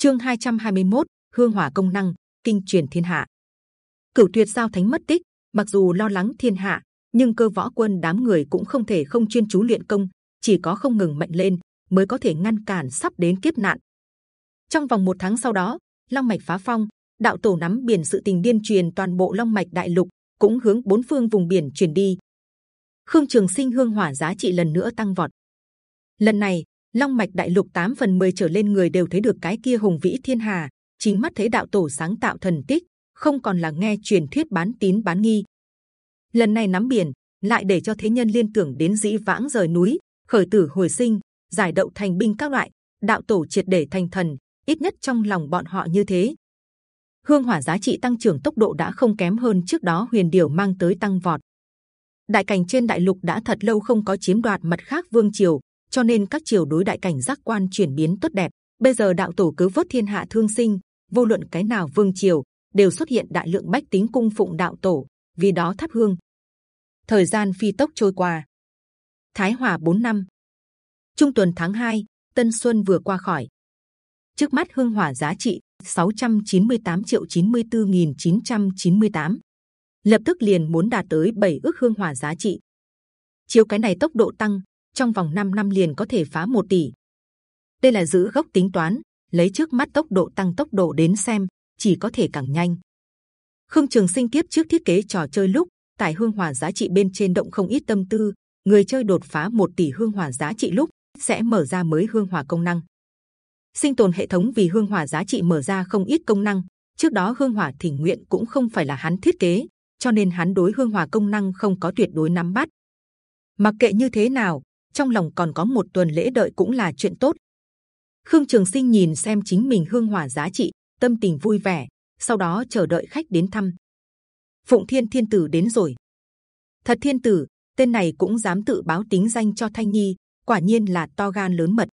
Chương 221, Hương hỏa công năng kinh truyền thiên hạ. Cửu tuyệt giao thánh mất tích, mặc dù lo lắng thiên hạ, nhưng cơ võ quân đám người cũng không thể không chuyên chú luyện công, chỉ có không ngừng mạnh lên mới có thể ngăn cản sắp đến kiếp nạn. Trong vòng một tháng sau đó, long mạch phá phong, đạo tổ nắm biển sự tình điên truyền toàn bộ long mạch đại lục, cũng hướng bốn phương vùng biển truyền đi. Khương Trường Sinh hương hỏa giá trị lần nữa tăng vọt. Lần này, long mạch đại lục 8 phần 10 trở lên người đều thấy được cái kia hùng vĩ thiên hà, chính mắt thấy đạo tổ sáng tạo thần tích, không còn là nghe truyền thuyết bán tín bán nghi. Lần này nắm biển, lại để cho thế nhân liên tưởng đến dĩ vãng rời núi, khởi tử hồi sinh, giải đậu thành binh các loại, đạo tổ triệt để thành thần, ít nhất trong lòng bọn họ như thế. Hương hỏa giá trị tăng trưởng tốc độ đã không kém hơn trước đó huyền điều mang tới tăng vọt. Đại cảnh trên đại lục đã thật lâu không có chiếm đoạt mặt khác vương triều, cho nên các triều đối đại cảnh giác quan chuyển biến tốt đẹp. Bây giờ đạo tổ cứ vớt thiên hạ thương sinh, vô luận cái nào vương triều đều xuất hiện đại lượng bách tính cung phụng đạo tổ, vì đó thắp hương. Thời gian phi tốc trôi qua. Thái Hòa 4 năm, Trung tuần tháng 2, Tân Xuân vừa qua khỏi. Trước mắt hương hỏa giá trị 698 triệu 94.998, lập tức liền muốn đạt tới 7 ước hương hỏa giá trị. Chiếu cái này tốc độ tăng, trong vòng 5 năm liền có thể phá 1 tỷ. Đây là giữ gốc tính toán, lấy trước mắt tốc độ tăng tốc độ đến xem, chỉ có thể càng nhanh. Khương Trường Sinh kiếp trước thiết kế trò chơi lúc tại hương hỏa giá trị bên trên động không ít tâm tư, người chơi đột phá 1 tỷ hương hỏa giá trị lúc sẽ mở ra mới hương hỏa công năng. Sinh tồn hệ thống vì hương hỏa giá trị mở ra không ít công năng. Trước đó hương hỏa thỉnh nguyện cũng không phải là hắn thiết kế, cho nên hắn đối hương hỏa công năng không có tuyệt đối nắm bắt. Mặc kệ như thế nào, trong lòng còn có một tuần lễ đợi cũng là chuyện tốt. Khương Trường Sinh nhìn xem chính mình hương hỏa giá trị, tâm tình vui vẻ. Sau đó chờ đợi khách đến thăm. Phụng Thiên Thiên Tử đến rồi. Thật Thiên Tử, tên này cũng dám tự báo tính danh cho Thanh Nhi, quả nhiên là to gan lớn mật.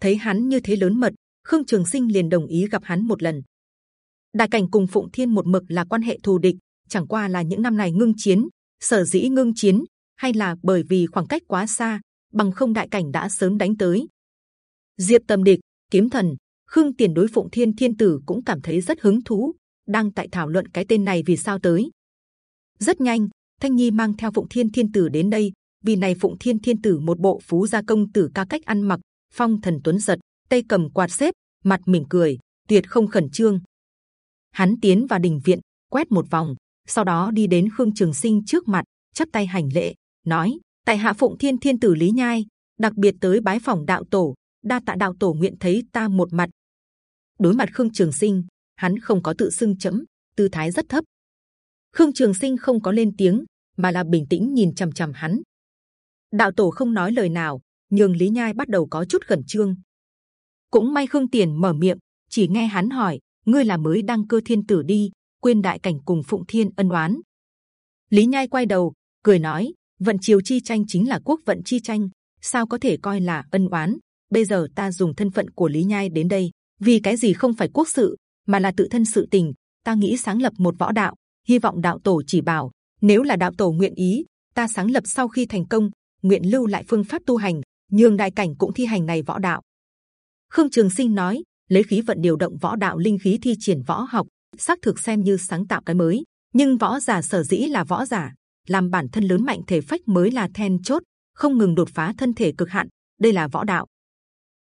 Thấy hắn như thế lớn mật, Khương Trường Sinh liền đồng ý gặp hắn một lần. Đại cảnh cùng Phụng Thiên một mực là quan hệ thù địch, chẳng qua là những năm này ngưng chiến, sở dĩ ngưng chiến, hay là bởi vì khoảng cách quá xa, bằng không đại cảnh đã sớm đánh tới. Diệp Tâm địch, kiếm thần, Khương Tiền đối Phụng Thiên Thiên Tử cũng cảm thấy rất hứng thú, đang tại thảo luận cái tên này vì sao tới. Rất nhanh, Thanh Nhi mang theo Phụng Thiên Thiên Tử đến đây, vì này phụng thiên thiên tử một bộ phú gia công tử ca cách ăn mặc phong thần tuấn giật tay cầm quạt xếp mặt mỉm cười tuyệt không khẩn trương hắn tiến vào đình viện quét một vòng sau đó đi đến khương trường sinh trước mặt chắp tay hành lễ nói tại hạ phụng thiên thiên tử lý nhai, đặc biệt tới bái phòng đạo tổ, đa tạ đạo tổ nguyện thấy ta một mặt. Đối mặt khương trường sinh, hắn không có tự xưng chấm, tư thái rất thấp. Khương trường sinh không có lên tiếng, mà là bình tĩnh nhìn c h ầ m c h ầ m hắn. Đạo tổ không nói lời nào, nhường lý nhai bắt đầu có chút khẩn trương. Cũng may khương tiền mở miệng, chỉ nghe hắn hỏi, ngươi là mới đăng cơ thiên tử đi, quên đại cảnh cùng phụng thiên ân oán. Lý nhai quay đầu, cười nói vận triều chi tranh chính là quốc vận chi tranh sao có thể coi là ân oán bây giờ ta dùng thân phận của lý nhai đến đây vì cái gì không phải quốc sự mà là tự thân sự tình ta nghĩ sáng lập một võ đạo hy vọng đạo tổ chỉ bảo nếu là đạo tổ nguyện ý ta sáng lập sau khi thành công nguyện lưu lại phương pháp tu hành, nhường đại cảnh cũng thi hành này võ đạo. Khương Trường Sinh nói, lấy khí vận điều động võ đạo linh khí thi triển võ học, xác thực xem như sáng tạo cái mới. Nhưng võ giả sở dĩ là võ giả, làm bản thân lớn mạnh thể phách mới là then chốt, không ngừng đột phá thân thể cực hạn. Đây là võ đạo.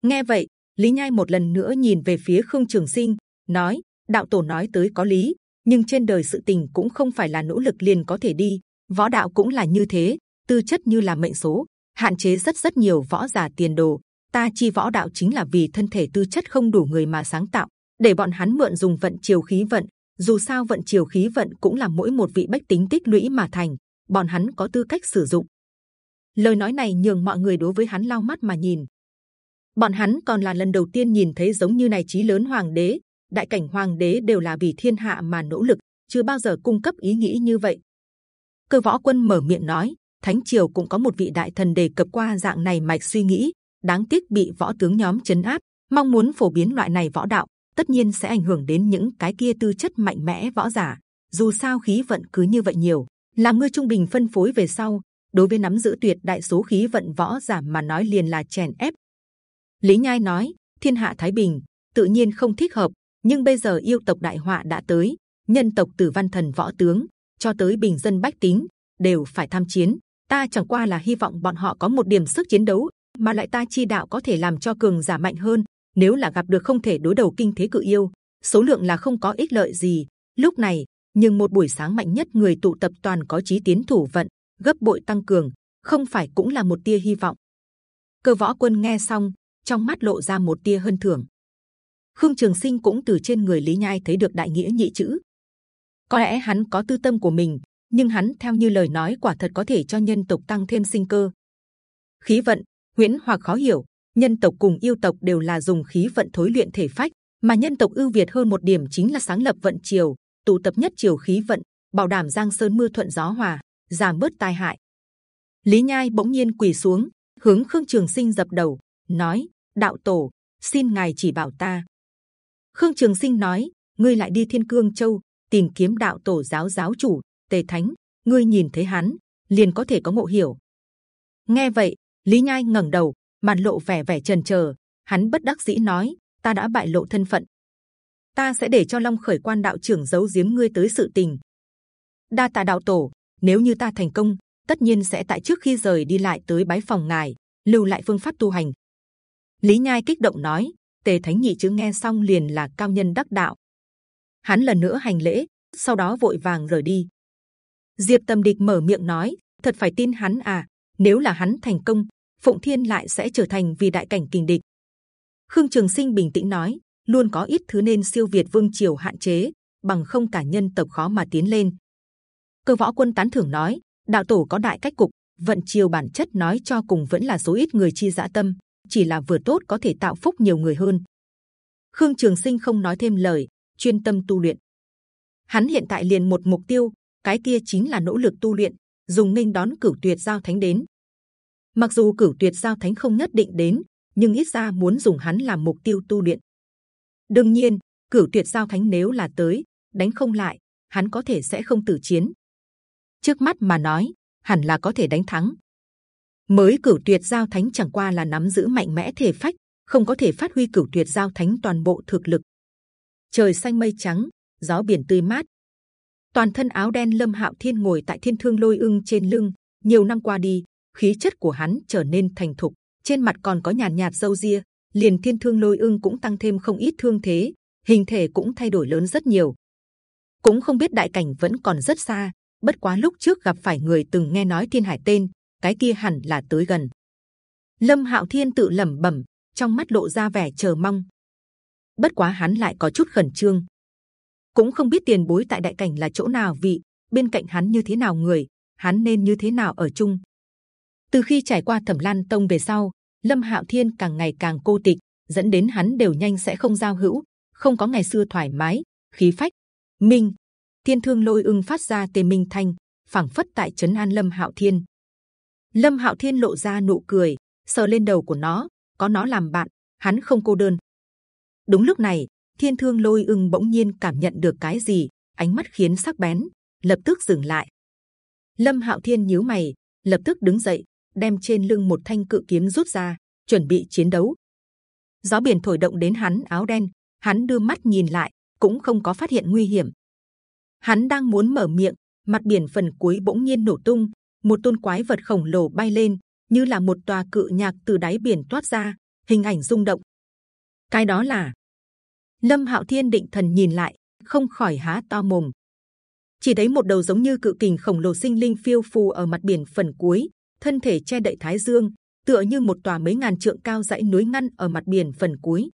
Nghe vậy, Lý Nhai một lần nữa nhìn về phía Khương Trường Sinh, nói: đạo tổ nói tới có lý, nhưng trên đời sự tình cũng không phải là nỗ lực liền có thể đi. Võ đạo cũng là như thế, tư chất như là mệnh số hạn chế rất rất nhiều võ giả tiền đồ ta chi võ đạo chính là vì thân thể tư chất không đủ người mà sáng tạo để bọn hắn mượn dùng vận chiều khí vận dù sao vận chiều khí vận cũng là mỗi một vị bách tính tích lũy mà thành bọn hắn có tư cách sử dụng. Lời nói này nhường mọi người đối với hắn lao mắt mà nhìn. Bọn hắn còn là lần đầu tiên nhìn thấy giống như này trí lớn hoàng đế đại cảnh hoàng đế đều là vì thiên hạ mà nỗ lực chưa bao giờ cung cấp ý nghĩ như vậy. Cơ võ quân mở miệng nói Thánh triều cũng có một vị đại thần đề cập qua dạng này mạch suy nghĩ, đáng tiếc bị võ tướng nhóm chấn áp. Mong muốn phổ biến loại này võ đạo, tất nhiên sẽ ảnh hưởng đến những cái kia tư chất mạnh mẽ võ giả. Dù sao khí vận cứ như vậy nhiều, làm ngươi trung bình phân phối về sau, đối với nắm giữ tuyệt đại số khí vận võ giả mà nói liền là chèn ép. Lý Nhai nói, thiên hạ thái bình, tự nhiên không thích hợp. Nhưng bây giờ yêu tộc đại họa đã tới, nhân tộc tử văn thần võ tướng cho tới bình dân bách tính đều phải tham chiến. Ta chẳng qua là hy vọng bọn họ có một điểm sức chiến đấu, mà lại ta chi đạo có thể làm cho cường giả mạnh hơn. Nếu là gặp được không thể đối đầu kinh thế cự yêu, số lượng là không có ích lợi gì. Lúc này, nhưng một buổi sáng mạnh nhất người tụ tập toàn có chí tiến thủ vận, gấp bội tăng cường, không phải cũng là một tia hy vọng. Cơ võ quân nghe xong, trong mắt lộ ra một tia hân thưởng. Khương Trường Sinh cũng từ trên người Lý Nhai thấy được đại nghĩa nhị chữ. Có lẽ hắn có tư tâm của mình, nhưng hắn theo như lời nói quả thật có thể cho nhân tộc tăng thêm sinh cơ. Khí vận, huyễn hoặc khó hiểu, nhân tộc cùng yêu tộc đều là dùng khí vận thối luyện thể phách, mà nhân tộc ưu việt hơn một điểm chính là sáng lập vận triều tụ tập nhất triều khí vận, bảo đảm giang sơn mưa thuận gió hòa, giảm bớt tai hại. Lý Nhai bỗng nhiên quỳ xuống, hướng Khương Trường Sinh dập đầu, nói: Đạo tổ, xin ngài chỉ bảo ta. Khương Trường Sinh nói: ngươi lại đi Thiên Cương Châu tìm kiếm đạo tổ giáo giáo chủ Tề Thánh, ngươi nhìn thấy hắn liền có thể có ngộ hiểu. Nghe vậy, Lý Nhai ngẩng đầu, mặt lộ vẻ vẻ chần chờ. Hắn bất đắc dĩ nói: ta đã bại lộ thân phận, ta sẽ để cho Long Khởi Quan đạo trưởng giấu giếm ngươi tới sự tình. Đa tạ đạo tổ, nếu như ta thành công, tất nhiên sẽ tại trước khi rời đi lại tới bái phòng ngài, lưu lại phương pháp tu hành. Lý Nhai kích động nói, Tề Thánh nhị chữ nghe xong liền là cao nhân đắc đạo. Hắn lần nữa hành lễ, sau đó vội vàng rời đi. Diệp Tâm Địch mở miệng nói, thật phải tin hắn à? Nếu là hắn thành công, Phụng Thiên lại sẽ trở thành vì đại cảnh kình địch. Khương Trường Sinh bình tĩnh nói, luôn có ít thứ nên siêu việt vương triều hạn chế, bằng không cả nhân tộc khó mà tiến lên. Cơ võ quân tán thưởng nói, đạo tổ có đại cách cục, vận triều bản chất nói cho cùng vẫn là số ít người chi dạ tâm, chỉ là vừa tốt có thể tạo phúc nhiều người hơn. Khương Trường Sinh không nói thêm lời, chuyên tâm tu luyện. Hắn hiện tại liền một mục tiêu, cái kia chính là nỗ lực tu luyện, dùng nên đón cửu tuyệt giao thánh đến. Mặc dù cửu tuyệt giao thánh không nhất định đến, nhưng ít ra muốn dùng hắn làm mục tiêu tu luyện. đương nhiên, cửu tuyệt giao thánh nếu là tới, đánh không lại, hắn có thể sẽ không tử chiến. trước mắt mà nói, hẳn là có thể đánh thắng. mới cửu tuyệt giao thánh chẳng qua là nắm giữ mạnh mẽ thể phách, không có thể phát huy cửu tuyệt giao thánh toàn bộ thực lực. trời xanh mây trắng, gió biển tươi mát, toàn thân áo đen lâm hạo thiên ngồi tại thiên thương lôi ưng trên lưng nhiều năm qua đi khí chất của hắn trở nên thành thục, trên mặt còn có nhàn nhạt râu ria, liền thiên thương lôi ương cũng tăng thêm không ít thương thế, hình thể cũng thay đổi lớn rất nhiều. Cũng không biết đại cảnh vẫn còn rất xa, bất quá lúc trước gặp phải người từng nghe nói thiên hải tên, cái kia hẳn là tới gần. Lâm hạo thiên tự lẩm bẩm, trong mắt lộ ra vẻ chờ mong. Bất quá hắn lại có chút khẩn trương. Cũng không biết tiền bối tại đại cảnh là chỗ nào, vị, bên cạnh hắn như thế nào người, hắn nên như thế nào ở chung từ khi trải qua thẩm lan tông về sau, lâm hạo thiên càng ngày càng cô tịch, dẫn đến hắn đều nhanh sẽ không giao hữu, không có ngày xưa thoải mái, khí phách. Minh, thiên thương lôi ưng phát ra tề minh thanh, phảng phất tại chấn an lâm hạo thiên. Lâm hạo thiên lộ ra nụ cười, sờ lên đầu của nó, có nó làm bạn, hắn không cô đơn. Đúng lúc này, thiên thương lôi ưng bỗng nhiên cảm nhận được cái gì, ánh mắt khiến sắc bén, lập tức dừng lại. Lâm hạo thiên nhíu mày, lập tức đứng dậy đem trên lưng một thanh cự kiếm rút ra chuẩn bị chiến đấu. Gió biển thổi động đến hắn áo đen hắn đưa mắt nhìn lại cũng không có phát hiện nguy hiểm. Hắn đang muốn mở miệng mặt biển phần cuối bỗng nhiên nổ tung một tôn quái vật khổng lồ bay lên như là một tòa cự nhạc từ đáy biển toát ra hình ảnh rung động. Cái đó là Lâm Hạo Thiên định thần nhìn lại, không khỏi há to mồm. Chỉ thấy một đầu giống như cự kình khổng lồ sinh linh phiêu phù ở mặt biển phần cuối, thân thể che đậy thái dương, tựa như một tòa mấy ngàn trượng cao dãy núi ngăn ở mặt biển phần cuối.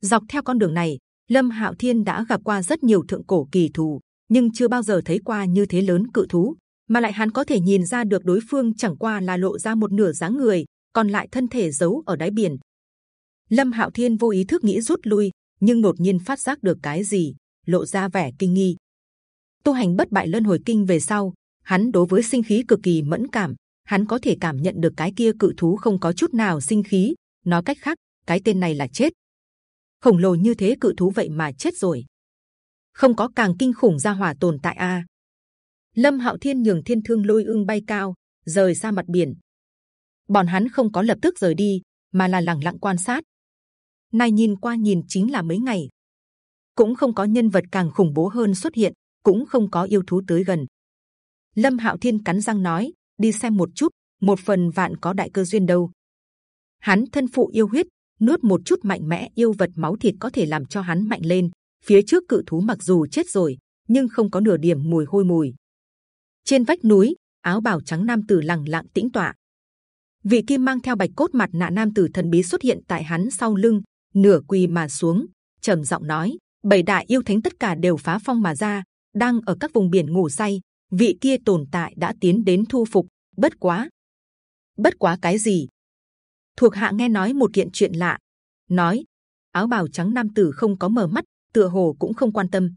Dọc theo con đường này, Lâm Hạo Thiên đã gặp qua rất nhiều thượng cổ kỳ thú, nhưng chưa bao giờ thấy qua như thế lớn cự thú, mà lại hắn có thể nhìn ra được đối phương chẳng qua là lộ ra một nửa dáng người, còn lại thân thể giấu ở đáy biển. Lâm Hạo Thiên vô ý thức nghĩ rút lui, nhưng đột nhiên phát giác được cái gì, lộ ra vẻ kinh nghi. Tu hành bất bại luân hồi kinh về sau, hắn đối với sinh khí cực kỳ mẫn cảm, hắn có thể cảm nhận được cái kia cự thú không có chút nào sinh khí. Nói cách khác, cái tên này là chết. khổng lồ như thế cự thú vậy mà chết rồi, không có càng kinh khủng ra hỏa tồn tại a. Lâm Hạo Thiên nhường Thiên Thương lôi ương bay cao, rời xa mặt biển. Bọn hắn không có lập tức rời đi, mà là lặng lặng quan sát. nay nhìn qua nhìn chính là mấy ngày, cũng không có nhân vật càng khủng bố hơn xuất hiện, cũng không có yêu thú tới gần. Lâm Hạo Thiên cắn răng nói, đi xem một chút, một phần vạn có đại cơ duyên đâu. Hắn thân phụ yêu huyết, nuốt một chút mạnh mẽ yêu vật máu thịt có thể làm cho hắn mạnh lên. Phía trước cự thú mặc dù chết rồi, nhưng không có nửa điểm mùi hôi mùi. Trên vách núi, áo bào trắng nam tử lặng lặng tĩnh tọa. Vị kim mang theo bạch cốt mặt nạ nam tử thần bí xuất hiện tại hắn sau lưng, nửa quỳ mà xuống, trầm giọng nói: bảy đại yêu thánh tất cả đều phá phong mà ra, đang ở các vùng biển ngủ say. Vị kia tồn tại đã tiến đến thu phục, bất quá, bất quá cái gì? Thuộc hạ nghe nói một kiện chuyện lạ, nói áo bào trắng nam tử không có mở mắt, tựa hồ cũng không quan tâm.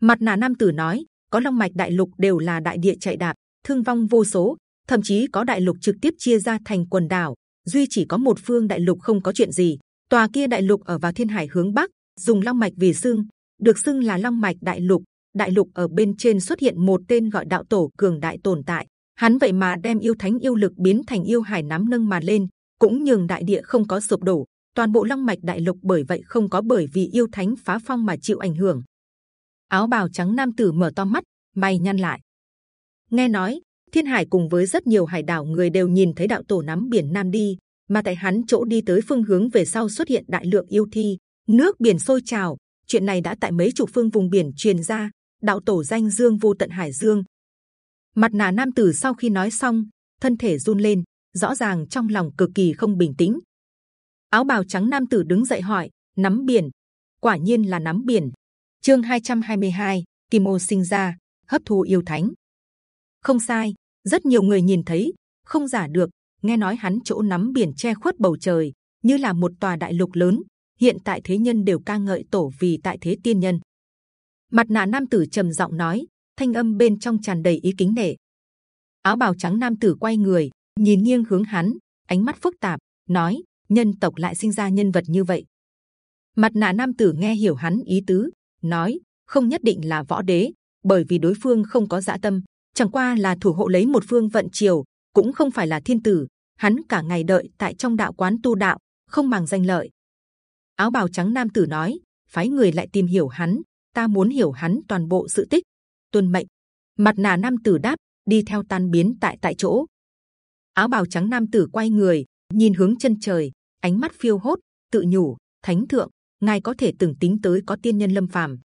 Mặt nạ nam tử nói, có long mạch đại lục đều là đại địa chạy đạp, thương vong vô số, thậm chí có đại lục trực tiếp chia ra thành quần đảo, duy chỉ có một phương đại lục không có chuyện gì. Tòa kia đại lục ở vào thiên hải hướng bắc, dùng long mạch vì xương, được xưng là long mạch đại lục. Đại lục ở bên trên xuất hiện một tên gọi đạo tổ cường đại tồn tại. Hắn vậy mà đem yêu thánh yêu lực biến thành yêu hải nắm nâng mà lên, cũng nhường đại địa không có sụp đổ. Toàn bộ long mạch đại lục bởi vậy không có bởi vì yêu thánh phá phong mà chịu ảnh hưởng. Áo bào trắng nam tử mở to mắt, mày nhăn lại. Nghe nói thiên hải cùng với rất nhiều hải đảo người đều nhìn thấy đạo tổ nắm biển nam đi, mà tại hắn chỗ đi tới phương hướng về sau xuất hiện đại lượng yêu thi, nước biển sôi trào. Chuyện này đã tại mấy chục phương vùng biển truyền ra. Đạo tổ danh dương vô tận hải dương. Mặt nạ nam tử sau khi nói xong, thân thể run lên, rõ ràng trong lòng cực kỳ không bình tĩnh. Áo bào trắng nam tử đứng dậy hỏi: nắm biển, quả nhiên là nắm biển. Chương 222, Kim ô sinh ra, hấp thu yêu thánh. Không sai, rất nhiều người nhìn thấy, không giả được. Nghe nói hắn chỗ nắm biển che khuất bầu trời, như là một tòa đại lục lớn, hiện tại thế nhân đều ca ngợi tổ vì tại thế tiên nhân. Mặt nạ nam tử trầm giọng nói, thanh âm bên trong tràn đầy ý kính nể. Áo bào trắng nam tử quay người, nhìn nghiêng hướng hắn, ánh mắt phức tạp, nói: nhân tộc lại sinh ra nhân vật như vậy. Mặt nạ nam tử nghe hiểu hắn ý tứ, nói: không nhất định là võ đế, bởi vì đối phương không có dạ tâm, chẳng qua là thủ hộ lấy một phương vận triều, cũng không phải là thiên tử. Hắn cả ngày đợi tại trong đạo quán tu đạo, không màng danh lợi, áo bào trắng nam tử nói phái người lại tìm hiểu hắn ta muốn hiểu hắn toàn bộ sự tích tuân mệnh. Mặt nạ nam tử đáp, đi theo tan biến tại tại chỗ. Áo bào trắng nam tử quay người, nhìn hướng chân trời, ánh mắt phiêu hốt, tự nhủ, thánh thượng, ngài có thể từng tính tới có tiên nhân lâm phàm.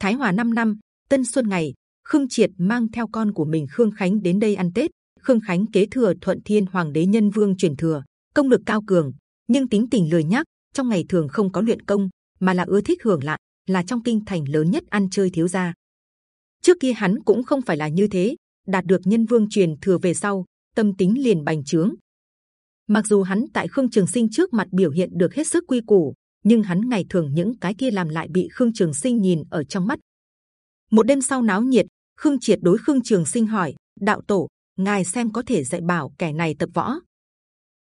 Thái hòa 5 năm, tân xuân ngày, khương triệt mang theo con của mình khương khánh đến đây ăn tết. Khương khánh kế thừa thuận thiên hoàng đế nhân vương truyền thừa, công lực cao cường, nhưng tính tình lười nhác, trong ngày thường không có luyện công, mà là ưa thích hưởng lạc, là trong kinh thành lớn nhất ăn chơi thiếu gia trước kia hắn cũng không phải là như thế, đạt được nhân vương truyền thừa về sau, tâm tính liền bành trướng. Mặc dù hắn tại khương trường sinh trước mặt biểu hiện được hết sức quy củ, nhưng hắn ngày thường những cái kia làm lại bị khương trường sinh nhìn ở trong mắt. Một đêm sau náo nhiệt, khương triệt đối khương trường sinh hỏi, đạo tổ, ngài xem có thể dạy bảo kẻ này tập võ?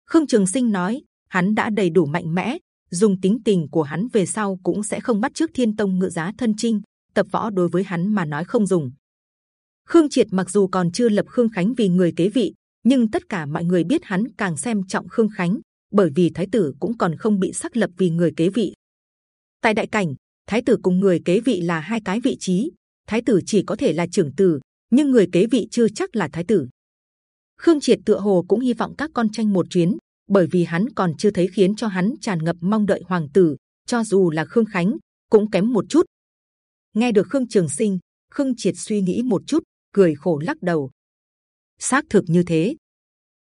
Khương trường sinh nói, hắn đã đầy đủ mạnh mẽ, dùng tính tình của hắn về sau cũng sẽ không bắt trước thiên tông ngự giá thân trinh tập võ đối với hắn mà nói không dùng. Khương triệt mặc dù còn chưa lập khương khánh vì người kế vị, nhưng tất cả mọi người biết hắn càng xem trọng khương khánh, bởi vì thái tử cũng còn không bị xác lập vì người kế vị. Tại đại cảnh, thái tử cùng người kế vị là hai cái vị trí, thái tử chỉ có thể là trưởng tử, nhưng người kế vị chưa chắc là thái tử. Khương triệt tựa hồ cũng hy vọng các con tranh một chuyến, bởi vì hắn còn chưa thấy khiến cho hắn tràn ngập mong đợi hoàng tử, cho dù là khương khánh, cũng kém một chút nghe được khương trường sinh, khương triệt suy nghĩ một chút, cười khổ lắc đầu. Xác thực như thế.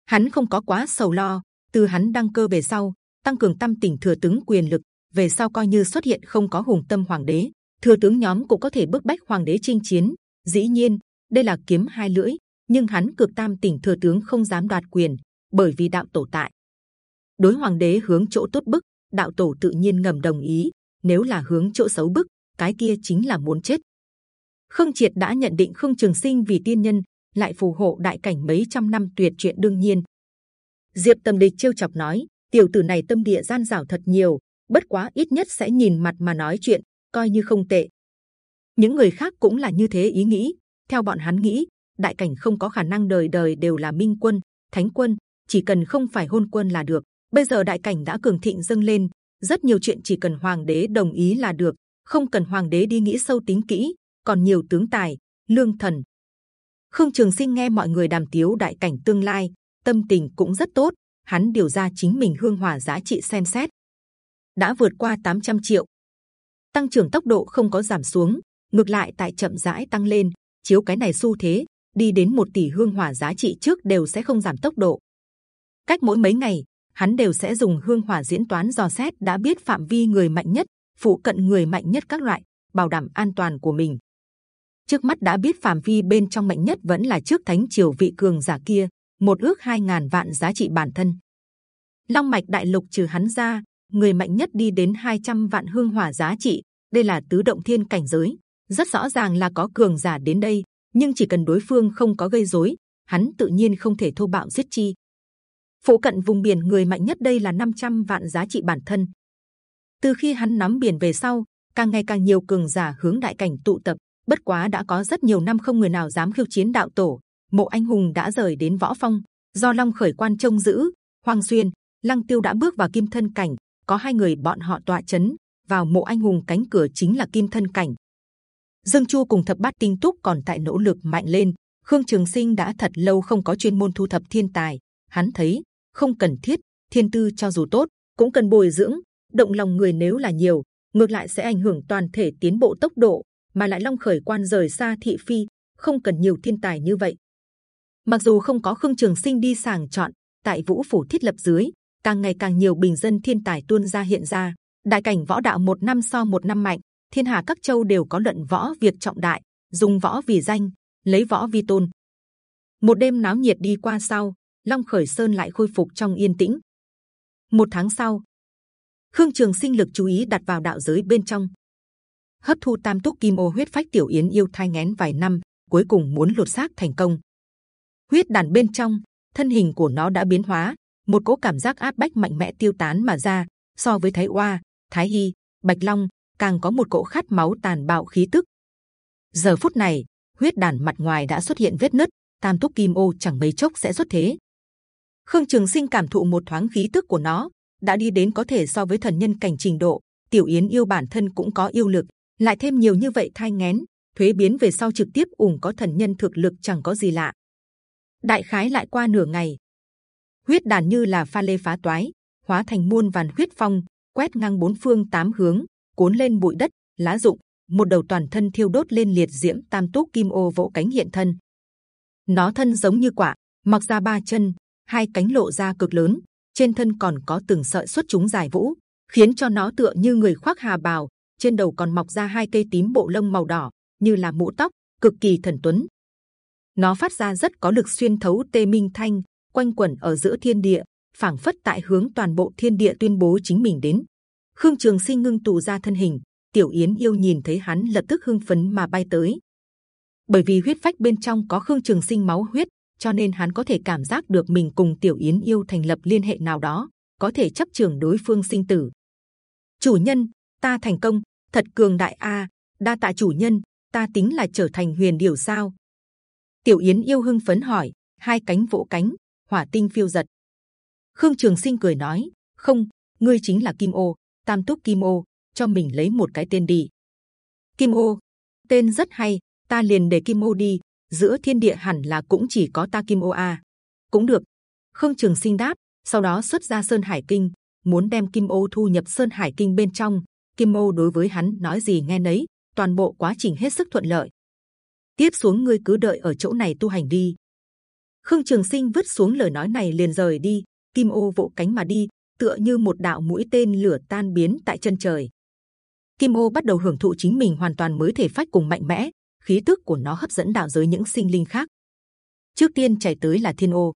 Hắn không có quá sầu lo, từ hắn đăng cơ về sau, tăng cường tâm tỉnh thừa tướng quyền lực, về sau coi như xuất hiện không có hùng tâm hoàng đế, thừa tướng nhóm cũng có thể bức bách hoàng đế chinh chiến. Dĩ nhiên, đây là kiếm hai lưỡi, nhưng hắn cực tam tỉnh thừa tướng không dám đoạt quyền, bởi vì đạo tổ tại. Đối hoàng đế hướng chỗ tốt bức, đạo tổ tự nhiên ngầm đồng ý, nếu là hướng chỗ xấu bức cái kia chính là muốn chết. Khương triệt đã nhận định khương trường sinh vì tiên nhân lại phù hộ đại cảnh mấy trăm năm tuyệt chuyện đương nhiên. Diệp tâm địch trêu chọc nói tiểu tử này tâm địa gian dảo thật nhiều bất quá ít nhất sẽ nhìn mặt mà nói chuyện coi như không tệ. Những người khác cũng là như thế ý nghĩ. Theo bọn hắn nghĩ đại cảnh không có khả năng đời đời đều là minh quân thánh quân chỉ cần không phải hôn quân là được. Bây giờ đại cảnh đã cường thịnh dâng lên, rất nhiều chuyện chỉ cần hoàng đế đồng ý là được, không cần hoàng đế đi nghĩ sâu tính kỹ. Còn nhiều tướng tài, lương thần. Khương Trường Sinh nghe mọi người đàm tiếu đại cảnh tương lai, tâm tình cũng rất tốt. Hắn điều ra chính mình hương hỏa giá trị xem xét, đã vượt qua 800 triệu. Tăng trưởng tốc độ không có giảm xuống, ngược lại tại chậm rãi tăng lên. Chiếu cái này xu thế, đi đến một tỷ hương hỏa giá trị trước đều sẽ không giảm tốc độ. Cách mỗi mấy ngày, hắn đều sẽ dùng hương hỏa diễn toán dò xét đã biết phạm vi người mạnh nhất, phụ cận người mạnh nhất các loại, bảo đảm an toàn của mình. Trước mắt đã biết phạm vi bên trong mạnh nhất vẫn là trước thánh triều vị cường giả kia, một ước hai ngàn vạn giá trị bản thân. Long mạch đại lục trừ hắn ra, người mạnh nhất đi đến 200 vạn hương hỏa giá trị. Đây là tứ động thiên cảnh giới, rất rõ ràng là có cường giả đến đây, nhưng chỉ cần đối phương không có gây rối, hắn tự nhiên không thể thô bạo giết chi. Phụ cận vùng biển người mạnh nhất đây là 500 vạn giá trị bản thân. Từ khi hắn nắm biển về sau, càng ngày càng nhiều cường giả hướng đại cảnh tụ tập. Bất quá đã có rất nhiều năm không người nào dám khiêu chiến đạo tổ. Mộ anh hùng đã rời đến võ phong, do long khởi quan trông giữ. Hoàng xuyên, lăng tiêu đã bước vào kim thân cảnh, có hai người bọn họ tọa chấn vào mộ anh hùng cánh cửa chính là kim thân cảnh. Dương Chu cùng thập bát tinh túc còn tại nỗ lực mạnh lên. Khương Trường Sinh đã thật lâu không có chuyên môn thu thập thiên tài, hắn thấy không cần thiết. Thiên tư cho dù tốt, cũng cần bồi dưỡng. Động lòng người nếu là nhiều, ngược lại sẽ ảnh hưởng toàn thể tiến bộ tốc độ. Mà lại Long khởi quan rời xa thị phi, không cần nhiều thiên tài như vậy. Mặc dù không có Khương Trường Sinh đi sàng chọn, tại Vũ phủ thiết lập dưới, càng ngày càng nhiều bình dân thiên tài tuôn ra hiện ra. Đại cảnh võ đạo một năm so một năm mạnh, thiên hạ các châu đều có luận võ việc trọng đại, dùng võ vì danh, lấy võ vi tôn. Một đêm náo nhiệt đi qua sau, Long Khởi Sơn lại khôi phục trong yên tĩnh. Một tháng sau, Khương Trường Sinh lực chú ý đặt vào đạo giới bên trong, hấp thu tam túc kim ô huyết phách tiểu yến yêu thai ngén vài năm, cuối cùng muốn lột xác thành công. Huyết đàn bên trong, thân hình của nó đã biến hóa, một cỗ cảm giác áp bách mạnh mẽ tiêu tán mà ra. So với Thái Oa, Thái Hi, Bạch Long, càng có một cỗ khát máu tàn bạo khí tức. Giờ phút này, huyết đàn mặt ngoài đã xuất hiện vết nứt, tam túc kim ô chẳng mấy chốc sẽ xuất thế. Khương Trường Sinh cảm thụ một thoáng khí tức của nó, đã đi đến có thể so với thần nhân cảnh trình độ. Tiểu Yến yêu bản thân cũng có yêu lực, lại thêm nhiều như vậy thai ngén, thuế biến về sau trực tiếp ủng có thần nhân thực lực chẳng có gì lạ. Đại khái lại qua nửa ngày, huyết đàn như là pha lê phá toái, hóa thành muôn vàn huyết phong, quét ngang bốn phương tám hướng, cuốn lên bụi đất, lá rụng, một đầu toàn thân thiêu đốt lên liệt diễm tam túc kim ô vỗ cánh hiện thân. Nó thân giống như quả, mặc ra ba chân, hai cánh lộ ra cực lớn, trên thân còn có từng sợi xuất chúng dài vũ, khiến cho nó tựa như người khoác hà bào. Trên đầu còn mọc ra hai cây tím bộ lông màu đỏ, như là mũ tóc, cực kỳ thần tuấn. Nó phát ra rất có lực xuyên thấu tê minh thanh, quanh quẩn ở giữa thiên địa, phảng phất tại hướng toàn bộ thiên địa tuyên bố chính mình đến. Khương Trường Sinh ngưng tụ ra thân hình, Tiểu Yến yêu nhìn thấy hắn lập tức hưng phấn mà bay tới. Bởi vì huyết phách bên trong có Khương Trường Sinh máu huyết, cho nên hắn có thể cảm giác được mình cùng Tiểu Yến yêu thành lập liên hệ nào đó, có thể chấp trường đối phương sinh tử. Chủ nhân, ta thành công, thật cường đại a, đa tạ chủ nhân, ta tính là trở thành huyền điểu sao? Tiểu Yến yêu hưng phấn hỏi, hai cánh vỗ cánh, hỏa tinh phiêu giật. Khương Trường Sinh cười nói, không, ngươi chính là Kim Ô, Tam Túc Kim Ô, cho mình lấy một cái tên đi. Kim Ô, tên rất hay, ta liền để Kim Ô đi. Giữa thiên địa hẳn là cũng chỉ có ta Kim Ô a. Cũng được. Khương Trường Sinh đáp, sau đó xuất ra Sơn Hải Kinh, muốn đem Kim Ô thu nhập Sơn Hải Kinh bên trong. Kim Ô đối với hắn nói gì nghe nấy, toàn bộ quá trình hết sức thuận lợi. Tiếp xuống ngươi cứ đợi ở chỗ này tu hành đi. Khương Trường Sinh vứt xuống lời nói này liền rời đi, Kim Ô vỗ cánh mà đi, tựa như một đạo mũi tên lửa tan biến tại chân trời. Kim Ô bắt đầu hưởng thụ chính mình hoàn toàn mới thể phách cùng mạnh mẽ, khí tức của nó hấp dẫn đạo giới những sinh linh khác. Trước tiên chạy tới là Thiên Ô,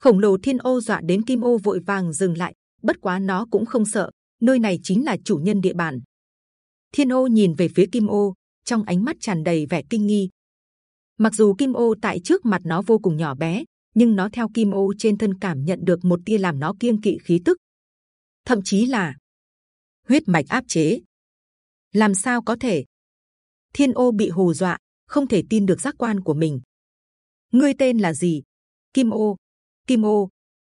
khổng lồ Thiên Ô dọa đến Kim Ô vội vàng dừng lại. Bất quá nó cũng không sợ, nơi này chính là chủ nhân địa bàn. Thiên Ô nhìn về phía Kim Ô, trong ánh mắt tràn đầy vẻ kinh nghi, Mặc dù kim ô tại trước mặt nó vô cùng nhỏ bé, nhưng nó theo kim ô trên thân cảm nhận được một tia làm nó kiêng kỵ khí tức, thậm chí là huyết mạch áp chế. Làm sao có thể? Thiên ô bị hù dọa, không thể tin được giác quan của mình. Ngươi tên là gì? Kim ô. Kim ô.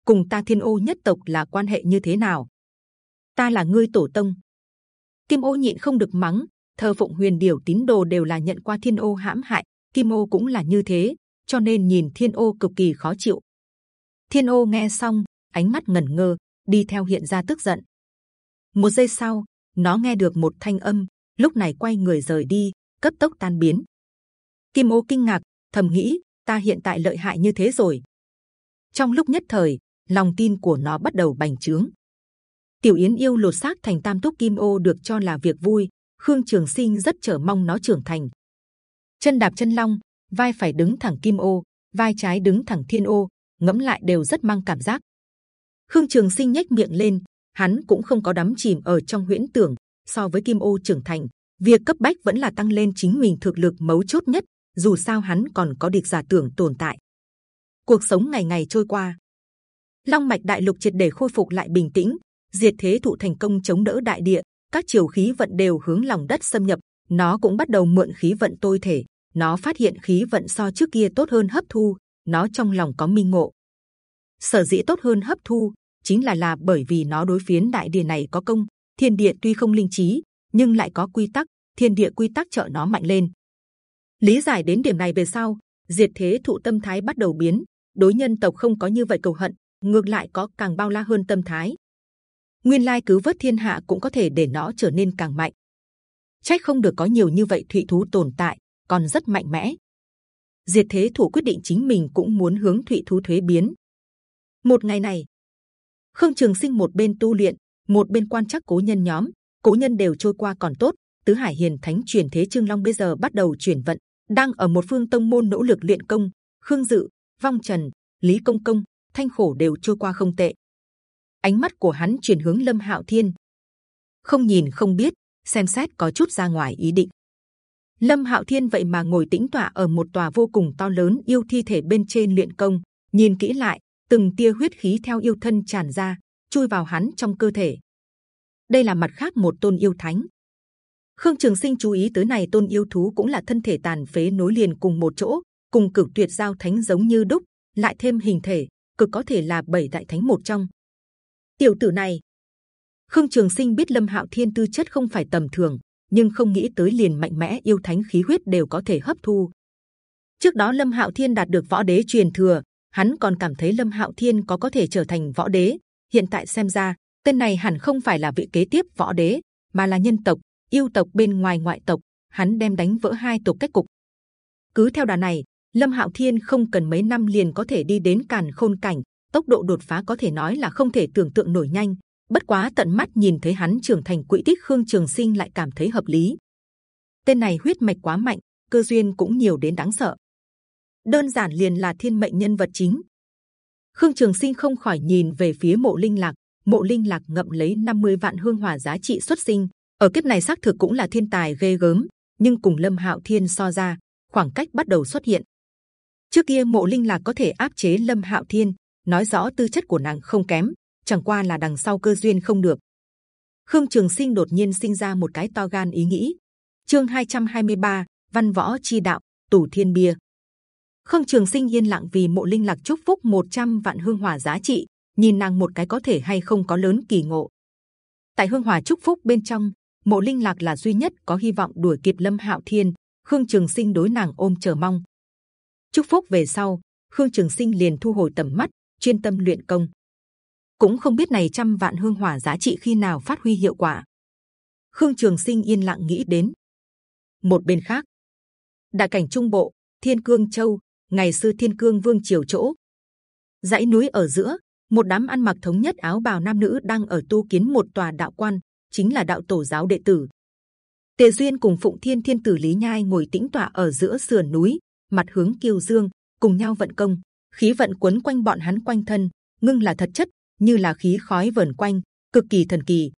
Cùng ta thiên ô nhất tộc là quan hệ như thế nào? ta là ngươi tổ tông. Kim Ô nhịn không được mắng, thờ phụng huyền điểu tín đồ đều là nhận qua Thiên Ô hãm hại, Kim Ô cũng là như thế, cho nên nhìn Thiên Ô cực kỳ khó chịu. Thiên Ô nghe xong, ánh mắt ngẩn ngơ, đi theo hiện ra tức giận. Một giây sau, nó nghe được một thanh âm, lúc này quay người rời đi, cấp tốc tan biến. Kim Ô kinh ngạc, thầm nghĩ, ta hiện tại lợi hại như thế rồi. Trong lúc nhất thời, lòng tin của nó bắt đầu bành trướng. Tiểu Yến yêu lột xác thành tam túc kim ô được cho là việc vui. Khương Trường Sinh rất chờ mong nó trưởng thành. Chân đạp chân long, vai phải đứng thẳng kim ô, vai trái đứng thẳng thiên ô, ngẫm lại đều rất mang cảm giác. Khương Trường Sinh nhếch miệng lên, hắn cũng không có đắm chìm ở trong huyễn tưởng. So với kim ô trưởng thành, việc cấp bách vẫn là tăng lên chính mình thực lực mấu chốt nhất. Dù sao hắn còn có địch giả tưởng tồn tại. Cuộc sống ngày ngày trôi qua, Long mạch đại lục triệt để khôi phục lại bình tĩnh, diệt thế thụ thành công chống đỡ đại địa, các chiều khí vận đều hướng lòng đất xâm nhập, nó cũng bắt đầu mượn khí vận tôi thể. Nó phát hiện khí vận so trước kia tốt hơn hấp thu, nó trong lòng có minh ngộ. Sở dĩ tốt hơn hấp thu chính là là bởi vì nó đối phiến đại địa này có công. Thiên địa tuy không linh trí, nhưng lại có quy tắc. Thiên địa quy tắc trợ nó mạnh lên. Lý giải đến điểm này về sau, diệt thế thụ tâm thái bắt đầu biến. Đối nhân tộc không có như vậy cầu hận, ngược lại có càng bao la hơn tâm thái. Nguyên lai cứu vớt thiên hạ cũng có thể để nó trở nên càng mạnh. Trách không được có nhiều như vậy thụy thú tồn tại, còn rất mạnh mẽ. Diệt thế thủ quyết định chính mình cũng muốn hướng thụy thú thuế biến. Một ngày này, Khương Trường Sinh một bên tu luyện, một bên quan chắc cố nhân nhóm. Cố nhân đều trôi qua còn tốt. Tứ Hải Hiền Thánh truyền thế Trương Long bây giờ bắt đầu chuyển vận, đang ở một phương tông môn nỗ lực luyện công. Khương Dự, Vong Trần, Lý Công Công, Thanh Khổ đều trôi qua không tệ ánh mắt của hắn chuyển hướng Lâm Hạo Thiên. Không nhìn không biết, xem xét có chút ra ngoài ý định. Lâm Hạo Thiên vậy mà ngồi tĩnh tọa ở một tòa vô cùng to lớn yêu thi thể bên trên luyện công, nhìn kỹ lại, từng tia huyết khí theo yêu thân tràn ra, chui vào hắn trong cơ thể. Đây là mặt khác một tôn yêu thánh. Khương Trường Sinh chú ý tới này tôn yêu thú cũng là thân thể tàn phế nối liền cùng một chỗ, cùng cửu tuyệt giao thánh giống như đúc, lại thêm hình thể, cực có thể là bảy đại thánh một trong. Tiểu tử này, Khương Trường Sinh biết Lâm Hạo Thiên tư chất không phải tầm thường, nhưng không nghĩ tới liền mạnh mẽ yêu thánh khí huyết đều có thể hấp thu. Trước đó Lâm Hạo Thiên đạt được võ đế truyền thừa, hắn còn cảm thấy Lâm Hạo Thiên có có thể trở thành võ đế. Hiện tại xem ra, tên này hẳn không phải là vị kế tiếp võ đế, mà là nhân tộc, yêu tộc bên ngoài ngoại tộc. Hắn đem đánh vỡ hai tộc cách cục. Cứ theo đà này, Lâm Hạo Thiên không cần mấy năm liền có thể đi đến càn khôn cảnh, tốc độ đột phá có thể nói là không thể tưởng tượng nổi nhanh. Bất quá tận mắt nhìn thấy hắn trưởng thành quỹ tích Khương Trường Sinh lại cảm thấy hợp lý. Tên này huyết mạch quá mạnh, cơ duyên cũng nhiều đến đáng sợ. Đơn giản liền là thiên mệnh nhân vật chính. Khương Trường Sinh không khỏi nhìn về phía Mộ Linh Lạc. Mộ Linh Lạc ngậm lấy 50 vạn hương hỏa giá trị xuất sinh, ở kiếp này xác thực cũng là thiên tài ghê gớm, nhưng cùng Lâm Hạo Thiên so ra, khoảng cách bắt đầu xuất hiện. Trước kia Mộ Linh Lạc có thể áp chế Lâm Hạo Thiên, nói rõ tư chất của nàng không kém, chẳng qua là đằng sau cơ duyên không được. Khương Trường Sinh đột nhiên sinh ra một cái to gan ý nghĩ. Chương 223, Văn võ chi đạo, tủ thiên bia. Khương Trường Sinh yên lặng vì mộ linh lạc chúc phúc 100 vạn hương hỏa giá trị, nhìn nàng một cái có thể hay không có lớn kỳ ngộ. Tại hương hòa chúc phúc bên trong, mộ linh lạc là duy nhất có hy vọng đuổi kịp Lâm Hạo Thiên. Khương Trường Sinh đối nàng ôm chờ mong. Chúc phúc về sau, Khương Trường Sinh liền thu hồi tầm mắt, chuyên tâm luyện công. Cũng không biết này trăm vạn hương hỏa giá trị khi nào phát huy hiệu quả. Khương Trường Sinh yên lặng nghĩ đến. Một bên khác, đại cảnh trung bộ, Thiên Cương Châu, ngày xưa Thiên Cương Vương triều chỗ, dãy núi ở giữa, một đám ăn mặc thống nhất áo bào nam nữ đang ở tu kiến một tòa đạo quan, chính là đạo tổ giáo đệ tử. Tề duyên cùng Phụng Thiên Thiên tử Lý Nhai ngồi tĩnh tọa ở giữa sườn núi, mặt hướng Kiều Dương, cùng nhau vận công khí vận quấn quanh bọn hắn quanh thân, ngưng là thật chất, như là khí khói vờn quanh, cực kỳ thần kỳ.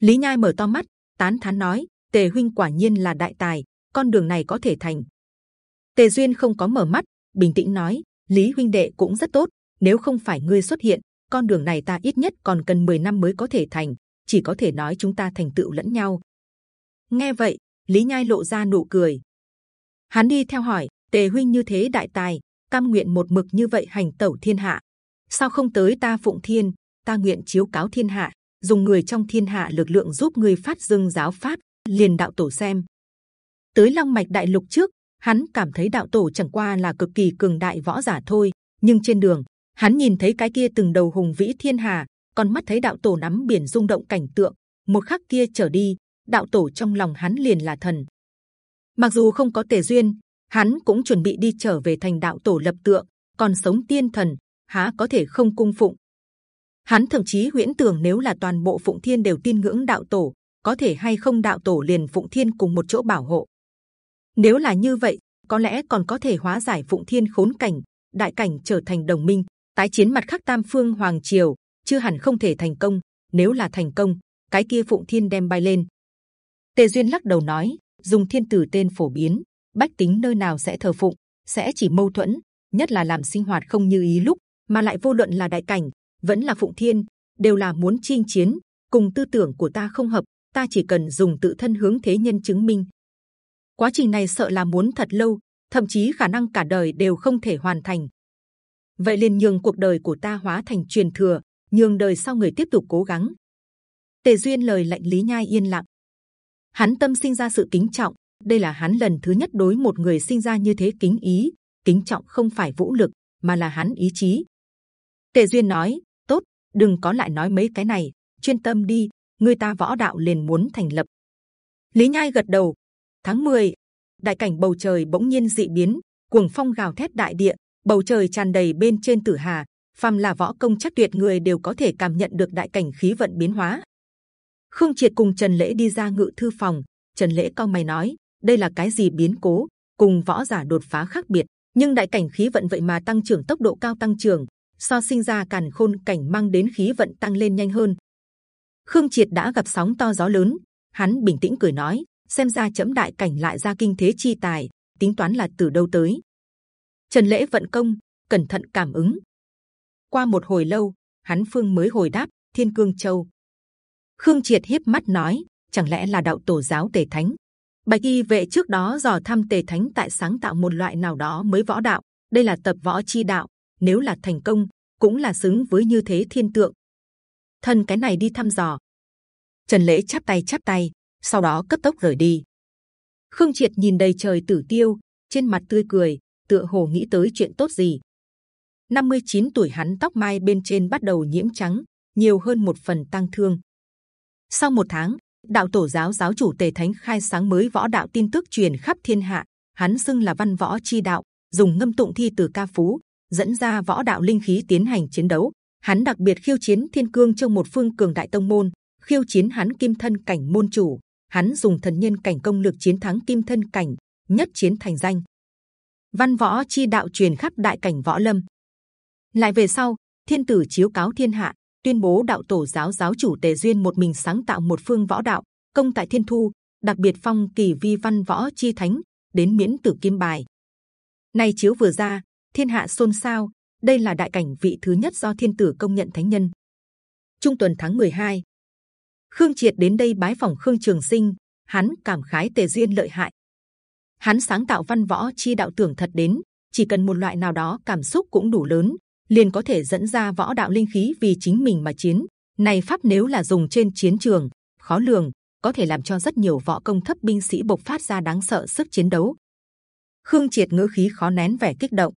Lý Nhai mở to mắt, tán thán nói: Tề huynh quả nhiên là đại tài, con đường này có thể thành. Tề duyên không có mở mắt, bình tĩnh nói: Lý huynh đệ cũng rất tốt, nếu không phải ngươi xuất hiện, con đường này ta ít nhất còn cần 10 năm mới có thể thành, chỉ có thể nói chúng ta thành tựu lẫn nhau. Nghe vậy, Lý Nhai lộ ra nụ cười. Hắn đi theo hỏi: Tề huynh như thế đại tài, cam nguyện một mực như vậy hành tẩu thiên hạ sao không tới ta phụng thiên ta nguyện chiếu cáo thiên hạ dùng người trong thiên hạ lực lượng giúp ngươi phát dương giáo pháp, liền đạo tổ xem. Tới long mạch đại lục trước, hắn cảm thấy đạo tổ chẳng qua là cực kỳ cường đại võ giả thôi, nhưng trên đường hắn nhìn thấy cái kia từng đầu hùng vĩ thiên hà, còn mắt thấy đạo tổ nắm biển rung động cảnh tượng, một khắc kia trở đi, đạo tổ trong lòng hắn liền là thần. Mặc dù không có tề duyên, hắn cũng chuẩn bị đi trở về thành đạo tổ lập tượng, còn sống tiên thần há có thể không cung phụng? Hắn thậm chí huyễn tưởng nếu là toàn bộ phụng thiên đều tin ngưỡng đạo tổ, có thể hay không đạo tổ liền phụng thiên cùng một chỗ bảo hộ. Nếu là như vậy, có lẽ còn có thể hóa giải phụng thiên khốn cảnh, đại cảnh trở thành đồng minh, tái chiến mặt khắc tam phương hoàng triều, chưa hẳn không thể thành công. Nếu là thành công, cái kia phụng thiên đem bay lên. Tề duyên lắc đầu nói, dùng thiên tử tên phổ biến, bách tính nơi nào sẽ thờ phụng, sẽ chỉ mâu thuẫn, nhất là làm sinh hoạt không như ý lúc, mà lại vô luận là đại cảnh, vẫn là phụng thiên, đều là muốn chinh chiến, cùng tư tưởng của ta không hợp, ta chỉ cần dùng tự thân hướng thế nhân chứng minh. Quá trình này sợ là muốn thật lâu, thậm chí khả năng cả đời đều không thể hoàn thành. Vậy liền nhường cuộc đời của ta hóa thành truyền thừa, nhường đời sau người tiếp tục cố gắng. Tề duyên lời lạnh lý nhai yên lặng. Hắn tâm sinh ra sự kính trọng, đây là hắn lần thứ nhất đối một người sinh ra như thế kính ý. Kính trọng không phải vũ lực, mà là hắn ý chí. Tề duyên nói, tốt, đừng có lại nói mấy cái này, chuyên tâm đi. Người ta võ đạo liền muốn thành lập. Lý nhai gật đầu. Tháng 10, đại cảnh bầu trời bỗng nhiên dị biến, cuồng phong gào thét đại địa, bầu trời tràn đầy bên trên tử hà, phàm là võ công chắc tuyệt người đều có thể cảm nhận được đại cảnh khí vận biến hóa. Khương Triệt cùng Trần Lễ đi ra ngự thư phòng, Trần Lễ cao mày nói, đây là cái gì biến cố? Cùng võ giả đột phá khác biệt, nhưng đại cảnh khí vận vậy mà tăng trưởng tốc độ cao tăng trưởng, so sinh ra càn khôn cảnh mang đến khí vận tăng lên nhanh hơn. Khương Triệt đã gặp sóng to gió lớn, hắn bình tĩnh cười nói, xem ra chấm đại cảnh lại ra kinh thế chi tài, tính toán là từ đâu tới. Trần lễ vận công, cẩn thận cảm ứng. Qua một hồi lâu, hắn phương mới hồi đáp Thiên Cương Châu. Khương Triệt hiếp mắt nói, chẳng lẽ là đạo tổ giáo Tề Thánh? Bạch Y vệ trước đó dò thăm Tề Thánh tại sáng tạo một loại nào đó mới võ đạo, đây là tập võ chi đạo. Nếu là thành công, cũng là xứng với như thế thiên tượng. Thần cái này đi thăm dò. Trần lễ chắp tay chắp tay, sau đó cấp tốc rời đi. Khương Triệt nhìn đầy trời tử tiêu, trên mặt tươi cười, tựa hồ nghĩ tới chuyện tốt gì. 59 tuổi hắn tóc mai bên trên bắt đầu nhiễm trắng, nhiều hơn một phần tăng thương. Sau một tháng, đạo tổ giáo giáo chủ tề thánh khai sáng mới võ đạo tin tức truyền khắp thiên hạ. Hắn xưng là văn võ chi đạo, dùng ngâm tụng thi từ ca phú dẫn ra võ đạo linh khí tiến hành chiến đấu. Hắn đặc biệt khiêu chiến thiên cương trong một phương cường đại tông môn, khiêu chiến hắn kim thân cảnh môn chủ. Hắn dùng thần nhân cảnh công lực chiến thắng kim thân cảnh, nhất chiến thành danh văn võ chi đạo truyền khắp đại cảnh võ lâm. Lại về sau, thiên tử chiếu cáo thiên hạ, tuyên bố đạo tổ giáo giáo chủ tề duyên một mình sáng tạo một phương võ đạo, công tại thiên thu, đặc biệt phong kỳ vi văn võ chi thánh đến miễn tử kim bài. Nay chiếu vừa ra, thiên hạ xôn xao. Đây là đại cảnh vị thứ nhất do thiên tử công nhận thánh nhân. Trung tuần tháng 12, Khương Triệt đến đây bái phòng Khương Trường Sinh, hắn cảm khái tề duyên lợi hại, hắn sáng tạo văn võ chi đạo tưởng thật đến, chỉ cần một loại nào đó cảm xúc cũng đủ lớn, liền có thể dẫn ra võ đạo linh khí vì chính mình mà chiến. Này pháp nếu là dùng trên chiến trường, khó lường, có thể làm cho rất nhiều võ công thấp binh sĩ bộc phát ra đáng sợ sức chiến đấu. Khương triệt ngữ khí khó nén vẻ kích động.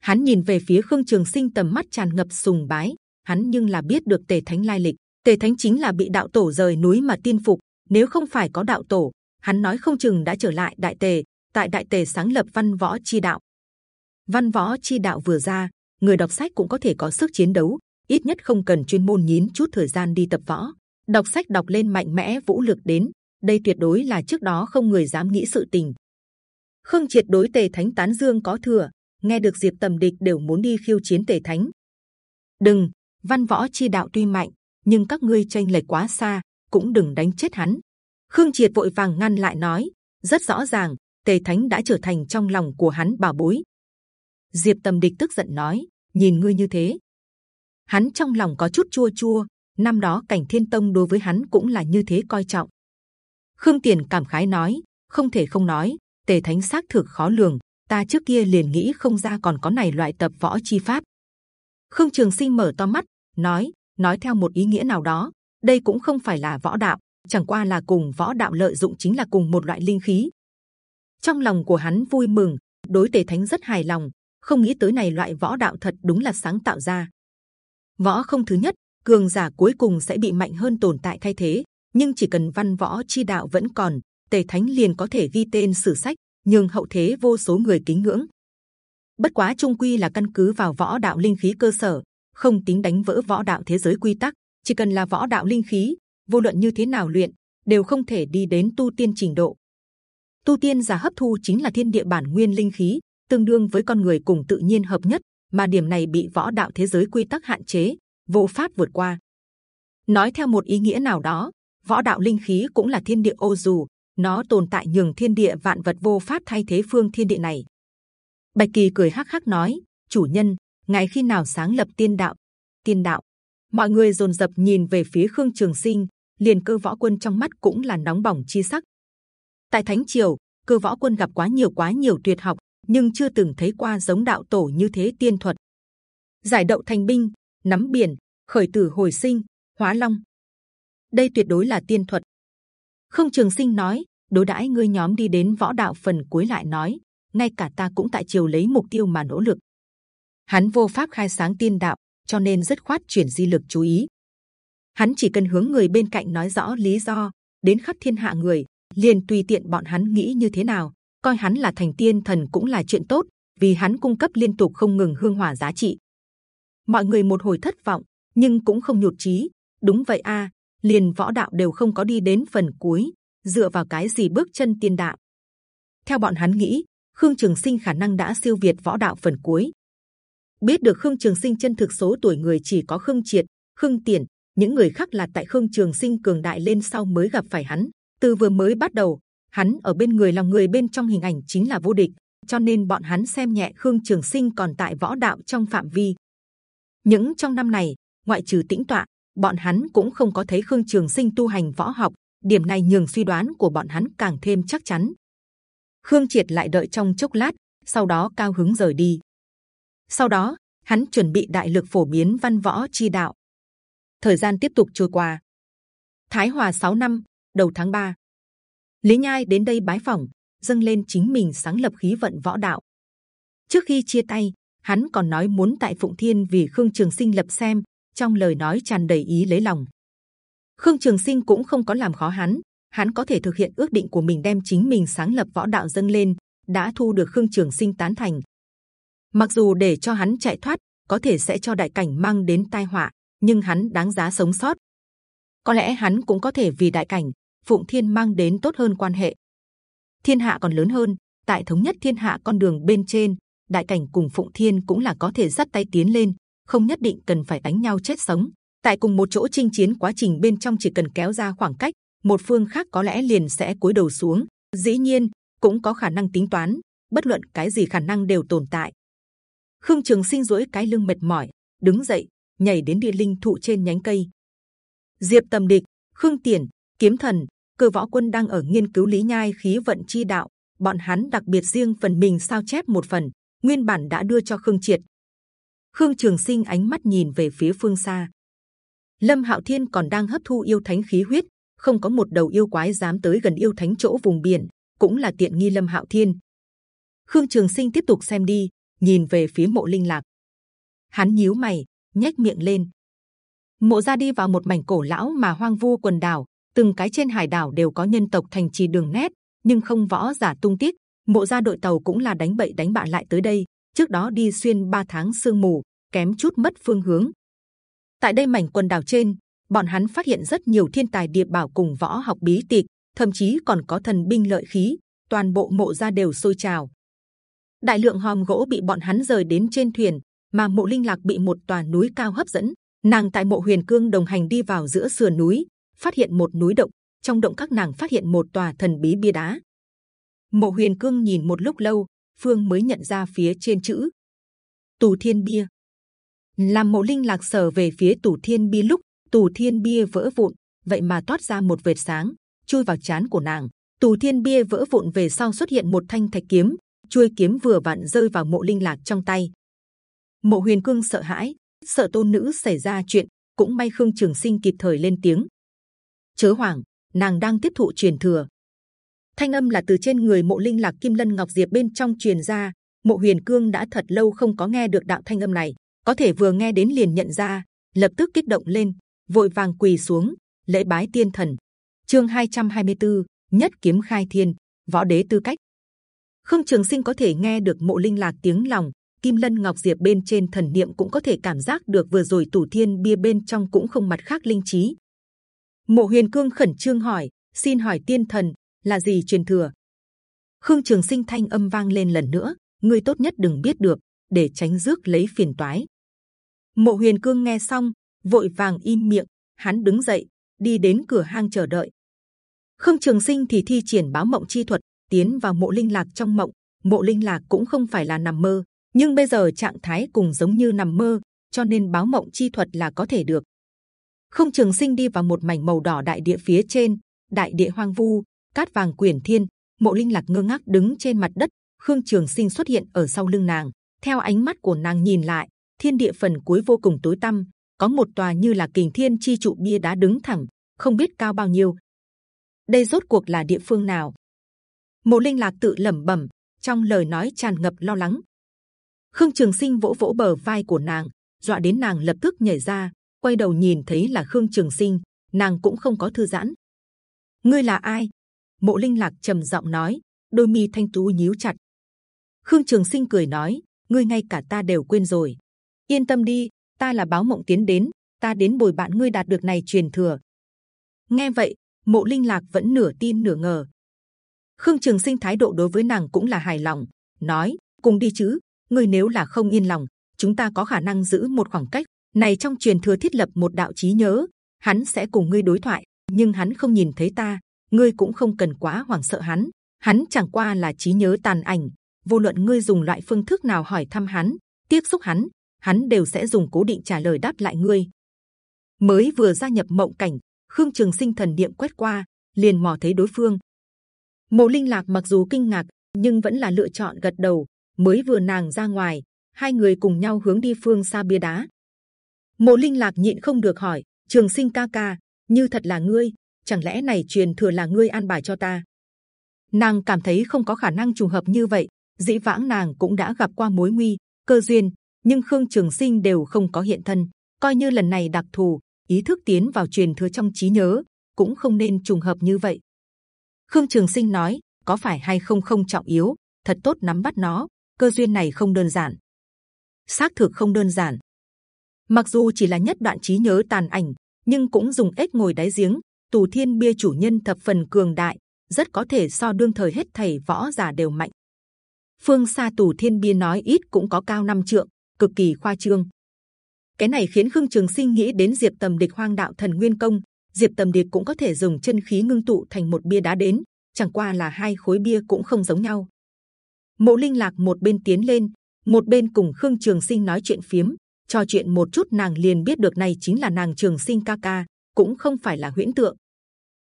Hắn nhìn về phía khương trường sinh tầm mắt tràn ngập sùng bái. Hắn nhưng là biết được tề thánh lai lịch. Tề thánh chính là bị đạo tổ rời núi mà tiên phục, nếu không phải có đạo tổ hắn nói không chừng đã trở lại đại tề, tại đại tề sáng lập văn võ chi đạo. Văn võ chi đạo vừa ra, người đọc sách cũng có thể có sức chiến đấu, ít nhất không cần chuyên môn nhín chút thời gian đi tập võ. Đọc sách đọc lên mạnh mẽ, vũ lực đến, đây tuyệt đối là trước đó không người dám nghĩ sự tình. Khương triệt đối tề thánh tán dương có thừa, nghe được diệp tầm địch đều muốn đi khiêu chiến tề thánh. Đừng, văn võ chi đạo tuy mạnh, nhưng các ngươi tranh lệch quá xa, cũng đừng đánh chết hắn. Khương Triệt vội vàng ngăn lại nói, rất rõ ràng, Tề Thánh đã trở thành trong lòng của hắn bảo bối. Diệp Tầm Địch tức giận nói, nhìn ngươi như thế, hắn trong lòng có chút chua chua. Năm đó Cảnh Thiên Tông đối với hắn cũng là như thế coi trọng. Khương Tiền cảm khái nói, không thể không nói, Tề Thánh xác thực khó lường. Ta trước kia liền nghĩ không ra còn có này loại tập võ chi pháp. Khương Trường Sinh mở to mắt, nói, nói theo một ý nghĩa nào đó, đây cũng không phải là võ đạo chẳng qua là cùng võ đạo lợi dụng chính là cùng một loại linh khí. Trong lòng của hắn vui mừng, đối tề thánh rất hài lòng, không nghĩ tới này loại võ đạo thật đúng là sáng tạo ra. Võ không thứ nhất, cường giả cuối cùng sẽ bị mạnh hơn tồn tại thay thế, nhưng chỉ cần văn võ chi đạo vẫn còn, tề thánh liền có thể ghi tên sử sách, nhường hậu thế vô số người kính ngưỡng. Bất quá trung quy là căn cứ vào võ đạo linh khí cơ sở, không tính đánh vỡ võ đạo thế giới quy tắc, chỉ cần là võ đạo linh khí vô luận như thế nào luyện, đều không thể đi đến tu tiên trình độ. Tu tiên giả hấp thu chính là thiên địa bản nguyên linh khí, tương đương với con người cùng tự nhiên hợp nhất, mà điểm này bị võ đạo thế giới quy tắc hạn chế, vô pháp vượt qua. Nói theo một ý nghĩa nào đó, võ đạo linh khí cũng là thiên địa ô dù, nó tồn tại nhường thiên địa vạn vật vô pháp thay thế phương thiên địa này. Bạch kỳ cười hắc hắc nói, chủ nhân, ngài khi nào sáng lập tiên đạo? Tiên đạo. Mọi người dồn dập nhìn về phía khương trường sinh liền cơ võ quân trong mắt cũng là nóng bỏng chi sắc. Tại thánh triều, cơ võ quân gặp quá nhiều quá nhiều tuyệt học, nhưng chưa từng thấy qua giống đạo tổ như thế tiên thuật. Giải đậu thành binh, nắm biển, khởi tử hồi sinh, hóa long. Đây tuyệt đối là tiên thuật. Không trường sinh nói, đối đãi ngươi nhóm đi đến võ đạo phần cuối lại nói, ngay cả ta cũng tại triều lấy mục tiêu mà nỗ lực. Hắn vô pháp khai sáng tiên đạo, cho nên rất khoát chuyển di lực chú ý hắn chỉ cần hướng người bên cạnh nói rõ lý do, đến khắp thiên hạ người, liền tùy tiện bọn hắn nghĩ như thế nào. Coi hắn là thành tiên thần cũng là chuyện tốt, vì hắn cung cấp liên tục không ngừng hương hỏa giá trị. Mọi người một hồi thất vọng, nhưng cũng không nhụt chí. Đúng vậy a, liền võ đạo đều không có đi đến phần cuối, dựa vào cái gì bước chân tiên đạo? Theo bọn hắn nghĩ, khương trường sinh khả năng đã siêu việt võ đạo phần cuối. Biết được khương trường sinh chân thực số tuổi người chỉ có khương triệt, khương tiền những người khác là tại khương trường sinh cường đại lên sau mới gặp phải hắn. Từ vừa mới bắt đầu, hắn ở bên người lòng người bên trong hình ảnh chính là vô địch, cho nên bọn hắn xem nhẹ khương trường sinh còn tại võ đạo trong phạm vi. Những trong năm này, ngoại trừ tĩnh tọa, bọn hắn cũng không có thấy khương trường sinh tu hành võ học. Điểm này nhường suy đoán của bọn hắn càng thêm chắc chắn. Khương triệt lại đợi trong chốc lát, sau đó cao hứng rời đi. Sau đó, hắn chuẩn bị đại lực phổ biến văn võ chi đạo thời gian tiếp tục trôi qua. Thái hòa 6 năm đầu tháng 3, lý nhai đến đây bái phỏng dâng lên chính mình sáng lập khí vận võ đạo. Trước khi chia tay hắn còn nói muốn tại phụng thiên vì khương trường sinh lập xem trong lời nói tràn đầy ý lấy lòng. Khương trường sinh cũng không có làm khó hắn hắn có thể thực hiện ước định của mình đem chính mình sáng lập võ đạo dâng lên đã thu được khương trường sinh tán thành. Mặc dù để cho hắn chạy thoát có thể sẽ cho đại cảnh mang đến tai họa nhưng hắn đáng giá sống sót. Có lẽ hắn cũng có thể vì đại cảnh, phụng thiên mang đến tốt hơn quan hệ. Thiên hạ còn lớn hơn, tại thống nhất thiên hạ con đường bên trên, đại cảnh cùng phụng thiên cũng là có thể dắt tay tiến lên, không nhất định cần phải đánh nhau chết sống. Tại cùng một chỗ chinh chiến quá trình bên trong chỉ cần kéo ra khoảng cách, một phương khác có lẽ liền sẽ cúi đầu xuống. Dĩ nhiên, cũng có khả năng tính toán, bất luận cái gì khả năng đều tồn tại. Khương trường sinh duỗi cái lưng mệt mỏi, đứng dậy nhảy đến địa linh thụ trên nhánh cây. Diệp tầm địch, khương tiền kiếm thần, cơ võ quân đang ở nghiên cứu lý nhai khí vận chi đạo. Bọn hắn đặc biệt riêng phần mình sao chép một phần, nguyên bản đã đưa cho khương triệt. Khương trường sinh ánh mắt nhìn về phía phương xa. Lâm hạo thiên còn đang hấp thu yêu thánh khí huyết, không có một đầu yêu quái dám tới gần yêu thánh chỗ vùng biển, cũng là tiện nghi lâm hạo thiên. Khương trường sinh tiếp tục xem đi, nhìn về phía mộ linh lạc. Hắn nhíu mày nhếch miệng lên. Mộ gia đi vào một mảnh cổ lão mà hoang vu quần đảo, từng cái trên hải đảo đều có nhân tộc thành trì đường nét, nhưng không võ giả tung tích. Mộ gia đội tàu cũng là đánh bậy đánh bạn lại tới đây, trước đó đi xuyên ba tháng sương mù, kém chút mất phương hướng. Tại đây mảnh quần đảo trên, bọn hắn phát hiện rất nhiều thiên tài địa bảo cùng võ học bí tịch, thậm chí còn có thần binh lợi khí, toàn bộ mộ gia đều sôi trào. Đại lượng hòm gỗ bị bọn hắn rời đến trên thuyền mà mộ linh lạc bị một tòa núi cao hấp dẫn. Nàng tại mộ huyền cương đồng hành đi vào giữa sườn núi, phát hiện một núi động. Trong động các nàng phát hiện một tòa thần bí bia đá. Mộ huyền cương nhìn một lúc lâu, phương mới nhận ra phía trên chữ. Tù thiên bia. Làm mộ linh lạc sở về phía tù thiên bia lúc, tù thiên bia vỡ vụn, vậy mà toát ra một vệt sáng, chui vào chán của nàng. Tù thiên bia vỡ vụn về sau xuất hiện một thanh thạch kiếm, chuôi kiếm vừa vặn rơi vào mộ linh lạc trong tay mộ huyền cương sợ hãi sợ tôn nữ xảy ra chuyện cũng may khương trường sinh kịp thời lên tiếng chớ hoảng, nàng đang tiếp thụ truyền thừa. Thanh âm là từ trên người mộ linh lạc kim lân ngọc diệp bên trong truyền ra. Mộ Huyền Cương đã thật lâu không có nghe được đạo thanh âm này, có thể vừa nghe đến liền nhận ra, lập tức kích động lên, vội vàng quỳ xuống lễ bái tiên thần. Chương 224, nhất kiếm khai thiên, võ đế tư cách. Khương Trường Sinh có thể nghe được mộ linh lạc tiếng lòng, Kim Lân Ngọc Diệp bên trên thần niệm cũng có thể cảm giác được vừa rồi tủ thiên bia bên trong cũng không mặt khác linh trí. Mộ Huyền Cương khẩn trương hỏi, xin hỏi tiên thần là gì truyền thừa? Khương Trường Sinh thanh âm vang lên lần nữa, ngươi tốt nhất đừng biết được, để tránh rước lấy phiền toái. Mộ Huyền Cương nghe xong, vội vàng im miệng. Hắn đứng dậy, đi đến cửa hang chờ đợi. Khương Trường Sinh thì thi triển báo mộng chi thuật, tiến vào mộ linh lạc trong mộng. Mộ linh lạc cũng không phải là nằm mơ, nhưng bây giờ trạng thái cùng giống như nằm mơ, cho nên báo mộng chi thuật là có thể được. Khương Trường Sinh đi vào một mảnh màu đỏ đại địa phía trên, đại địa hoang vu, cát vàng quyển thiên. Mộ linh lạc ngơ ngác đứng trên mặt đất. Khương Trường Sinh xuất hiện ở sau lưng nàng. Theo ánh mắt của nàng nhìn lại, thiên địa phần cuối vô cùng tối tăm, có một tòa như là kình thiên chi trụ bia đá đứng thẳng, không biết cao bao nhiêu. Đây rốt cuộc là địa phương nào? Mộ Linh lạc tự lẩm bẩm, trong lời nói tràn ngập lo lắng. Khương Trường Sinh vỗ vỗ bờ vai của nàng, dọa đến nàng lập tức nhảy ra, quay đầu nhìn thấy là Khương Trường Sinh, nàng cũng không có thư giãn. Ngươi là ai? Mộ Linh lạc trầm giọng nói, đôi mi thanh tú nhíu chặt. Khương Trường Sinh cười nói, ngươi ngay cả ta đều quên rồi. Yên tâm đi, ta là báo mộng tiến đến, ta đến bồi bạn ngươi đạt được này truyền thừa. Nghe vậy, mộ linh lạc vẫn nửa tin nửa ngờ. Khương Trường Sinh thái độ đối với nàng cũng là hài lòng, nói: cùng đi chứ. Ngươi nếu là không yên lòng, chúng ta có khả năng giữ một khoảng cách. Này trong truyền thừa thiết lập một đạo trí nhớ, hắn sẽ cùng ngươi đối thoại, nhưng hắn không nhìn thấy ta, ngươi cũng không cần quá hoảng sợ hắn. Hắn chẳng qua là trí nhớ tàn ảnh, vô luận ngươi dùng loại phương thức nào hỏi thăm hắn, tiếp xúc hắn, hắn đều sẽ dùng cố định trả lời đáp lại ngươi. Mới vừa gia nhập mộng cảnh, Khương Trường Sinh thần niệm quét qua, liền mò thấy đối phương. Mộ Linh Lạc mặc dù kinh ngạc, nhưng vẫn là lựa chọn gật đầu. Mới vừa nàng ra ngoài, hai người cùng nhau hướng đi phương xa bia đá. Mộ Linh Lạc nhịn không được hỏi: Trường Sinh ca ca, như thật là ngươi, chẳng lẽ này truyền thừa là ngươi an bài cho ta? Nàng cảm thấy không có khả năng trùng hợp như vậy. Dĩ vãng nàng cũng đã gặp qua mối nguy, cơ duyên, nhưng khương trường sinh đều không có hiện thân coi như lần này đặc thù ý thức tiến vào truyền thừa trong trí nhớ cũng không nên trùng hợp như vậy khương trường sinh nói có phải hay không không trọng yếu thật tốt nắm bắt nó cơ duyên này không đơn giản xác thực không đơn giản mặc dù chỉ là nhất đoạn trí nhớ tàn ảnh nhưng cũng dùng ếch ngồi đáy giếng tù thiên bia chủ nhân thập phần cường đại rất có thể so đương thời hết thầy võ giả đều mạnh phương xa tù thiên bia nói ít cũng có cao năm trượng cực kỳ khoa trương. Cái này khiến Khương Trường Sinh nghĩ đến Diệp Tầm Địch Hoang Đạo Thần Nguyên Công. Diệp Tầm Địch cũng có thể dùng chân khí ngưng tụ thành một bia đá đến, chẳng qua là hai khối bia cũng không giống nhau. Mộ Linh Lạc một bên tiến lên, một bên cùng Khương Trường Sinh nói chuyện phiếm, trò chuyện một chút nàng liền biết được này chính là nàng Trường Sinh ca ca, cũng không phải là huyễn tượng.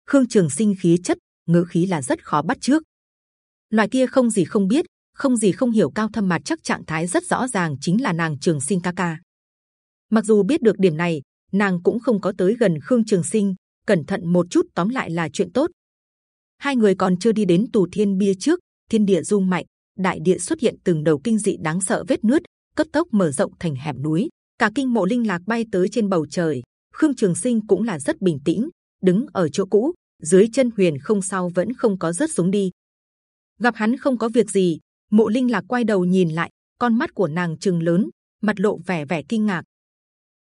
Khương Trường Sinh khí chất, ngữ khí là rất khó bắt trước. Loài kia không gì không biết, không gì không hiểu cao thâm mặt chắc trạng thái rất rõ ràng chính là nàng Trường Sinh ca ca. Mặc dù biết được điểm này, nàng cũng không có tới gần Khương Trường Sinh, cẩn thận một chút tóm lại là chuyện tốt. Hai người còn chưa đi đến tù thiên bia trước, thiên địa rung mạnh, đại địa xuất hiện từng đầu kinh dị đáng sợ vết nứt, cấp tốc mở rộng thành hẻm núi. Cả kinh mộ linh lạc bay tới trên bầu trời, Khương Trường Sinh cũng là rất bình tĩnh, đứng ở chỗ cũ, dưới chân huyền không sau vẫn không có rớt xuống đi. Gặp hắn không có việc gì, mộ linh lạc quay đầu nhìn lại con mắt của nàng trừng lớn mặt lộ vẻ vẻ kinh ngạc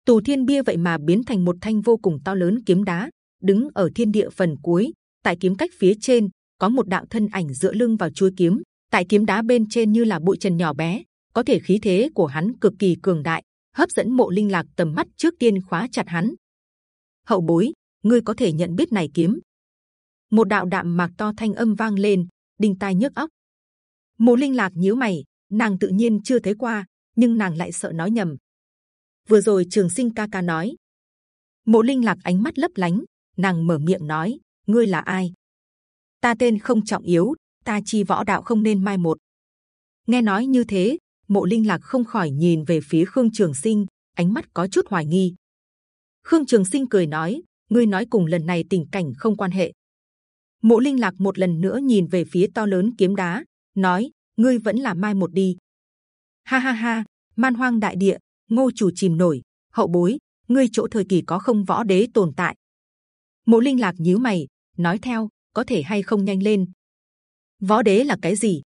tù thiên bia vậy mà biến thành một thanh vô cùng to lớn kiếm đá đứng ở thiên địa phần cuối tại kiếm cách phía trên có một đạo thân ảnh dựa lưng vào chuôi kiếm tại kiếm đá bên trên như là bụi trần nhỏ bé có thể khí thế của hắn cực kỳ cường đại hấp dẫn mộ linh lạc tầm mắt trước tiên khóa chặt hắn hậu bối ngươi có thể nhận biết này kiếm một đạo đạm mạc to thanh âm vang lên đinh tai nhức óc Mộ Linh Lạc nhíu mày, nàng tự nhiên chưa thấy qua, nhưng nàng lại sợ nói nhầm. Vừa rồi Trường Sinh ca ca nói, Mộ Linh Lạc ánh mắt lấp lánh, nàng mở miệng nói: ngươi là ai? Ta tên không trọng yếu, ta chi võ đạo không nên mai một. Nghe nói như thế, Mộ Linh Lạc không khỏi nhìn về phía Khương Trường Sinh, ánh mắt có chút hoài nghi. Khương Trường Sinh cười nói: ngươi nói cùng lần này tình cảnh không quan hệ. Mộ Linh Lạc một lần nữa nhìn về phía to lớn kiếm đá, nói: ngươi vẫn là mai một đi. Ha ha ha, man hoang đại địa, ngô chủ chìm nổi, hậu bối, ngươi chỗ thời kỳ có không võ đế tồn tại. Mộ Linh Lạc nhíu mày, nói theo, có thể hay không nhanh lên. Võ đế là cái gì?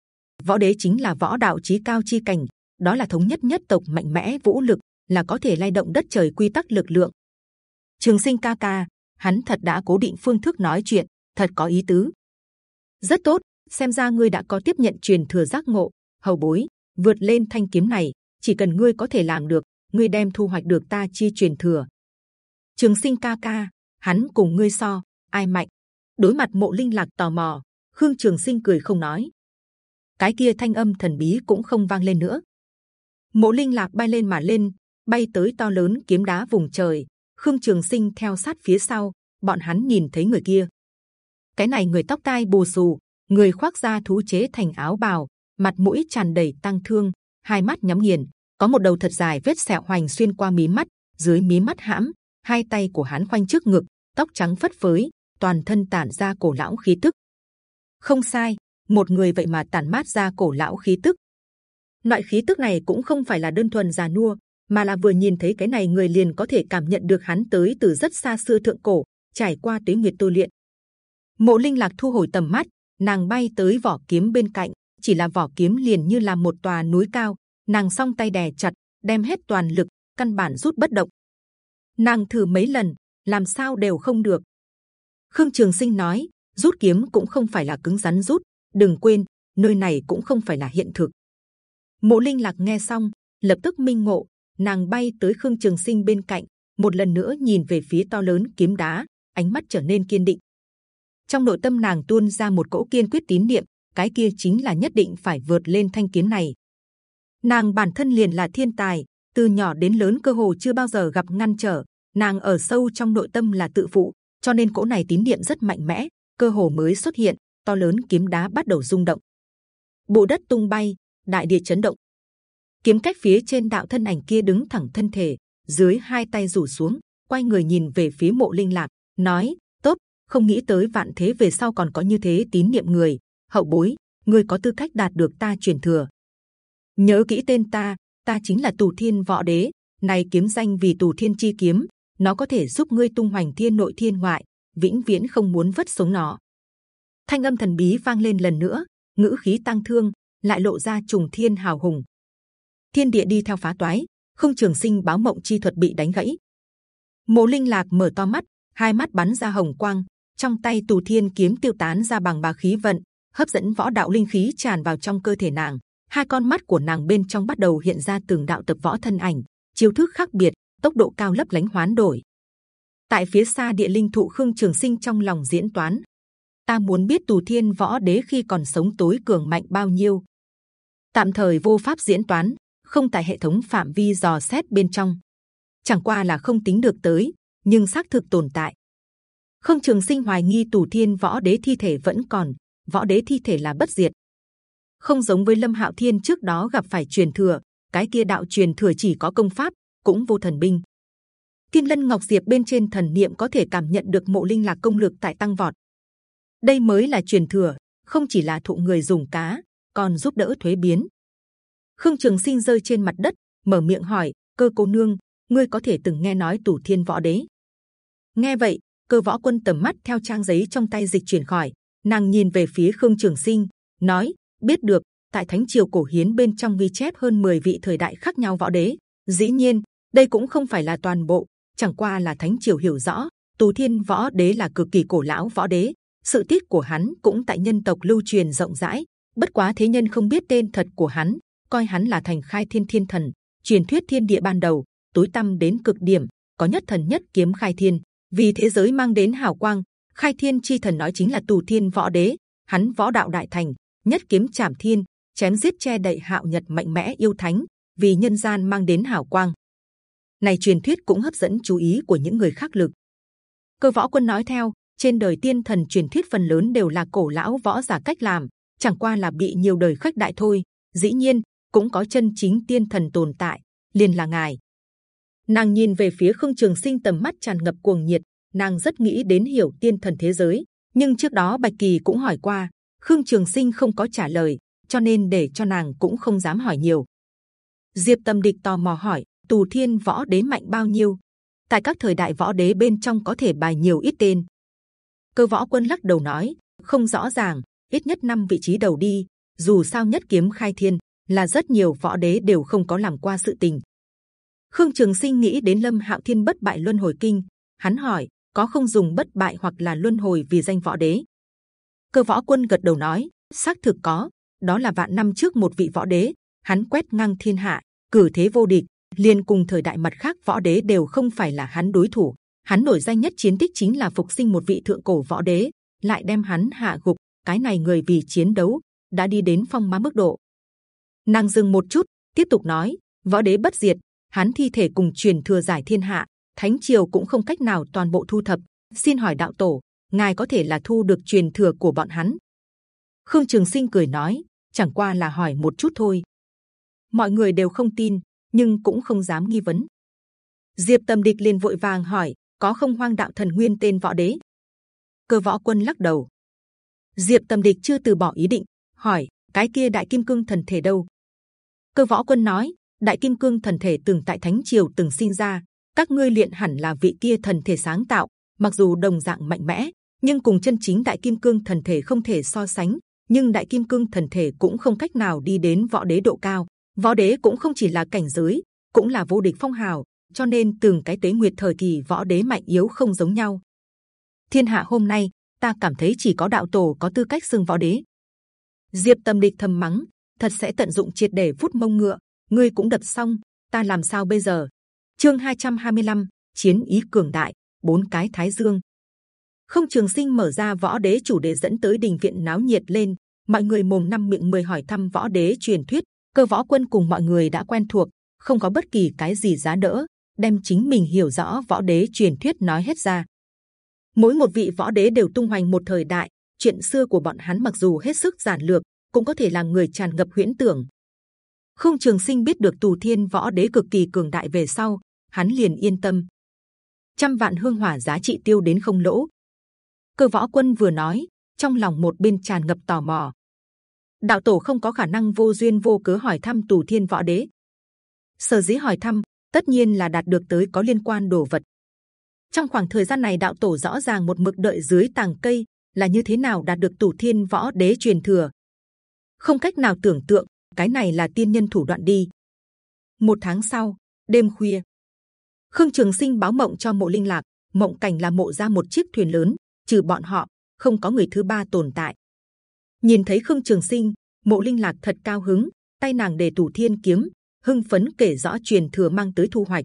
Võ đế chính là võ đạo chí cao chi cảnh, đó là thống nhất nhất tộc mạnh mẽ vũ lực, là có thể lay động đất trời quy tắc lực lượng. Trường Sinh ca ca, hắn thật đã cố định phương thức nói chuyện, thật có ý tứ. Rất tốt, xem ra ngươi đã có tiếp nhận truyền thừa giác ngộ, hầu bối vượt lên thanh kiếm này, chỉ cần ngươi có thể làm được, ngươi đem thu hoạch được ta chi truyền thừa. Trường Sinh ca ca, hắn cùng ngươi so, ai mạnh? Đối mặt Mộ Linh lạc tò mò, Khương Trường Sinh cười không nói. Cái kia thanh âm thần bí cũng không vang lên nữa. Mộ Linh lạc bay lên mà lên, bay tới to lớn kiếm đá vùng trời. Khương Trường Sinh theo sát phía sau, bọn hắn nhìn thấy người kia. Cái này người tóc tai bù xù, người khoác da thú chế thành áo bào, mặt mũi tràn đầy tăng thương, hai mắt nhắm nghiền, có một đầu thật dài vết sẹo hoành xuyên qua mí mắt, dưới mí mắt hãm, hai tay của hắn khoanh trước ngực, tóc trắng phất phới, toàn thân tản ra cổ lão khí tức. Không sai, một người vậy mà tản mát ra cổ lão khí tức. Loại khí tức này cũng không phải là đơn thuần già nua, mà là vừa nhìn thấy cái này người liền có thể cảm nhận được hắn tới từ rất xa xưa thượng cổ, trải qua tuế nguyệt tu luyện. Mộ Linh lạc thu hồi tầm mắt, nàng bay tới vỏ kiếm bên cạnh, chỉ là vỏ kiếm liền như là một tòa núi cao, nàng song tay đè chặt, đem hết toàn lực, căn bản rút bất động. Nàng thử mấy lần, làm sao đều không được. Khương Trường Sinh nói, rút kiếm cũng không phải là cứng rắn rút, đừng quên, nơi này cũng không phải là hiện thực. Mộ Linh lạc nghe xong, lập tức minh ngộ, nàng bay tới Khương Trường Sinh bên cạnh, một lần nữa nhìn về phía to lớn kiếm đá, ánh mắt trở nên kiên định. Trong nội tâm nàng tuôn ra một cỗ kiên quyết tín niệm, cái kia chính là nhất định phải vượt lên thanh kiếm này. Nàng bản thân liền là thiên tài, từ nhỏ đến lớn cơ hồ chưa bao giờ gặp ngăn trở. Nàng ở sâu trong nội tâm là tự phụ, cho nên cỗ này tín niệm rất mạnh mẽ. Cơ hồ mới xuất hiện, to lớn kiếm đá bắt đầu rung động, bộ đất tung bay, đại địa chấn động. Kiếm cách phía trên đạo thân ảnh kia đứng thẳng thân thể, dưới hai tay rủ xuống, quay người nhìn về phía mộ linh lạc, nói: tốt, không nghĩ tới vạn thế về sau còn có như thế tín niệm người, hậu bối, người có tư cách đạt được ta truyền thừa. Nhớ kỹ tên ta, ta chính là Tù Thiên Võ Đế. Này kiếm danh vì Tù Thiên Chi Kiếm, nó có thể giúp ngươi tung hoành thiên nội thiên ngoại, vĩnh viễn không muốn vứt sống nó. Thanh âm thần bí vang lên lần nữa, ngữ khí tăng thương, lại lộ ra trùng thiên hào hùng. Thiên địa đi theo phá toái, không trường sinh báo mộng chi thuật bị đánh gãy. Mộ Linh Lạc mở to mắt, hai mắt bắn ra hồng quang, trong tay Tù Thiên kiếm tiêu tán ra bằng bà khí vận, hấp dẫn võ đạo linh khí tràn vào trong cơ thể nàng. Hai con mắt của nàng bên trong bắt đầu hiện ra từng đạo tập võ thân ảnh, chiêu thức khác biệt, tốc độ cao lấp lánh hoán đổi. Tại phía xa địa linh thụ khương trường sinh trong lòng diễn toán, ta muốn biết tù thiên võ đế khi còn sống tối cường mạnh bao nhiêu. Tạm thời vô pháp diễn toán, không tại hệ thống phạm vi dò xét bên trong. Chẳng qua là không tính được tới, nhưng xác thực tồn tại. Khương Trường Sinh hoài nghi tù thiên võ đế thi thể vẫn còn, võ đế thi thể là bất diệt không giống với lâm hạo thiên trước đó gặp phải truyền thừa cái kia đạo truyền thừa chỉ có công pháp cũng vô thần binh Kim lân ngọc diệp bên trên thần niệm có thể cảm nhận được mộ linh lạc công lực tại tăng vọt. Đây mới là truyền thừa, không chỉ là thụ người dùng cá, còn giúp đỡ thuế biến. Khương trường sinh rơi trên mặt đất, mở miệng hỏi, cơ cô nương, ngươi có thể từng nghe nói tủ thiên võ đế? Nghe vậy. Cơ võ quân tầm mắt theo trang giấy trong tay dịch chuyển khỏi, nàng nhìn về phía khương trường sinh, nói, biết được, tại thánh triều cổ hiến bên trong ghi chép hơn 10 vị thời đại khác nhau võ đế. Dĩ nhiên, đây cũng không phải là toàn bộ chẳng qua là thánh triều hiểu rõ, tù thiên võ đế là cực kỳ cổ lão võ đế. Sự tích của hắn cũng tại nhân tộc lưu truyền rộng rãi. Bất quá thế nhân không biết tên thật của hắn, coi hắn là thành khai thiên thiên thần, truyền thuyết thiên địa ban đầu, tối tâm đến cực điểm, có nhất thần nhất kiếm khai thiên. Vì thế giới mang đến hào quang, khai thiên chi thần nói chính là tù thiên võ đế. Hắn võ đạo đại thành, nhất kiếm chạm thiên, chém giết che đậy hạo nhật mạnh mẽ yêu thánh. Vì nhân gian mang đến hào quang này truyền thuyết cũng hấp dẫn chú ý của những người khác lực. Cơ võ quân nói theo trên đời tiên thần truyền thuyết phần lớn đều là cổ lão võ giả cách làm chẳng qua là bị nhiều đời khách đại thôi. Dĩ nhiên cũng có chân chính tiên thần tồn tại liền là ngài. Nàng nhìn về phía khương trường sinh tầm mắt tràn ngập cuồng nhiệt nàng rất nghĩ đến hiểu tiên thần thế giới, nhưng trước đó bạch kỳ cũng hỏi qua, khương trường sinh không có trả lời, cho nên để cho nàng cũng không dám hỏi nhiều. Diệp Tâm Địch tò mò hỏi, Tù Thiên võ đế mạnh bao nhiêu? Tại các thời đại võ đế bên trong có thể bài nhiều ít tên. Cơ võ quân lắc đầu nói, không rõ ràng, ít nhất năm vị trí đầu đi. Dù sao nhất kiếm khai thiên là rất nhiều võ đế đều không có làm qua sự tình. Khương Trường Sinh nghĩ đến Lâm Hạo Thiên bất bại luân hồi kinh, hắn hỏi có không dùng bất bại hoặc là luân hồi vì danh võ đế. Cơ võ quân gật đầu nói, xác thực có, đó là vạn năm trước một vị võ đế, hắn quét ngang thiên hạ, cử thế vô địch, liền cùng thời đại mặt khác võ đế đều không phải là hắn đối thủ. Hắn nổi danh nhất chiến tích chính là phục sinh một vị thượng cổ võ đế, lại đem hắn hạ gục. Cái này người vì chiến đấu đã đi đến phong má mức độ. Nàng dừng một chút, tiếp tục nói: võ đế bất diệt, hắn thi thể cùng truyền thừa giải thiên hạ, thánh triều cũng không cách nào toàn bộ thu thập. Xin hỏi đạo tổ, ngài có thể là thu được truyền thừa của bọn hắn? Khương Trường Sinh cười nói, chẳng qua là hỏi một chút thôi. Mọi người đều không tin, nhưng cũng không dám nghi vấn. Diệp Tầm Địch liền vội vàng hỏi, có không hoang đạo thần nguyên tên võ đế? Cơ võ quân lắc đầu. Diệp Tầm Địch chưa từ bỏ ý định, hỏi, cái kia đại kim cương thần thể đâu? Cơ võ quân nói, đại kim cương thần thể từng tại thánh triều từng sinh ra, các ngươi luyện hẳn là vị kia thần thể sáng tạo, mặc dù đồng dạng mạnh mẽ, nhưng cùng chân chính đại kim cương thần thể không thể so sánh. Nhưng đại kim cương thần thể cũng không cách nào đi đến võ đế độ cao. Võ đế cũng không chỉ là cảnh giới, cũng là vô địch phong hào. Cho nên từng cái tế nguyệt thời kỳ võ đế mạnh yếu không giống nhau. Thiên hạ hôm nay, ta cảm thấy chỉ có đạo tổ có tư cách xưng võ đế. Diệp Tâm địch thầm mắng, thật sẽ tận dụng triệt để vút mông ngựa. Ngươi cũng đập xong, ta làm sao bây giờ? Chương 225, chiến ý cường đại, bốn cái thái dương. Không Trường Sinh mở ra võ đế chủ đề dẫn tới đình viện náo nhiệt lên, mọi người mồm năm miệng mười hỏi thăm võ đế truyền thuyết. Cơ võ quân cùng mọi người đã quen thuộc, không có bất kỳ cái gì giá đỡ, đem chính mình hiểu rõ võ đế truyền thuyết nói hết ra. Mỗi một vị võ đế đều tung hoành một thời đại, chuyện xưa của bọn hắn mặc dù hết sức giản lược, cũng có thể làm người tràn ngập huyễn tưởng. Không Trường Sinh biết được Tù Thiên võ đế cực kỳ cường đại về sau, hắn liền yên tâm. Trăm vạn hương hỏa giá trị tiêu đến không lỗ. Cơ võ quân vừa nói, trong lòng một bên tràn ngập tò mò. Đạo tổ không có khả năng vô duyên vô cớ hỏi thăm Tù Thiên võ đế. Sở dĩ hỏi thăm, tất nhiên là đạt được tới có liên quan đồ vật. Trong khoảng thời gian này, đạo tổ rõ ràng một mực đợi dưới tàng cây là như thế nào đạt được Tù Thiên võ đế truyền thừa. Không cách nào tưởng tượng, cái này là tiên nhân thủ đoạn đi. Một tháng sau, đêm khuya, Khương Trường Sinh báo mộng cho Mộ Linh Lạc, mộng cảnh là mộ ra một chiếc thuyền lớn, trừ bọn họ không có người thứ ba tồn tại. Nhìn thấy Khương Trường Sinh, Mộ Linh Lạc thật cao hứng, tay nàng để tủ thiên kiếm, hưng phấn kể rõ truyền thừa mang tới thu hoạch.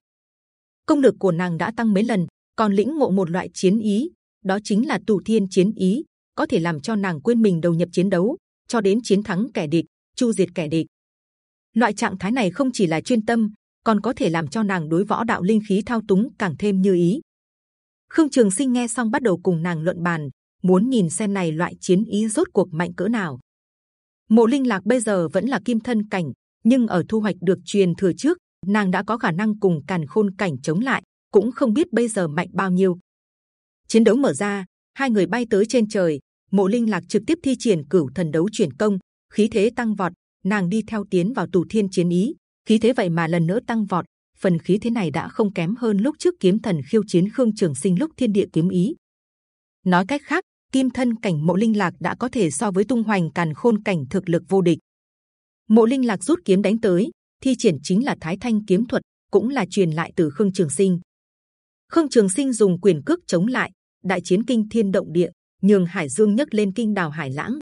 Công lực của nàng đã tăng mấy lần, còn lĩnh ngộ một loại chiến ý, đó chính là tủ thiên chiến ý, có thể làm cho nàng quên mình đầu nhập chiến đấu, cho đến chiến thắng kẻ địch, chu diệt kẻ địch. Loại trạng thái này không chỉ là chuyên tâm, còn có thể làm cho nàng đối võ đạo linh khí thao túng càng thêm như ý. Khương Trường Sinh nghe xong bắt đầu cùng nàng luận bàn, muốn nhìn xem này loại chiến ý rốt cuộc mạnh cỡ nào. Mộ Linh Lạc bây giờ vẫn là kim thân cảnh, nhưng ở thu hoạch được truyền thừa trước, nàng đã có khả năng cùng càn khôn cảnh chống lại, cũng không biết bây giờ mạnh bao nhiêu. Chiến đấu mở ra, hai người bay tới trên trời. Mộ Linh Lạc trực tiếp thi triển cửu thần đấu chuyển công, khí thế tăng vọt, nàng đi theo tiến vào tù thiên chiến ý, khí thế vậy mà lần nữa tăng vọt phần khí thế này đã không kém hơn lúc trước kiếm thần khiêu chiến khương trường sinh lúc thiên địa kiếm ý nói cách khác, kim thân cảnh mộ linh lạc đã có thể so với tung hoành càn khôn cảnh thực lực vô địch. Mộ linh lạc rút kiếm đánh tới, thi triển chính là thái thanh kiếm thuật, cũng là truyền lại từ khương trường sinh. Khương trường sinh dùng quyền cước chống lại, đại chiến kinh thiên động địa, nhường hải dương nhấc lên kinh đào hải lãng.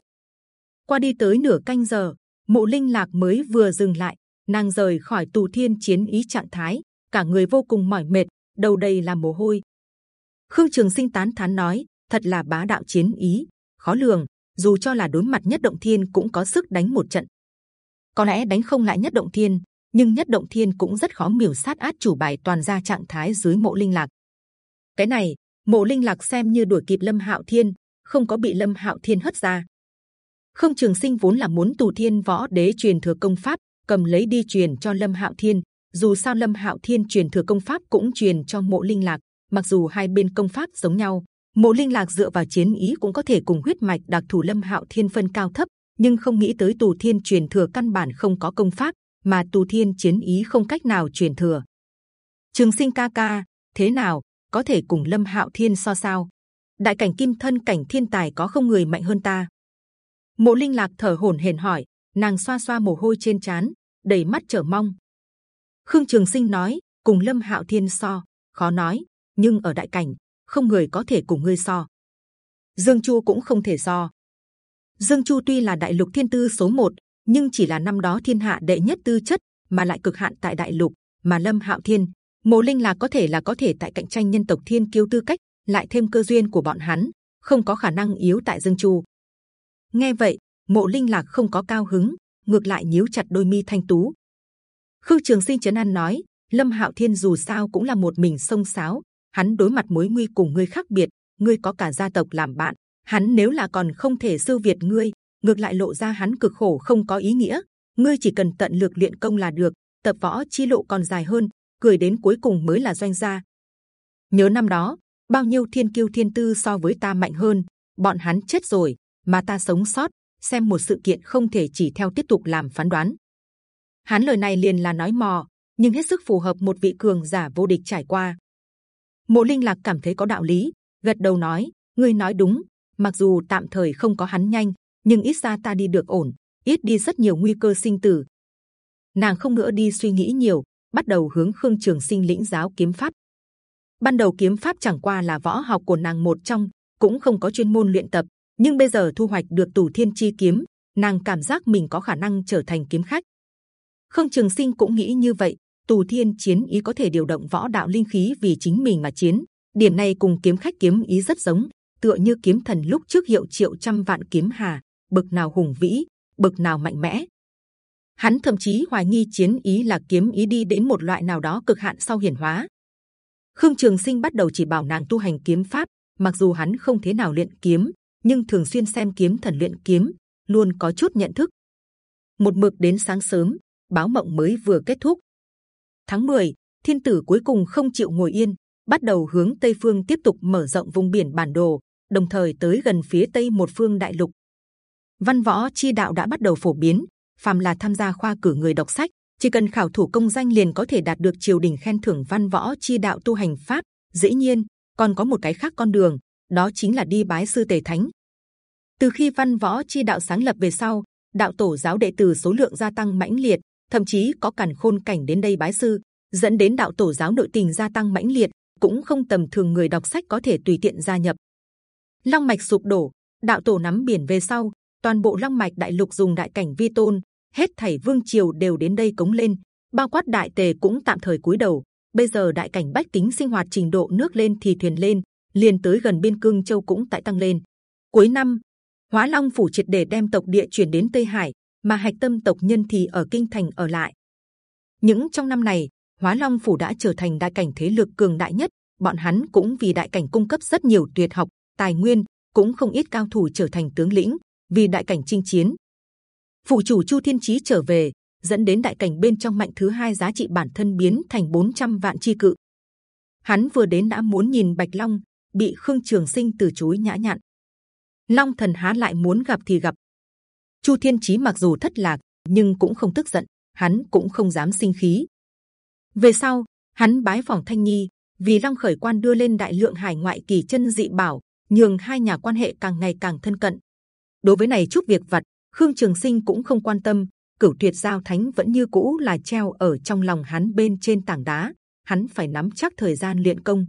Qua đi tới nửa canh giờ, mộ linh lạc mới vừa dừng lại, nàng rời khỏi tù thiên chiến ý trạng thái, cả người vô cùng mỏi mệt, đầu đầy là mồ hôi. Khương trường sinh tán thán nói thật là bá đạo chiến ý khó lường dù cho là đối mặt nhất động thiên cũng có sức đánh một trận có lẽ đánh không lại nhất động thiên nhưng nhất động thiên cũng rất khó miểu sát át chủ bài toàn ra trạng thái dưới mộ linh lạc cái này mộ linh lạc xem như đuổi kịp lâm hạo thiên không có bị lâm hạo thiên hất ra không trường sinh vốn là muốn tù thiên võ đế truyền thừa công pháp cầm lấy đi truyền cho Lâm Hạo Thiên. Dù sao Lâm Hạo Thiên truyền thừa công pháp cũng truyền cho Mộ Linh Lạc, mặc dù hai bên công pháp giống nhau, Mộ Linh Lạc dựa vào chiến ý cũng có thể cùng huyết mạch đặc thù Lâm Hạo Thiên phân cao thấp, nhưng không nghĩ tới Tù Thiên truyền thừa căn bản không có công pháp, mà Tù Thiên chiến ý không cách nào truyền thừa. Trường Sinh ca ca, thế nào có thể cùng Lâm Hạo Thiên so sao? Đại cảnh kim thân cảnh thiên tài có không người mạnh hơn ta? Mộ Linh Lạc thở hổn hển hỏi, nàng xoa xoa mồ hôi trên trán, đầy mắt chờ mong. Khương Trường Sinh nói, cùng Lâm Hạo Thiên so, khó nói, nhưng ở đại cảnh không người có thể cùng ngươi so. Dương Chu cũng không thể so. Dương Chu tuy là đại lục thiên tư số một, nhưng chỉ là năm đó thiên hạ đệ nhất tư chất, mà lại cực hạn tại đại lục. Mà Lâm Hạo Thiên, Mộ Linh là có thể là có thể tại cạnh tranh nhân tộc thiên kiêu tư cách, lại thêm cơ duyên của bọn hắn, không có khả năng yếu tại Dương Chu. Nghe vậy, Mộ Linh lạc không có cao hứng, ngược lại nhíu chặt đôi mi thanh tú. Khương Trường Sinh chấn an nói, Lâm Hạo Thiên dù sao cũng là một mình sông sáo, hắn đối mặt mối nguy cùng ngươi khác biệt, ngươi có cả gia tộc làm bạn, hắn nếu là còn không thể siêu việt ngươi, ngược lại lộ ra hắn cực khổ không có ý nghĩa. Ngươi chỉ cần tận lực luyện công là được, tập võ chi lộ còn dài hơn, cười đến cuối cùng mới là doanh gia. Nhớ năm đó, bao nhiêu thiên kiêu thiên tư so với ta mạnh hơn, bọn hắn chết rồi, mà ta sống sót. Xem một sự kiện không thể chỉ theo tiếp tục làm phán đoán. Hắn lời này liền là nói mò, nhưng hết sức phù hợp một vị cường giả vô địch trải qua. Mộ Linh lạc cảm thấy có đạo lý, gật đầu nói: ngươi nói đúng. Mặc dù tạm thời không có hắn nhanh, nhưng ít ra ta đi được ổn, ít đi rất nhiều nguy cơ sinh tử. Nàng không nữa đi suy nghĩ nhiều, bắt đầu hướng Khương Trường Sinh lĩnh giáo kiếm pháp. Ban đầu kiếm pháp chẳng qua là võ học của nàng một trong, cũng không có chuyên môn luyện tập, nhưng bây giờ thu hoạch được Tù Thiên Chi kiếm, nàng cảm giác mình có khả năng trở thành kiếm khách. Khương Trường Sinh cũng nghĩ như vậy, Tù Thiên chiến ý có thể điều động võ đạo linh khí vì chính mình mà chiến. Điểm này cùng kiếm khách kiếm ý rất giống, tựa như kiếm thần lúc trước hiệu triệu trăm vạn kiếm hà, bực nào hùng vĩ, bực nào mạnh mẽ. Hắn thậm chí hoài nghi chiến ý là kiếm ý đi đến một loại nào đó cực hạn sau hiển hóa. Khương Trường Sinh bắt đầu chỉ bảo nàng tu hành kiếm pháp, mặc dù hắn không thế nào luyện kiếm, nhưng thường xuyên xem kiếm thần luyện kiếm, luôn có chút nhận thức. Một mực đến sáng sớm, báo mộng mới vừa kết thúc, Tháng 10, Thiên Tử cuối cùng không chịu ngồi yên, bắt đầu hướng Tây phương tiếp tục mở rộng vùng biển bản đồ, đồng thời tới gần phía Tây một phương đại lục. Văn võ chi đạo đã bắt đầu phổ biến, phàm là tham gia khoa cử người đọc sách, chỉ cần khảo thủ công danh liền có thể đạt được triều đình khen thưởng văn võ chi đạo tu hành pháp. Dĩ nhiên, còn có một cái khác con đường, đó chính là đi bái sư tề thánh. Từ khi văn võ chi đạo sáng lập về sau, đạo tổ giáo đệ tử số lượng gia tăng mãnh liệt, thậm chí có càn khôn cảnh đến đây bái sư, dẫn đến đạo tổ giáo nội tình gia tăng mãnh liệt, cũng không tầm thường người đọc sách có thể tùy tiện gia nhập. Long mạch sụp đổ, đạo tổ nắm biển về sau, toàn bộ long mạch đại lục dùng đại cảnh vi tôn, hết thảy vương triều đều đến đây cống lên, bao quát đại tề cũng tạm thời cúi đầu. Bây giờ đại cảnh bách tính sinh hoạt trình độ nước lên thì thuyền lên, liền tới gần biên cương châu cũng tại tăng lên. Cuối năm, Hóa Long phủ triệt để đem tộc địa chuyển đến Tây Hải, mà hạch tâm tộc nhân thì ở kinh thành ở lại. Những trong năm này, Hóa Long phủ đã trở thành đại cảnh thế lực cường đại nhất. Bọn hắn cũng vì đại cảnh cung cấp rất nhiều tuyệt học, tài nguyên, cũng không ít cao thủ trở thành tướng lĩnh vì đại cảnh chinh chiến. Phụ chủ Chu Thiên Chí trở về, dẫn đến đại cảnh bên trong mạnh thứ hai giá trị bản thân biến thành 400 vạn chi cự. Hắn vừa đến đã muốn nhìn Bạch Long, bị Khương Trường Sinh từ chối nhã nhặn. Long thần há lại muốn gặp thì gặp, Chu Thiên Chí mặc dù thất lạc, nhưng cũng không tức giận, hắn cũng không dám sinh khí. Về sau, hắn bái phỏng Thanh Nhi, vì Long khởi quan đưa lên đại lượng hải ngoại kỳ chân dị bảo, nhường hai nhà quan hệ càng ngày càng thân cận. Đối với này chút việc vặt, Khương Trường Sinh cũng không quan tâm. Cửu Tuyệt Giao Thánh vẫn như cũ là treo ở trong lòng hắn bên trên tảng đá. Hắn phải nắm chắc thời gian luyện công.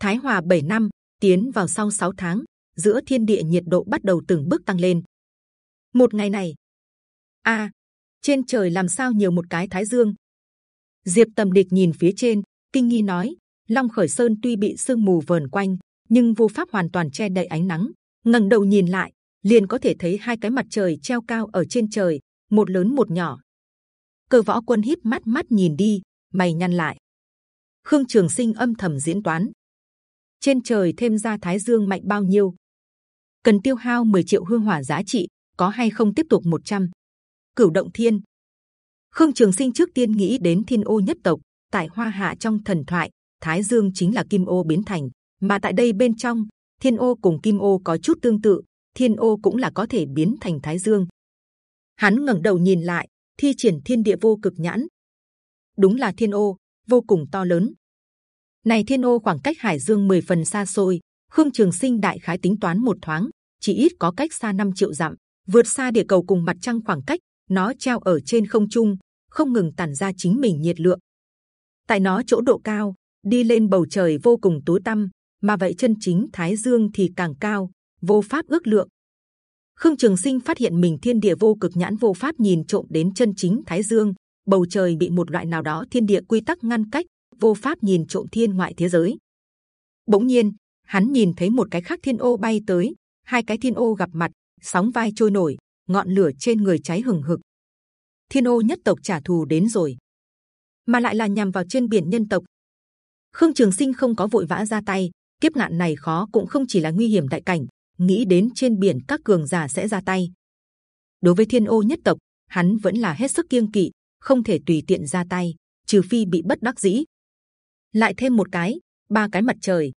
Thái Hòa 7 năm tiến vào sau 6 tháng, giữa thiên địa nhiệt độ bắt đầu từng bước tăng lên. Một ngày này, a trên trời làm sao nhiều một cái thái dương? Diệp Tầm Địch nhìn phía trên, kinh nghi nói: Long Khởi Sơn tuy bị sương mù vờn quanh, nhưng vô pháp hoàn toàn che đậy ánh nắng. ngẩng đầu nhìn lại, liền có thể thấy hai cái mặt trời treo cao ở trên trời, một lớn một nhỏ. Cơ võ quân híp mắt mắt nhìn đi, mày nhăn lại. Khương Trường Sinh âm thầm diễn toán. Trên trời thêm ra Thái Dương mạnh bao nhiêu? Cần tiêu hao 10 triệu hương hỏa giá trị, có hay không tiếp tục 100 cửu động thiên khương trường sinh trước tiên nghĩ đến thiên ô nhất tộc tại hoa hạ trong thần thoại thái dương chính là kim ô biến thành, mà tại đây bên trong thiên ô cùng kim ô có chút tương tự, thiên ô cũng là có thể biến thành thái dương. Hắn ngẩng đầu nhìn lại, thi triển thiên địa vô cực nhãn, đúng là thiên ô, vô cùng to lớn. Này thiên ô khoảng cách hải dương 10 phần xa xôi, khương trường sinh đại khái tính toán một thoáng, chỉ ít có cách xa 5 triệu dặm, vượt xa địa cầu cùng mặt trăng khoảng cách, nó treo ở trên không trung, không ngừng tản ra chính mình nhiệt lượng. Tại nó chỗ độ cao, đi lên bầu trời vô cùng tối tăm, mà vậy chân chính Thái Dương thì càng cao, vô pháp ước lượng. Khương Trường Sinh phát hiện mình thiên địa vô cực nhãn vô pháp nhìn trộm đến chân chính Thái Dương, bầu trời bị một loại nào đó thiên địa quy tắc ngăn cách, vô pháp nhìn trộm thiên ngoại thế giới. Bỗng nhiên, hắn nhìn thấy một cái khác thiên ô bay tới, hai cái thiên ô gặp mặt, sóng vai trôi nổi, ngọn lửa trên người cháy hừng hực. Thiên ô nhất tộc trả thù đến rồi, mà lại là nhằm vào trên biển nhân tộc. Khương Trường Sinh không có vội vã ra tay, kiếp nạn này khó cũng không chỉ là nguy hiểm đại cảnh, nghĩ đến trên biển các cường giả sẽ ra tay. Đối với thiên ô nhất tộc, hắn vẫn là hết sức kiêng kỵ, không thể tùy tiện ra tay, trừ phi bị bất đắc dĩ. Lại thêm một cái, ba cái mặt trời.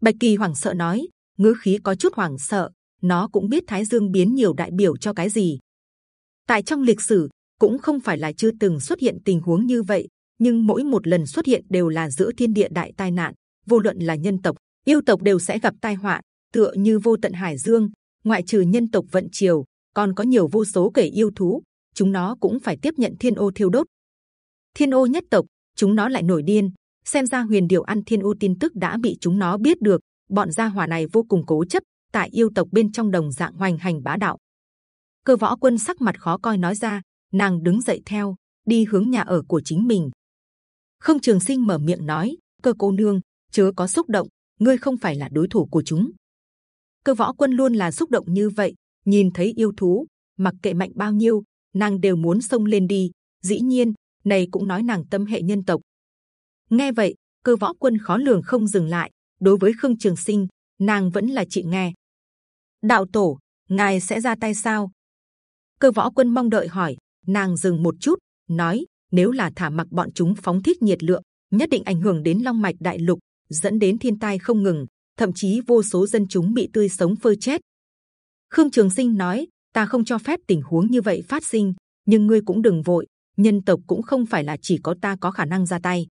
Bạch kỳ hoảng sợ nói, ngữ khí có chút hoảng sợ. Nó cũng biết Thái Dương biến nhiều đại biểu cho cái gì. Tại trong lịch sử cũng không phải là chưa từng xuất hiện tình huống như vậy, nhưng mỗi một lần xuất hiện đều là giữa thiên địa đại tai nạn. Vô luận là nhân tộc, yêu tộc đều sẽ gặp tai họa, tựa như vô tận hải dương. Ngoại trừ nhân tộc vận triều, còn có nhiều vô số kẻ yêu thú, chúng nó cũng phải tiếp nhận thiên ô thiêu đốt. Thiên ô nhất tộc, chúng nó lại nổi điên. Xem ra huyền điều ăn thiên ô tin tức đã bị chúng nó biết được. Bọn gia hỏa này vô cùng cố chấp, tại yêu tộc bên trong đồng dạng hoành hành bá đạo. Cơ võ quân sắc mặt khó coi nói ra, nàng đứng dậy theo, đi hướng nhà ở của chính mình. Không Trường Sinh mở miệng nói, cơ cô nương, chớ có xúc động, ngươi không phải là đối thủ của chúng. Cơ võ quân luôn là xúc động như vậy, nhìn thấy yêu thú, mặc kệ mạnh bao nhiêu, nàng đều muốn xông lên đi. Dĩ nhiên, này cũng nói nàng tâm hệ nhân tộc. Nghe vậy, cơ võ quân khó lường không dừng lại. Đối với Khương Trường Sinh, nàng vẫn là chị nghe. Đạo tổ, ngài sẽ ra tay sao? Cơ võ quân mong đợi hỏi. Nàng dừng một chút, nói: nếu là thả mặc bọn chúng phóng thích nhiệt lượng, nhất định ảnh hưởng đến long mạch đại lục, dẫn đến thiên tai không ngừng, thậm chí vô số dân chúng bị tươi sống phơi chết. Khương Trường Sinh nói: ta không cho phép tình huống như vậy phát sinh, nhưng ngươi cũng đừng vội. Nhân tộc cũng không phải là chỉ có ta có khả năng ra tay.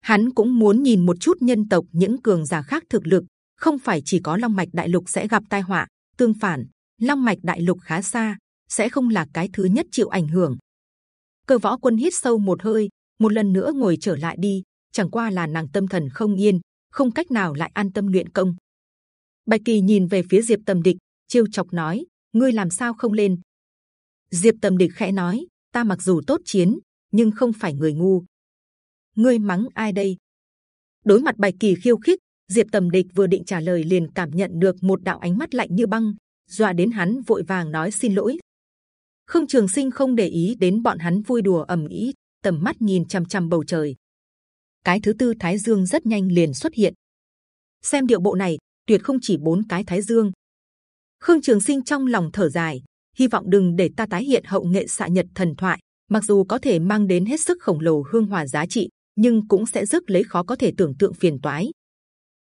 Hắn cũng muốn nhìn một chút nhân tộc những cường giả khác thực lực, không phải chỉ có long mạch đại lục sẽ gặp tai họa. Tương phản, long mạch đại lục khá xa, sẽ không là cái thứ nhất chịu ảnh hưởng. Cơ võ quân hít sâu một hơi, một lần nữa ngồi trở lại đi. Chẳng qua là nàng tâm thần không yên, không cách nào lại an tâm luyện công. Bạch kỳ nhìn về phía Diệp Tầm Địch, chiêu chọc nói: ngươi làm sao không lên? Diệp Tầm Địch khẽ nói: ta mặc dù tốt chiến, nhưng không phải người ngu. Ngươi mắng ai đây? Đối mặt Bạch Kỳ khiêu khích, Diệp Tầm Địch vừa định trả lời liền cảm nhận được một đạo ánh mắt lạnh như băng, dọa đến hắn vội vàng nói xin lỗi. Khương Trường Sinh không để ý đến bọn hắn vui đùa ầm ĩ, tầm mắt nhìn c h m c h m bầu trời. Cái thứ tư Thái Dương rất nhanh liền xuất hiện. Xem điệu bộ này, tuyệt không chỉ bốn cái Thái Dương. Khương Trường Sinh trong lòng thở dài, hy vọng đừng để ta tái hiện hậu nghệ xạ nhật thần thoại. Mặc dù có thể mang đến hết sức khổng lồ hương hòa giá trị, nhưng cũng sẽ rước lấy khó có thể tưởng tượng phiền toái.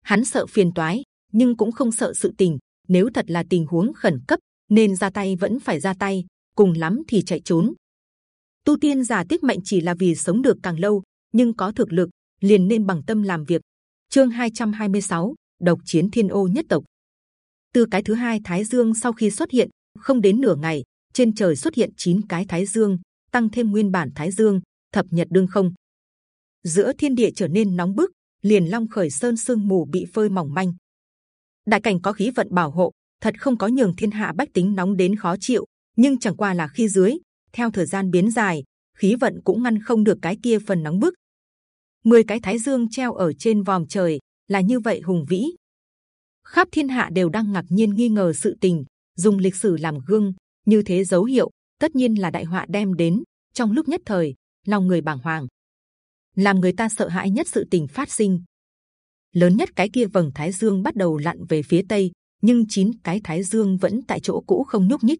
Hắn sợ phiền toái, nhưng cũng không sợ sự tình. Nếu thật là tình huống khẩn cấp, nên ra tay vẫn phải ra tay cùng lắm thì chạy trốn. Tu tiên giả tiết mệnh chỉ là vì sống được càng lâu, nhưng có thực lực liền nên bằng tâm làm việc. Chương 226, độc chiến thiên ô nhất tộc. Từ cái thứ hai Thái Dương sau khi xuất hiện, không đến nửa ngày, trên trời xuất hiện chín cái Thái Dương, tăng thêm nguyên bản Thái Dương, thập nhật đương không. Giữa thiên địa trở nên nóng bức, liền long khởi sơn sương mù bị phơi mỏng manh. Đại cảnh có khí vận bảo hộ, thật không có nhường thiên hạ bách tính nóng đến khó chịu, nhưng chẳng qua là khi dưới theo thời gian biến dài khí vận cũng ngăn không được cái kia phần nóng bức. Mười cái thái dương treo ở trên vòm trời là như vậy hùng vĩ. Khắp thiên hạ đều đang ngạc nhiên nghi ngờ sự tình dùng lịch sử làm gương như thế dấu hiệu tất nhiên là đại họa đem đến. Trong lúc nhất thời lòng người bàng hoàng làm người ta sợ hãi nhất sự tình phát sinh lớn nhất cái kia vầng thái dương bắt đầu lặn về phía tây nhưng chín cái thái dương vẫn tại chỗ cũ không nhúc nhích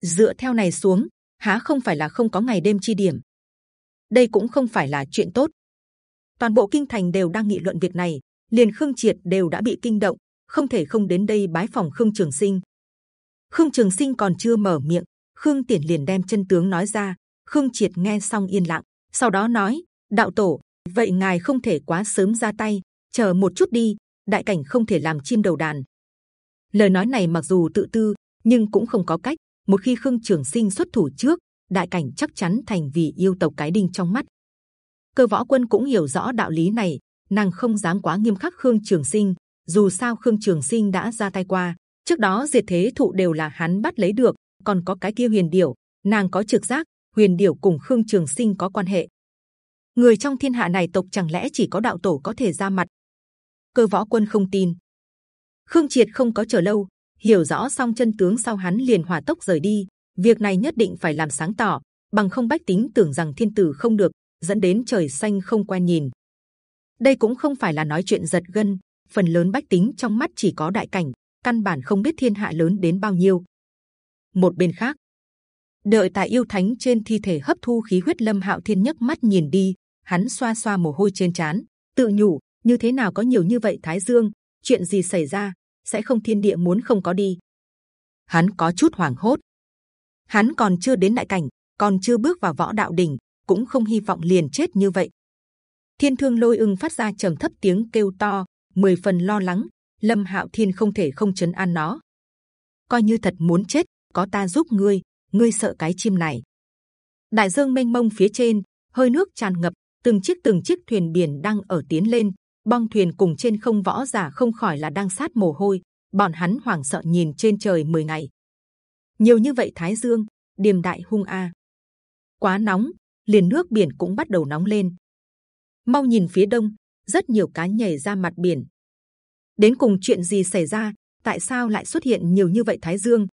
dựa theo này xuống há không phải là không có ngày đêm chi điểm đây cũng không phải là chuyện tốt toàn bộ kinh thành đều đang nghị luận việc này, liền Khương Triệt đều đã bị kinh động, không thể không đến đây bái phòng Khương Trường Sinh. Khương Trường Sinh còn chưa mở miệng, Khương tiển liền đem chân tướng nói ra. Khương Triệt nghe xong yên lặng, sau đó nói: Đạo tổ, vậy ngài không thể quá sớm ra tay, chờ một chút đi. Đại cảnh không thể làm chim đầu đàn. Lời nói này mặc dù tự tư, nhưng cũng không có cách. Một khi Khương Trường Sinh xuất thủ trước, đại cảnh chắc chắn thành vì yêu tộc cái đinh trong mắt. Cơ võ quân cũng hiểu rõ đạo lý này, nàng không dám quá nghiêm khắc Khương Trường Sinh. Dù sao Khương Trường Sinh đã ra tay qua, trước đó diệt thế thụ đều là hắn bắt lấy được, còn có cái kia huyền điểu, nàng có trực giác huyền điểu cùng Khương Trường Sinh có quan hệ. Người trong thiên hạ này tộc chẳng lẽ chỉ có đạo tổ có thể ra mặt? Cơ võ quân không tin. Khương Triệt không có chờ lâu, hiểu rõ xong chân tướng sau hắn liền hỏa tốc rời đi. Việc này nhất định phải làm sáng tỏ, bằng không bách tính tưởng rằng thiên tử không được, dẫn đến trời xanh không quen nhìn. Đây cũng không phải là nói chuyện giật gân. Phần lớn bách tính trong mắt chỉ có đại cảnh, căn bản không biết thiên hạ lớn đến bao nhiêu. Một bên khác, đợi tại yêu thánh trên thi thể hấp thu khí huyết lâm hạo thiên nhấc mắt nhìn đi, hắn xoa xoa mồ hôi trên trán, tự nhủ như thế nào có nhiều như vậy thái dương, chuyện gì xảy ra, sẽ không thiên địa muốn không có đi. Hắn có chút hoảng hốt. Hắn còn chưa đến đại cảnh, còn chưa bước vào võ đạo đỉnh, cũng không hy vọng liền chết như vậy. Thiên thương lôi ưng phát ra trầm thấp tiếng kêu to, mười phần lo lắng. Lâm Hạo Thiên không thể không chấn an nó. Coi như thật muốn chết, có ta giúp ngươi, ngươi sợ cái chim này. Đại dương mênh mông phía trên, hơi nước tràn ngập, từng chiếc từng chiếc thuyền biển đang ở tiến lên, bong thuyền cùng trên không võ giả không khỏi là đang sát mồ hôi. Bọn hắn hoảng sợ nhìn trên trời 10 ngày, nhiều như vậy Thái Dương, điềm đại hung a, quá nóng, liền nước biển cũng bắt đầu nóng lên. Mau nhìn phía đông, rất nhiều cá nhảy ra mặt biển. Đến cùng chuyện gì xảy ra? Tại sao lại xuất hiện nhiều như vậy Thái Dương?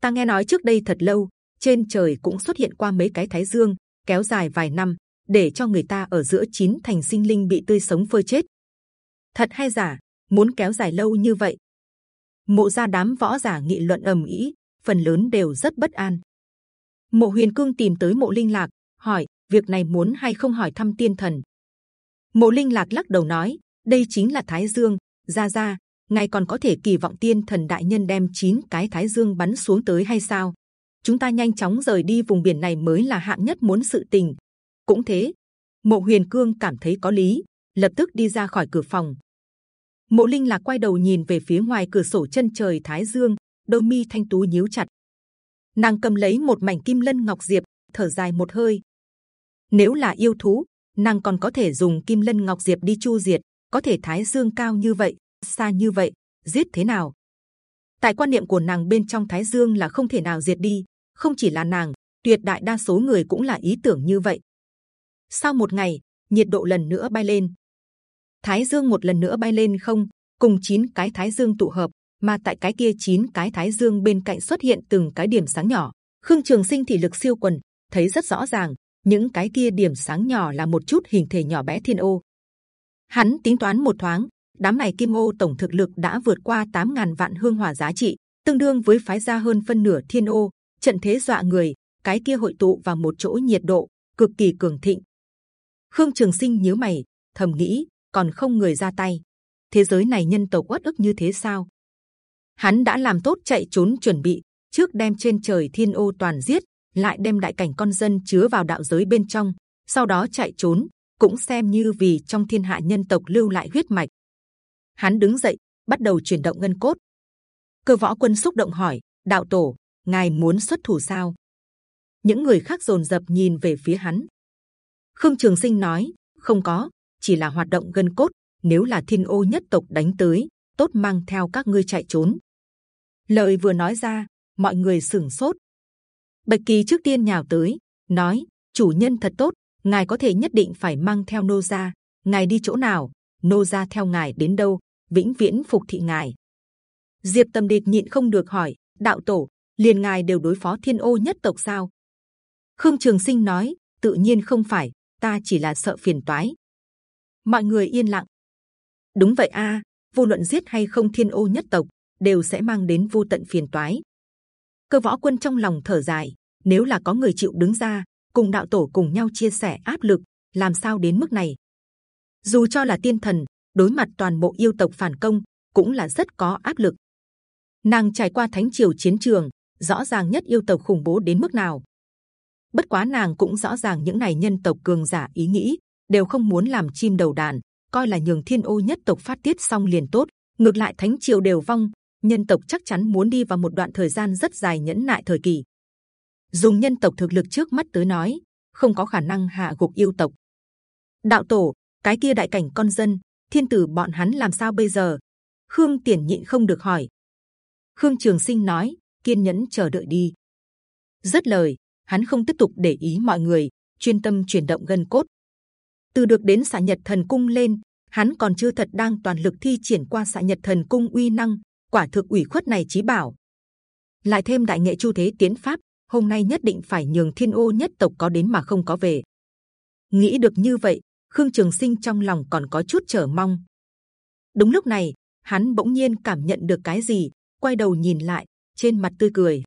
Ta nghe nói trước đây thật lâu, trên trời cũng xuất hiện qua mấy cái Thái Dương, kéo dài vài năm, để cho người ta ở giữa chín thành sinh linh bị tươi sống phơi chết. Thật hay giả? Muốn kéo dài lâu như vậy? Mộ gia đám võ giả nghị luận ầm ĩ, phần lớn đều rất bất an. Mộ Huyền Cương tìm tới Mộ Linh Lạc, hỏi việc này muốn hay không hỏi thăm tiên thần. Mộ Linh Lạc lắc đầu nói, đây chính là Thái Dương, gia gia, ngài còn có thể kỳ vọng tiên thần đại nhân đem chín cái Thái Dương bắn xuống tới hay sao? Chúng ta nhanh chóng rời đi vùng biển này mới là hạng nhất muốn sự tình. Cũng thế, Mộ Huyền Cương cảm thấy có lý, lập tức đi ra khỏi cửa phòng. Mộ Linh lạc quay đầu nhìn về phía ngoài cửa sổ chân trời Thái Dương, đôi mi thanh tú nhíu chặt. Nàng cầm lấy một mảnh kim lân ngọc diệp, thở dài một hơi. Nếu là yêu thú, nàng còn có thể dùng kim lân ngọc diệp đi chu diệt, có thể Thái Dương cao như vậy, xa như vậy, giết thế nào? Tại quan niệm của nàng bên trong Thái Dương là không thể nào diệt đi, không chỉ là nàng, tuyệt đại đa số người cũng là ý tưởng như vậy. Sau một ngày, nhiệt độ lần nữa bay lên, Thái Dương một lần nữa bay lên không, cùng chín cái Thái Dương tụ hợp, mà tại cái kia chín cái Thái Dương bên cạnh xuất hiện từng cái điểm sáng nhỏ. Khương Trường Sinh thị lực siêu quần, thấy rất rõ ràng, những cái kia điểm sáng nhỏ là một chút hình thể nhỏ bé thiên ô. Hắn tính toán một thoáng, đám này kim ô tổng thực lực đã vượt qua 8.000 vạn hương hỏa giá trị, tương đương với phái ra hơn phân nửa thiên ô. Trận thế dọa người, cái kia hội tụ vào một chỗ nhiệt độ cực kỳ cường thịnh. Khương Trường Sinh nhớ mày, thầm nghĩ còn không người ra tay. Thế giới này nhân tộc uất ức như thế sao? Hắn đã làm tốt chạy trốn chuẩn bị, trước đem trên trời thiên ô toàn giết, lại đem đại cảnh con dân chứa vào đạo giới bên trong, sau đó chạy trốn, cũng xem như vì trong thiên hạ nhân tộc lưu lại huyết mạch. Hắn đứng dậy, bắt đầu chuyển động ngân cốt. Cơ võ quân xúc động hỏi: Đạo tổ, ngài muốn xuất thủ sao? Những người khác rồn rập nhìn về phía hắn. Khương Trường Sinh nói: Không có, chỉ là hoạt động gân cốt. Nếu là thiên ô nhất tộc đánh tới, tốt mang theo các ngươi chạy trốn. Lời vừa nói ra, mọi người sửng sốt. Bạch kỳ trước tiên nhào tới, nói: chủ nhân thật tốt, ngài có thể nhất định phải mang theo nô gia. ngài đi chỗ nào, nô gia theo ngài đến đâu, vĩnh viễn phục thị ngài. Diệp Tâm Địch nhịn không được hỏi: đạo tổ, liền ngài đều đối phó thiên ô nhất tộc sao? Khương Trường Sinh nói: tự nhiên không phải, ta chỉ là sợ phiền toái mọi người yên lặng. Đúng vậy a, vô luận giết hay không thiên ô nhất tộc đều sẽ mang đến vô tận phiền toái. Cơ võ quân trong lòng thở dài, nếu là có người chịu đứng ra cùng đạo tổ cùng nhau chia sẻ áp lực, làm sao đến mức này? Dù cho là tiên thần, đối mặt toàn bộ yêu tộc phản công cũng là rất có áp lực. Nàng trải qua thánh triều chiến trường, rõ ràng nhất yêu tộc khủng bố đến mức nào. Bất quá nàng cũng rõ ràng những này nhân tộc cường giả ý nghĩ đều không muốn làm chim đầu đàn, coi là nhường thiên ô nhất tộc phát tiết xong liền tốt. Ngược lại thánh triều đều vong, nhân tộc chắc chắn muốn đi vào một đoạn thời gian rất dài nhẫn nại thời kỳ. Dùng nhân tộc thực lực trước mắt tới nói, không có khả năng hạ gục yêu tộc. Đạo tổ, cái kia đại cảnh con dân, thiên tử bọn hắn làm sao bây giờ? Khương Tiền nhịn không được hỏi. Khương Trường Sinh nói, kiên nhẫn chờ đợi đi. Rất lời, hắn không tiếp tục để ý mọi người, chuyên tâm chuyển động gân cốt. Từ được đến xạ nhật thần cung lên, hắn còn chưa thật đang toàn lực thi triển qua xạ nhật thần cung uy năng, quả thực ủy khuất này chí bảo. Lại thêm đại nghệ chu thế tiến pháp, hôm nay nhất định phải nhường thiên ô nhất tộc có đến mà không có về. Nghĩ được như vậy, Khương Trường Sinh trong lòng còn có chút chờ mong. Đúng lúc này, hắn bỗng nhiên cảm nhận được cái gì, quay đầu nhìn lại, trên mặt tươi cười.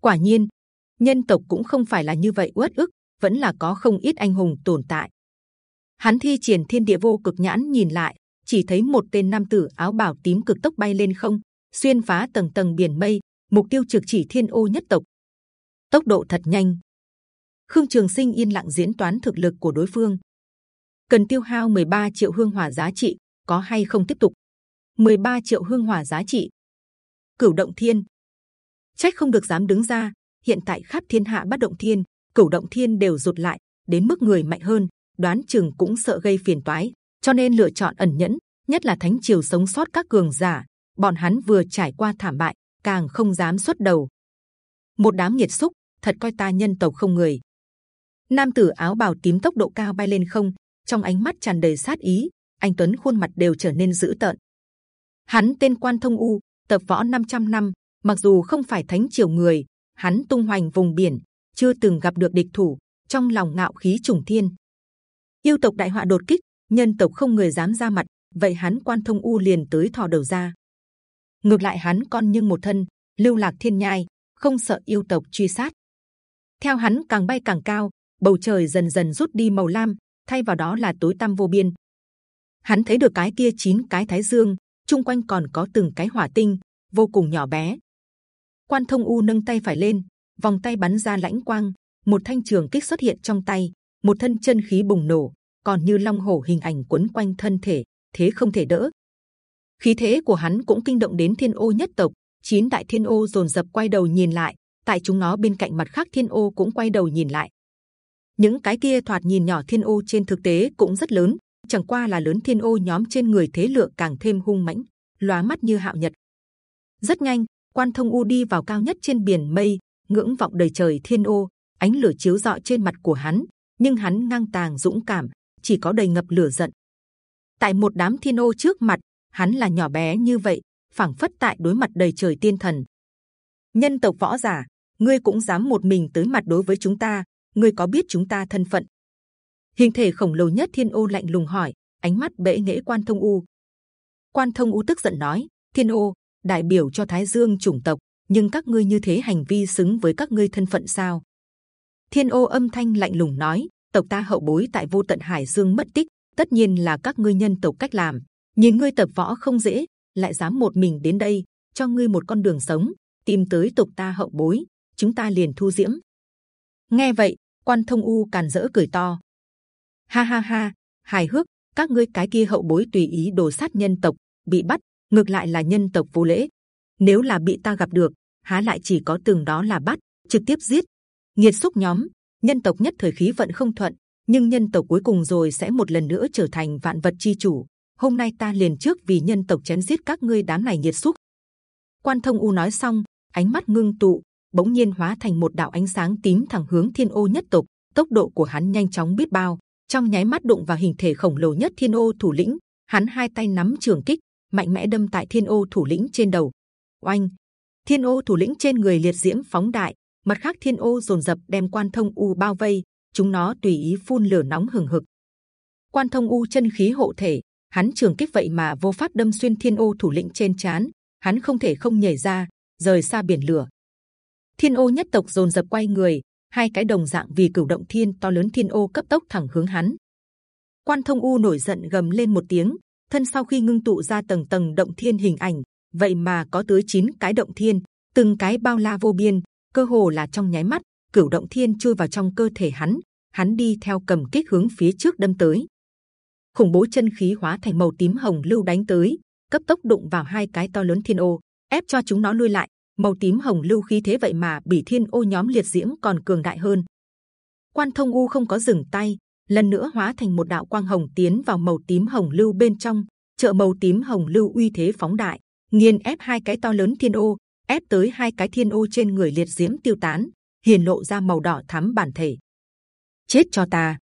Quả nhiên, nhân tộc cũng không phải là như vậy uất ức, vẫn là có không ít anh hùng tồn tại. Hắn thi triển thiên địa vô cực nhãn nhìn lại, chỉ thấy một tên nam tử áo bào tím cực tốc bay lên không, xuyên phá tầng tầng biển mây, mục tiêu trực chỉ thiên ô nhất tộc. Tốc độ thật nhanh. Khương Trường Sinh yên lặng diễn toán thực lực của đối phương. Cần tiêu hao 13 triệu hương hỏa giá trị, có hay không tiếp tục? 13 triệu hương hỏa giá trị. Cửu động thiên, trách không được dám đứng ra. Hiện tại khắp thiên hạ bất động thiên, cửu động thiên đều rụt lại, đến mức người mạnh hơn, đoán chừng cũng sợ gây phiền toái, cho nên lựa chọn ẩn nhẫn. Nhất là thánh triều sống sót các cường giả, bọn hắn vừa trải qua thảm bại, càng không dám xuất đầu. Một đám nhiệt xúc, thật coi ta nhân tộc không người. Nam tử áo bào tím tốc độ cao bay lên không, trong ánh mắt tràn đầy sát ý, anh Tuấn khuôn mặt đều trở nên dữ tợn. Hắn tên Quan Thông U, tập võ 500 năm, mặc dù không phải thánh triều người, hắn tung hoành vùng biển, chưa từng gặp được địch thủ, trong lòng ngạo khí trùng thiên. Yêu tộc đại họa đột kích, nhân tộc không người dám ra mặt, vậy hắn Quan Thông U liền tới thò đầu ra. Ngược lại hắn con nhưng một thân, lưu lạc thiên nhai, không sợ yêu tộc truy sát. Theo hắn càng bay càng cao, bầu trời dần dần rút đi màu lam, thay vào đó là tối tăm vô biên. Hắn thấy được cái kia chín cái thái dương, chung quanh còn có từng cái hỏa tinh, vô cùng nhỏ bé. Quan Thông U nâng tay phải lên, vòng tay bắn ra lãnh quang, một thanh trường kích xuất hiện trong tay, một thân chân khí bùng nổ, còn như long hổ hình ảnh quấn quanh thân thể, thế không thể đỡ. Khí thế của hắn cũng kinh động đến thiên ô nhất tộc, chín đại thiên ô dồn dập quay đầu nhìn lại, tại chúng nó bên cạnh mặt khác thiên ô cũng quay đầu nhìn lại. Những cái kia thoạt nhìn nhỏ thiên ô trên thực tế cũng rất lớn, chẳng qua là lớn thiên ô nhóm trên người thế lượng càng thêm hung mãnh, lóa mắt như hạo nhật. Rất nhanh, quan thông u đi vào cao nhất trên biển mây, ngưỡng vọng đầy trời thiên ô, ánh lửa chiếu rọi trên mặt của hắn, nhưng hắn ngang tàng dũng cảm, chỉ có đầy ngập lửa giận. Tại một đám thiên ô trước mặt, hắn là nhỏ bé như vậy, phảng phất tại đối mặt đầy trời tiên thần. Nhân tộc võ giả, ngươi cũng dám một mình tới mặt đối với chúng ta? Ngươi có biết chúng ta thân phận? Hình thể khổng lồ nhất thiên ô lạnh lùng hỏi, ánh mắt bệ nghễ quan thông u. Quan thông u tức giận nói, thiên ô đại biểu cho thái dương chủng tộc, nhưng các ngươi như thế hành vi xứng với các ngươi thân phận sao? Thiên ô âm thanh lạnh lùng nói, tộc ta hậu bối tại vô tận hải dương mất tích, tất nhiên là các ngươi nhân tộc cách làm. Nhìn ngươi tập võ không dễ, lại dám một mình đến đây, cho ngươi một con đường sống, tìm tới tộc ta hậu bối, chúng ta liền thu diễm. Nghe vậy, quan thông u càn dỡ cười to. Ha ha ha, hài hước, các ngươi cái kia hậu bối tùy ý đồ sát nhân tộc, bị bắt, ngược lại là nhân tộc vô lễ. Nếu là bị ta gặp được, há lại chỉ có từng đó là bắt, trực tiếp giết. Nghiệt xúc nhóm, nhân tộc nhất thời khí vận không thuận, nhưng nhân tộc cuối cùng rồi sẽ một lần nữa trở thành vạn vật chi chủ. Hôm nay ta liền trước vì nhân tộc chém giết các ngươi đám này nghiệt xúc. Quan thông u nói xong, ánh mắt ngưng tụ, bỗng nhiên hóa thành một đạo ánh sáng tím thẳng hướng thiên ô nhất tộc. Tốc độ của hắn nhanh chóng biết bao, trong nháy mắt đụng vào hình thể khổng lồ nhất thiên ô thủ lĩnh. Hắn hai tay nắm trường kích, mạnh mẽ đâm tại thiên ô thủ lĩnh trên đầu. Oanh! Thiên ô thủ lĩnh trên người liệt diễm phóng đại, mặt khác thiên ô dồn dập đem quan thông u bao vây, chúng nó tùy ý phun lửa nóng hừng hực. Quan thông u chân khí hộ thể, hắn trường kích vậy mà vô pháp đâm xuyên thiên ô thủ lĩnh trên chán, hắn không thể không nhảy ra, rời xa biển lửa. Thiên ô nhất tộc dồn dập quay người, hai cái đồng dạng vì cửu động thiên to lớn thiên ô cấp tốc thẳng hướng hắn. Quan Thông U nổi giận gầm lên một tiếng, thân sau khi ngưng tụ ra tầng tầng động thiên hình ảnh, vậy mà có tới 9 cái động thiên, từng cái bao la vô biên, cơ hồ là trong nháy mắt, cửu động thiên chui vào trong cơ thể hắn, hắn đi theo cầm kích hướng phía trước đâm tới. khủng bố chân khí hóa thành màu tím hồng lưu đánh tới, cấp tốc đụng vào hai cái to lớn thiên ô, ép cho chúng nó lui lại. Màu tím hồng lưu khí thế vậy mà bị thiên ô nhóm liệt diễm còn cường đại hơn. Quan thông u không có dừng tay, lần nữa hóa thành một đạo quang hồng tiến vào màu tím hồng lưu bên trong, trợ màu tím hồng lưu uy thế phóng đại, nghiền ép hai cái to lớn thiên ô, ép tới hai cái thiên ô trên người liệt diễm tiêu tán, hiển lộ ra màu đỏ thắm bản thể. Chết cho ta!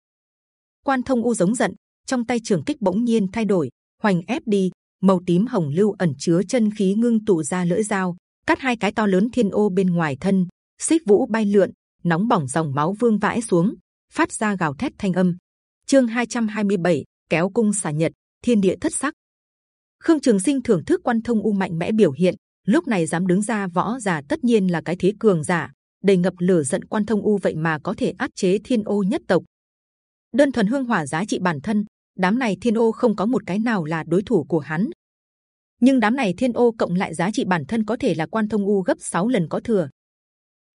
Quan thông u giống giận, trong tay trường kích bỗng nhiên thay đổi, hoành ép đi, màu tím hồng lưu ẩn chứa chân khí ngưng tụ ra lưỡi dao, cắt hai cái to lớn thiên ô bên ngoài thân, xích vũ bay lượn, nóng bỏng dòng máu vương vãi xuống, phát ra gào thét thanh âm. Chương 227, kéo cung xả nhật, thiên địa thất sắc. Khương Trường Sinh thưởng thức quan thông u mạnh mẽ biểu hiện, lúc này dám đứng ra võ giả tất nhiên là cái thế cường giả, đầy ngập lửa giận quan thông u vậy mà có thể áp chế thiên ô nhất tộc. Đơn thuần hương hỏa giá trị bản thân, đám này thiên ô không có một cái nào là đối thủ của hắn. Nhưng đám này thiên ô cộng lại giá trị bản thân có thể là quan thông u gấp 6 lần có thừa.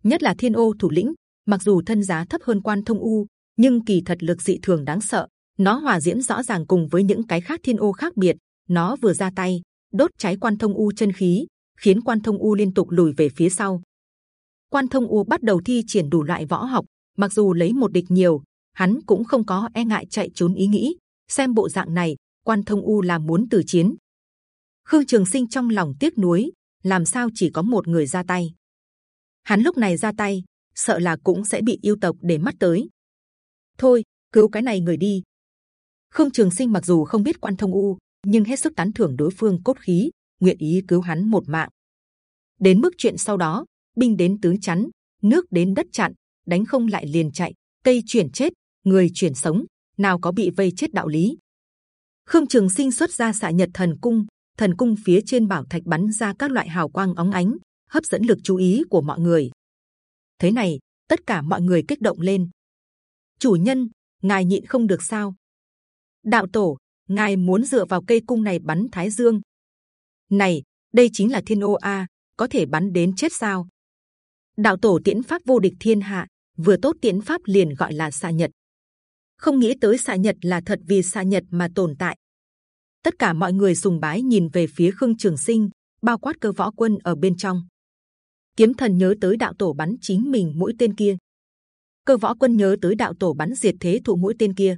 Nhất là thiên ô thủ lĩnh, mặc dù thân giá thấp hơn quan thông u, nhưng kỳ thật lực dị thường đáng sợ. Nó hòa diễn rõ ràng cùng với những cái khác thiên ô khác biệt. Nó vừa ra tay, đốt cháy quan thông u chân khí, khiến quan thông u liên tục lùi về phía sau. Quan thông u bắt đầu thi triển đủ loại võ học, mặc dù lấy một địch nhiều, hắn cũng không có e ngại chạy trốn ý nghĩ. Xem bộ dạng này, quan thông u là muốn từ chiến. Khương Trường Sinh trong lòng tiếc nuối, làm sao chỉ có một người ra tay? Hắn lúc này ra tay, sợ là cũng sẽ bị yêu tộc để mắt tới. Thôi, cứu cái này người đi. Khương Trường Sinh mặc dù không biết quan thông u, nhưng hết sức tán thưởng đối phương cốt khí, nguyện ý cứu hắn một mạng. Đến mức chuyện sau đó, binh đến tướng chắn, nước đến đất chặn, đánh không lại liền chạy, cây chuyển chết, người chuyển sống, nào có bị vây chết đạo lý. Khương Trường Sinh xuất ra xạ nhật thần cung, thần cung phía trên bảo thạch bắn ra các loại hào quang óng ánh, hấp dẫn lực chú ý của mọi người. Thế này, tất cả mọi người kích động lên. Chủ nhân, ngài nhịn không được sao? Đạo tổ, ngài muốn dựa vào cây cung này bắn Thái Dương? Này, đây chính là thiên ô a, có thể bắn đến chết sao? Đạo tổ tiễn pháp vô địch thiên hạ, vừa tốt tiễn pháp liền gọi là xạ nhật. Không nghĩ tới xạ nhật là thật vì xạ nhật mà tồn tại. Tất cả mọi người sùng bái nhìn về phía Khương Trường Sinh, bao quát cơ võ quân ở bên trong. Kiếm thần nhớ tới đạo tổ bắn chính mình mũi tên kia. Cơ võ quân nhớ tới đạo tổ bắn diệt thế thụ mũi tên kia.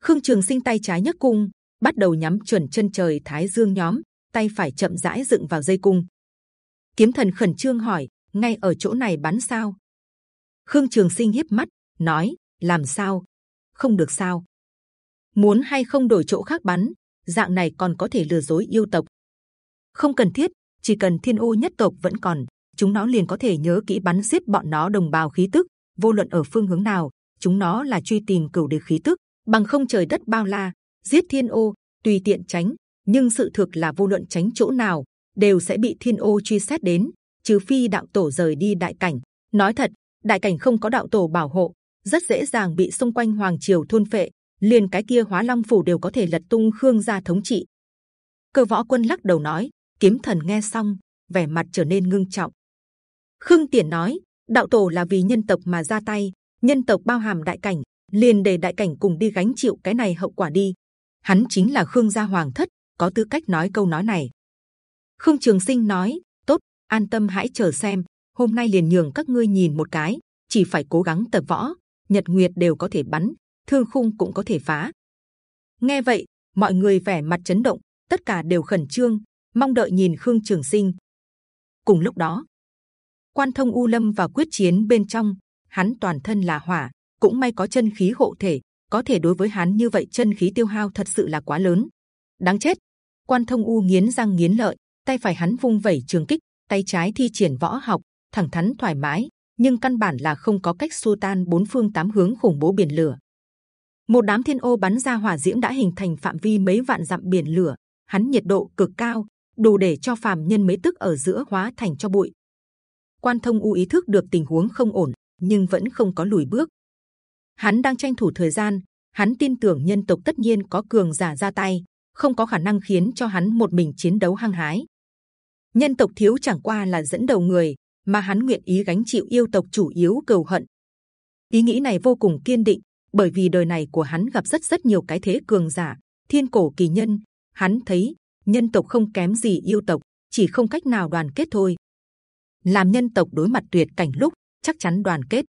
Khương Trường Sinh tay trái nhấc cung, bắt đầu nhắm chuẩn chân trời Thái Dương nhóm, tay phải chậm rãi dựng vào dây cung. Kiếm thần khẩn trương hỏi, ngay ở chỗ này bắn sao? Khương Trường Sinh hiếp mắt nói, làm sao? Không được sao? Muốn hay không đổi chỗ khác bắn? Dạng này còn có thể lừa dối yêu tộc. Không cần thiết, chỉ cần Thiên ô nhất tộc vẫn còn, chúng nó liền có thể nhớ kỹ bắn giết bọn nó đồng bào khí tức. Vô luận ở phương hướng nào, chúng nó là truy tìm cửu địch khí tức, bằng không trời đất bao la, giết Thiên ô tùy tiện tránh. Nhưng sự thực là vô luận tránh chỗ nào, đều sẽ bị Thiên ô truy xét đến trừ phi đạo tổ rời đi đại cảnh. Nói thật, đại cảnh không có đạo tổ bảo hộ, rất dễ dàng bị xung quanh hoàng triều thôn phệ. liền cái kia hóa long phủ đều có thể lật tung khương gia thống trị. cơ võ quân lắc đầu nói, kiếm thần nghe xong, vẻ mặt trở nên ngưng trọng khương tiền nói, đạo tổ là vì nhân tộc mà ra tay, nhân tộc bao hàm đại cảnh, liền để đại cảnh cùng đi gánh chịu cái này hậu quả đi. Hắn chính là khương gia hoàng thất, có tư cách nói câu nói này. khương trường sinh nói, Tốt, an tâm hãy chờ xem hôm nay liền nhường các ngươi nhìn một cái chỉ phải cố gắng tập võ nhật nguyệt đều có thể bắn thương khung cũng có thể phá nghe vậy mọi người vẻ mặt chấn động tất cả đều khẩn trương mong đợi nhìn khương trường sinh cùng lúc đó quan thông u lâm và quyết chiến bên trong, hắn toàn thân là hỏa, cũng may có chân khí hộ thể, có thể đối với hắn như vậy chân khí tiêu hao thật sự là quá lớn. Đáng chết! Quan thông u nghiến răng nghiến lợi, tay phải hắn vung vẩy trường kích, tay trái thi triển võ học, thẳng thắn thoải mái, nhưng căn bản là không có cách xua tan bốn phương tám hướng khủng bố biển lửa. Một đám thiên ô bắn ra hỏa diễm đã hình thành phạm vi mấy vạn dặm biển lửa, hắn nhiệt độ cực cao, đủ để cho phàm nhân mấy tức ở giữa hóa thành cho bụi quan thông u ý thức được tình huống không ổn nhưng vẫn không có lùi bước hắn đang tranh thủ thời gian hắn tin tưởng nhân tộc tất nhiên có cường giả ra tay, không có khả năng khiến cho hắn một mình chiến đấu hăng hái. Nhân tộc thiếu chẳng qua là dẫn đầu người, mà hắn nguyện ý gánh chịu yêu tộc chủ yếu cầu hận. Ý nghĩ này vô cùng kiên định, bởi vì đời này của hắn gặp rất rất nhiều cái thế cường giả, thiên cổ kỳ nhân. Hắn thấy nhân tộc không kém gì yêu tộc, chỉ không cách nào đoàn kết thôi. Làm nhân tộc đối mặt tuyệt cảnh lúc chắc chắn đoàn kết,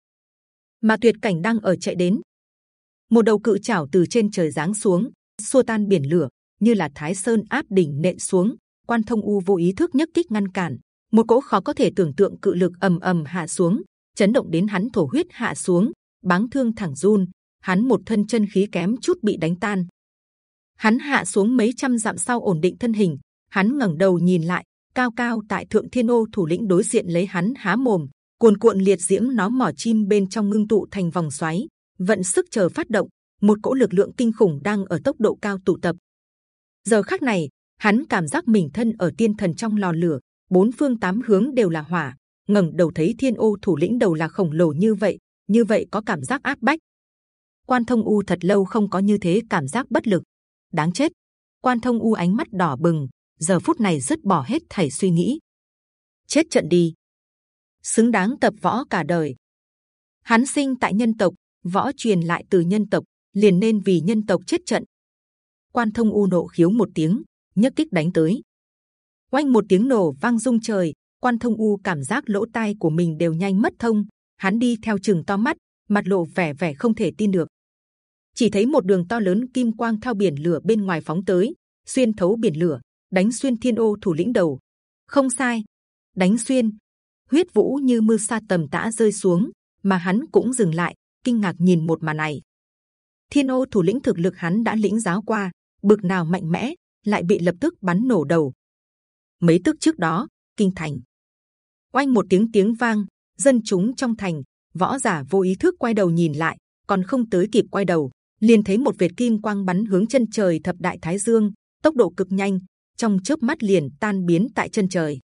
mà tuyệt cảnh đang ở chạy đến. Một đầu cự chảo từ trên trời giáng xuống, xua tan biển lửa, như là Thái Sơn áp đỉnh nện xuống. Quan Thông U vô ý thức nhất kích ngăn cản, một cỗ khó có thể tưởng tượng cự lực ầm ầm hạ xuống, chấn động đến hắn thổ huyết hạ xuống, báng thương thẳng run. Hắn một thân chân khí kém chút bị đánh tan. Hắn hạ xuống mấy trăm dặm sau ổn định thân hình, hắn ngẩng đầu nhìn lại, cao cao tại thượng thiên ô thủ lĩnh đối diện lấy hắn há mồm, cuồn cuộn liệt diễm nó mỏ chim bên trong ngưng tụ thành vòng xoáy, vận sức chờ phát động, một cỗ lực lượng kinh khủng đang ở tốc độ cao tụ tập. Giờ khắc này, hắn cảm giác mình thân ở tiên thần trong lò lửa, bốn phương tám hướng đều là hỏa. ngẩng đầu thấy thiên ô thủ lĩnh đầu là khổng lồ như vậy, như vậy có cảm giác áp bách. Quan thông u thật lâu không có như thế cảm giác bất lực, đáng chết. Quan thông u ánh mắt đỏ bừng, giờ phút này dứt bỏ hết thảy suy nghĩ, chết trận đi, xứng đáng tập võ cả đời. Hắn sinh tại nhân tộc, võ truyền lại từ nhân tộc, liền nên vì nhân tộc chết trận. Quan thông u nộ khiếu một tiếng, nhấc kích đánh tới. quanh một tiếng nổ vang rung trời, quan thông u cảm giác lỗ tai của mình đều nhanh mất thông. Hắn đi theo chừng to mắt, mặt lộ vẻ vẻ không thể tin được. Chỉ thấy một đường to lớn kim quang theo biển lửa bên ngoài phóng tới, xuyên thấu biển lửa, đánh xuyên thiên ô thủ lĩnh đầu. Không sai, đánh xuyên. Huyết vũ như mưa sa tầm tã rơi xuống, mà hắn cũng dừng lại, kinh ngạc nhìn một màn này. Thiên ô thủ lĩnh thực lực hắn đã lĩnh giáo qua, bực nào mạnh mẽ, lại bị lập tức bắn nổ đầu. Mấy tức trước đó, kinh thành, oanh một tiếng tiếng vang, dân chúng trong thành, võ giả vô ý thức quay đầu nhìn lại, còn không tới kịp quay đầu, liền thấy một vệt kim quang bắn hướng chân trời thập đại thái dương, tốc độ cực nhanh, trong chớp mắt liền tan biến tại chân trời.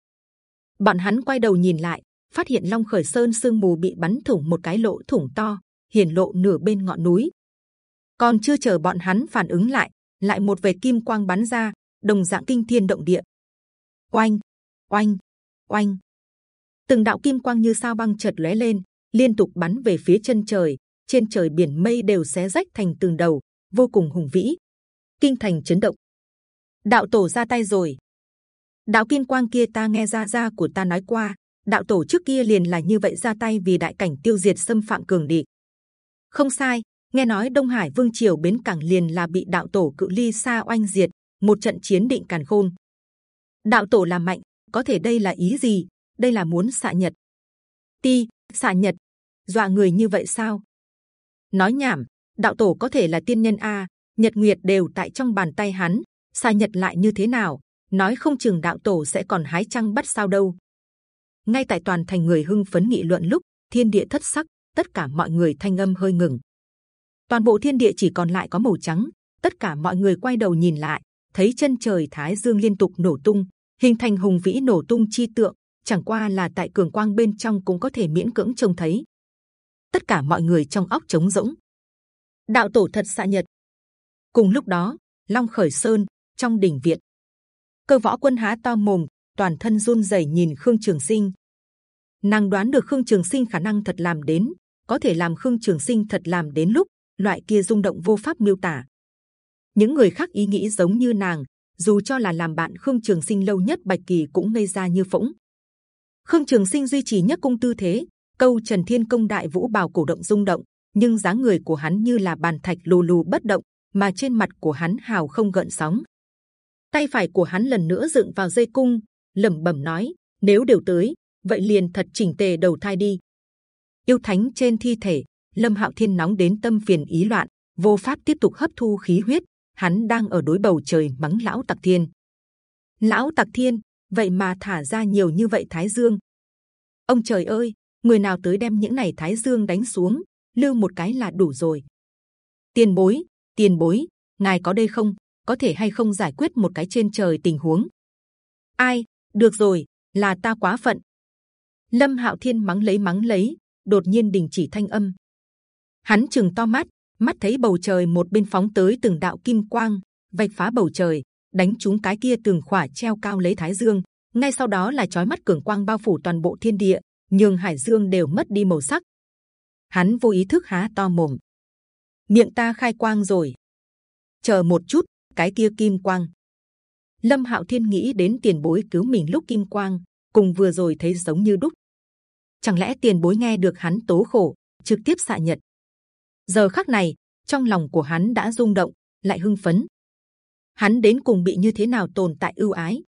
Bọn hắn quay đầu nhìn lại, phát hiện Long Khởi Sơn sương mù bị bắn thủng một cái lỗ thủng to, hiển lộ nửa bên ngọn núi. Còn chưa chờ bọn hắn phản ứng lại, lại một vệt kim quang bắn ra, đồng dạng kinh thiên động địa. Oanh, oanh, oanh. Từng đạo kim quang như sao băng chợt lóe lên, liên tục bắn về phía chân trời. Trên trời biển mây đều xé rách thành từng đầu, vô cùng hùng vĩ. Kinh thành chấn động. Đạo tổ ra tay rồi. Đạo kim quang kia ta nghe ra ra của ta nói qua, đạo tổ trước kia liền là như vậy ra tay vì đại cảnh tiêu diệt xâm phạm cường địch. Không sai, nghe nói Đông Hải Vương triều bến cảng liền là bị đạo tổ cự ly xa oanh diệt, một trận chiến định càn khôn. Đạo tổ là mạnh, có thể đây là ý gì? Đây là muốn xạ nhật. Ti, xạ nhật, dọa người như vậy sao? Nói nhảm, đạo tổ có thể là tiên nhân a, nhật nguyệt đều tại trong bàn tay hắn, xa nhật lại như thế nào? Nói không chừng đạo tổ sẽ còn hái trăng bắt sao đâu. Ngay tại toàn thành người hưng phấn nghị luận lúc thiên địa thất sắc, tất cả mọi người thanh âm hơi ngừng. Toàn bộ thiên địa chỉ còn lại có màu trắng. Tất cả mọi người quay đầu nhìn lại, thấy chân trời thái dương liên tục nổ tung, hình thành hùng vĩ nổ tung chi tượng. Chẳng qua là tại cường quang bên trong cũng có thể miễn cưỡng trông thấy. Tất cả mọi người trong óc trống rỗng. Đạo tổ thật xạ nhật. Cùng lúc đó, Long khởi sơn trong đỉnh viện, cơ võ quân há to mồm, toàn thân run rẩy nhìn Khương Trường Sinh. Nàng đoán được Khương Trường Sinh khả năng thật làm đến, có thể làm Khương Trường Sinh thật làm đến lúc loại kia rung động vô pháp miêu tả. Những người khác ý nghĩ giống như nàng, dù cho là làm bạn Khương Trường Sinh lâu nhất Bạch Kỳ cũng ngây ra như phỗng. Khương Trường Sinh duy trì nhất cung tư thế, câu Trần Thiên Công đại vũ bào cổ động rung động, nhưng dáng người của hắn như là bàn thạch lù lù bất động, mà trên mặt của hắn hào không gợn sóng. Tay phải của hắn lần nữa dựng vào dây cung, lẩm bẩm nói: nếu đều tới, vậy liền thật chỉnh tề đầu thai đi. Yêu thánh trên thi thể, Lâm Hạo Thiên nóng đến tâm phiền ý loạn, vô pháp tiếp tục hấp thu khí huyết. Hắn đang ở đối bầu trời mắng lão Tặc Thiên. Lão Tặc Thiên, vậy mà thả ra nhiều như vậy Thái Dương. Ông trời ơi, người nào tới đem những này Thái Dương đánh xuống, lưu một cái là đủ rồi. Tiền bối, tiền bối, ngài có đây không? Có thể hay không giải quyết một cái trên trời tình huống? Ai? Được rồi, là ta quá phận. Lâm Hạo Thiên mắng lấy mắng lấy, đột nhiên đình chỉ thanh âm. Hắn chừng to mắt, mắt thấy bầu trời một bên phóng tới từng đạo kim quang, vạch phá bầu trời, đánh trúng cái kia từng khỏa treo cao lấy thái dương. ngay sau đó là chói mắt cường quang bao phủ toàn bộ thiên địa, nhường hải dương đều mất đi màu sắc. Hắn vô ý thức há to mồm, miệng ta khai quang rồi. Chờ một chút, cái kia kim quang. Lâm Hạo Thiên nghĩ đến tiền bối cứu mình lúc kim quang, cùng vừa rồi thấy giống như đúc. Chẳng lẽ tiền bối nghe được hắn tố khổ, trực tiếp xạ nhật? Giờ khắc này, trong lòng của hắn đã rung động, lại hưng phấn. Hắn đến cùng bị như thế nào tồn tại ưu ái?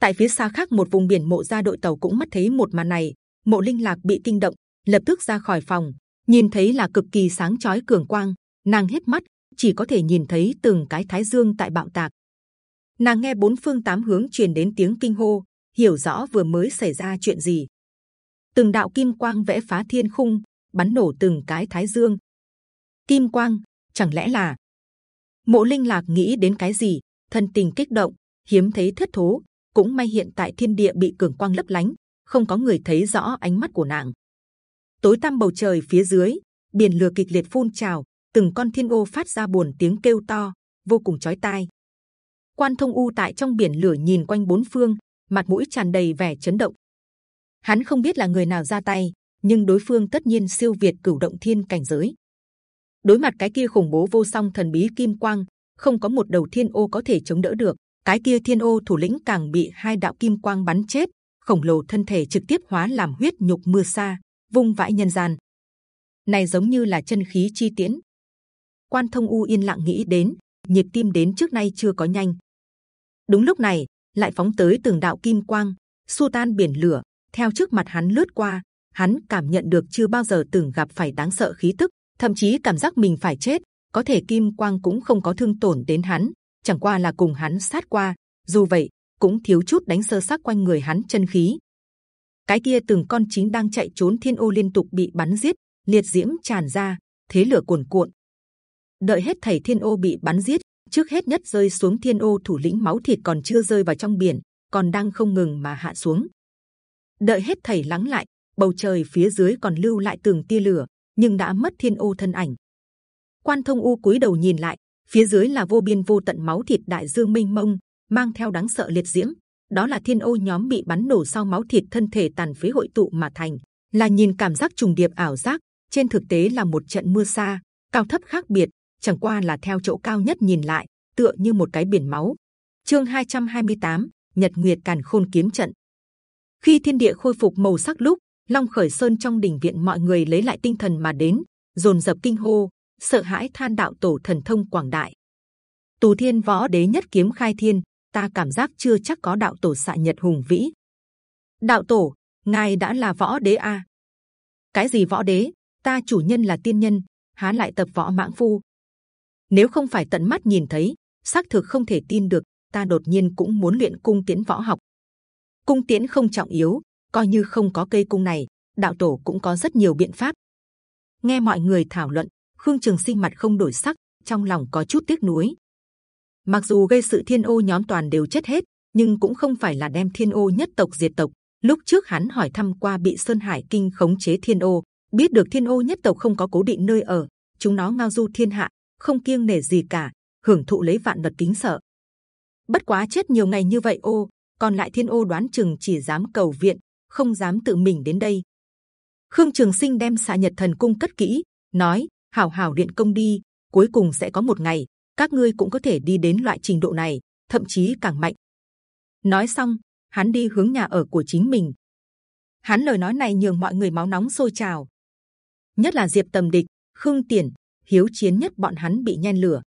Tại phía xa khác một vùng biển mộ gia đội tàu cũng mắt thấy một màn này, mộ linh lạc bị kinh động, lập tức ra khỏi phòng, nhìn thấy là cực kỳ sáng chói cường quang, nàng hết mắt chỉ có thể nhìn thấy từng cái thái dương tại bạo tạc. Nàng nghe bốn phương tám hướng truyền đến tiếng kinh hô, hiểu rõ vừa mới xảy ra chuyện gì. Từng đạo kim quang vẽ phá thiên khung, bắn nổ từng cái thái dương. Kim quang, chẳng lẽ là? Mộ Linh lạc nghĩ đến cái gì, thân tình kích động, hiếm thấy thất thố. Cũng may hiện tại thiên địa bị cường quang lấp lánh, không có người thấy rõ ánh mắt của nàng. Tối tăm bầu trời phía dưới, biển lửa kịch liệt phun trào, từng con thiên ô phát ra buồn tiếng kêu to, vô cùng chói tai. Quan thông u tại trong biển lửa nhìn quanh bốn phương, mặt mũi tràn đầy vẻ chấn động. Hắn không biết là người nào ra tay, nhưng đối phương tất nhiên siêu việt cửu động thiên cảnh giới. Đối mặt cái kia khủng bố vô song thần bí kim quang, không có một đầu thiên ô có thể chống đỡ được. Cái kia thiên ô thủ lĩnh càng bị hai đạo kim quang bắn chết, khổng lồ thân thể trực tiếp hóa làm huyết nhục mưa xa, vung vãi nhân gian. Này giống như là chân khí chi tiễn. Quan thông u yên lặng nghĩ đến, nhịp tim đến trước nay chưa có nhanh. Đúng lúc này, lại phóng tới từng đạo kim quang, xua tan biển lửa, theo trước mặt hắn lướt qua, hắn cảm nhận được chưa bao giờ từng gặp phải đáng sợ khí tức, thậm chí cảm giác mình phải chết. Có thể kim quang cũng không có thương tổn đến hắn, chẳng qua là cùng hắn sát qua. Dù vậy, cũng thiếu chút đánh sơ xác quanh người hắn chân khí. Cái kia từng con chính đang chạy trốn thiên ô liên tục bị bắn giết, liệt diễm tràn ra, thế lửa cuồn cuộn. Đợi hết thảy thiên ô bị bắn giết, trước hết nhất rơi xuống thiên ô thủ lĩnh máu thịt còn chưa rơi vào trong biển, còn đang không ngừng mà hạ xuống. Đợi hết thảy lắng lại, bầu trời phía dưới còn lưu lại từng tia lửa, nhưng đã mất thiên ô thân ảnh. Quan thông u cúi đầu nhìn lại, phía dưới là vô biên vô tận máu thịt đại dương mênh mông, mang theo đáng sợ liệt diễm. Đó là thiên ô nhóm bị bắn nổ sau máu thịt thân thể tàn phế hội tụ mà thành, là nhìn cảm giác trùng điệp ảo giác. Trên thực tế là một trận mưa xa, cao thấp khác biệt, chẳng qua là theo chỗ cao nhất nhìn lại, tựa như một cái biển máu. Chương 228, Nhật Nguyệt Càn Khôn kiếm trận. Khi thiên địa khôi phục màu sắc lúc, Long Khởi Sơn trong đình viện mọi người lấy lại tinh thần mà đến, dồn dập kinh hô, sợ hãi than đạo tổ thần thông quảng đại. Tù Thiên Võ Đế nhất kiếm khai thiên, ta cảm giác chưa chắc có đạo tổ xạ nhật hùng vĩ. Đạo tổ, ngài đã là võ đế a? À? Cái gì võ đế? Ta chủ nhân là tiên nhân, há lại tập võ mãng phu? Nếu không phải tận mắt nhìn thấy, xác thực không thể tin được. Ta đột nhiên cũng muốn luyện cung tiễn võ học. Cung tiễn không trọng yếu, coi như không có cây cung này, đạo tổ cũng có rất nhiều biện pháp. Nghe mọi người thảo luận, Khương Trường Sinh mặt không đổi sắc, trong lòng có chút tiếc nuối. Mặc dù gây sự thiên ô nhóm toàn đều chết hết, nhưng cũng không phải là đem thiên ô nhất tộc diệt tộc. Lúc trước hắn hỏi thăm qua bị Sơn Hải Kinh khống chế thiên ô, biết được thiên ô nhất tộc không có cố định nơi ở, chúng nó ngao du thiên hạ, không kiêng nể gì cả, hưởng thụ lấy vạn vật kính sợ. Bất quá chết nhiều ngày như vậy ô, còn lại thiên ô đoán chừng chỉ dám cầu viện, không dám tự mình đến đây. Khương Trường Sinh đem xạ Nhật Thần Cung cất kỹ, nói: hảo hảo điện công đi, cuối cùng sẽ có một ngày các ngươi cũng có thể đi đến loại trình độ này, thậm chí càng mạnh. Nói xong, hắn đi hướng nhà ở của chính mình. Hắn lời nói này nhường mọi người máu nóng sôi trào. Nhất là Diệp Tầm Địch, Khương Tiền, Hiếu Chiến nhất bọn hắn bị nhen lửa.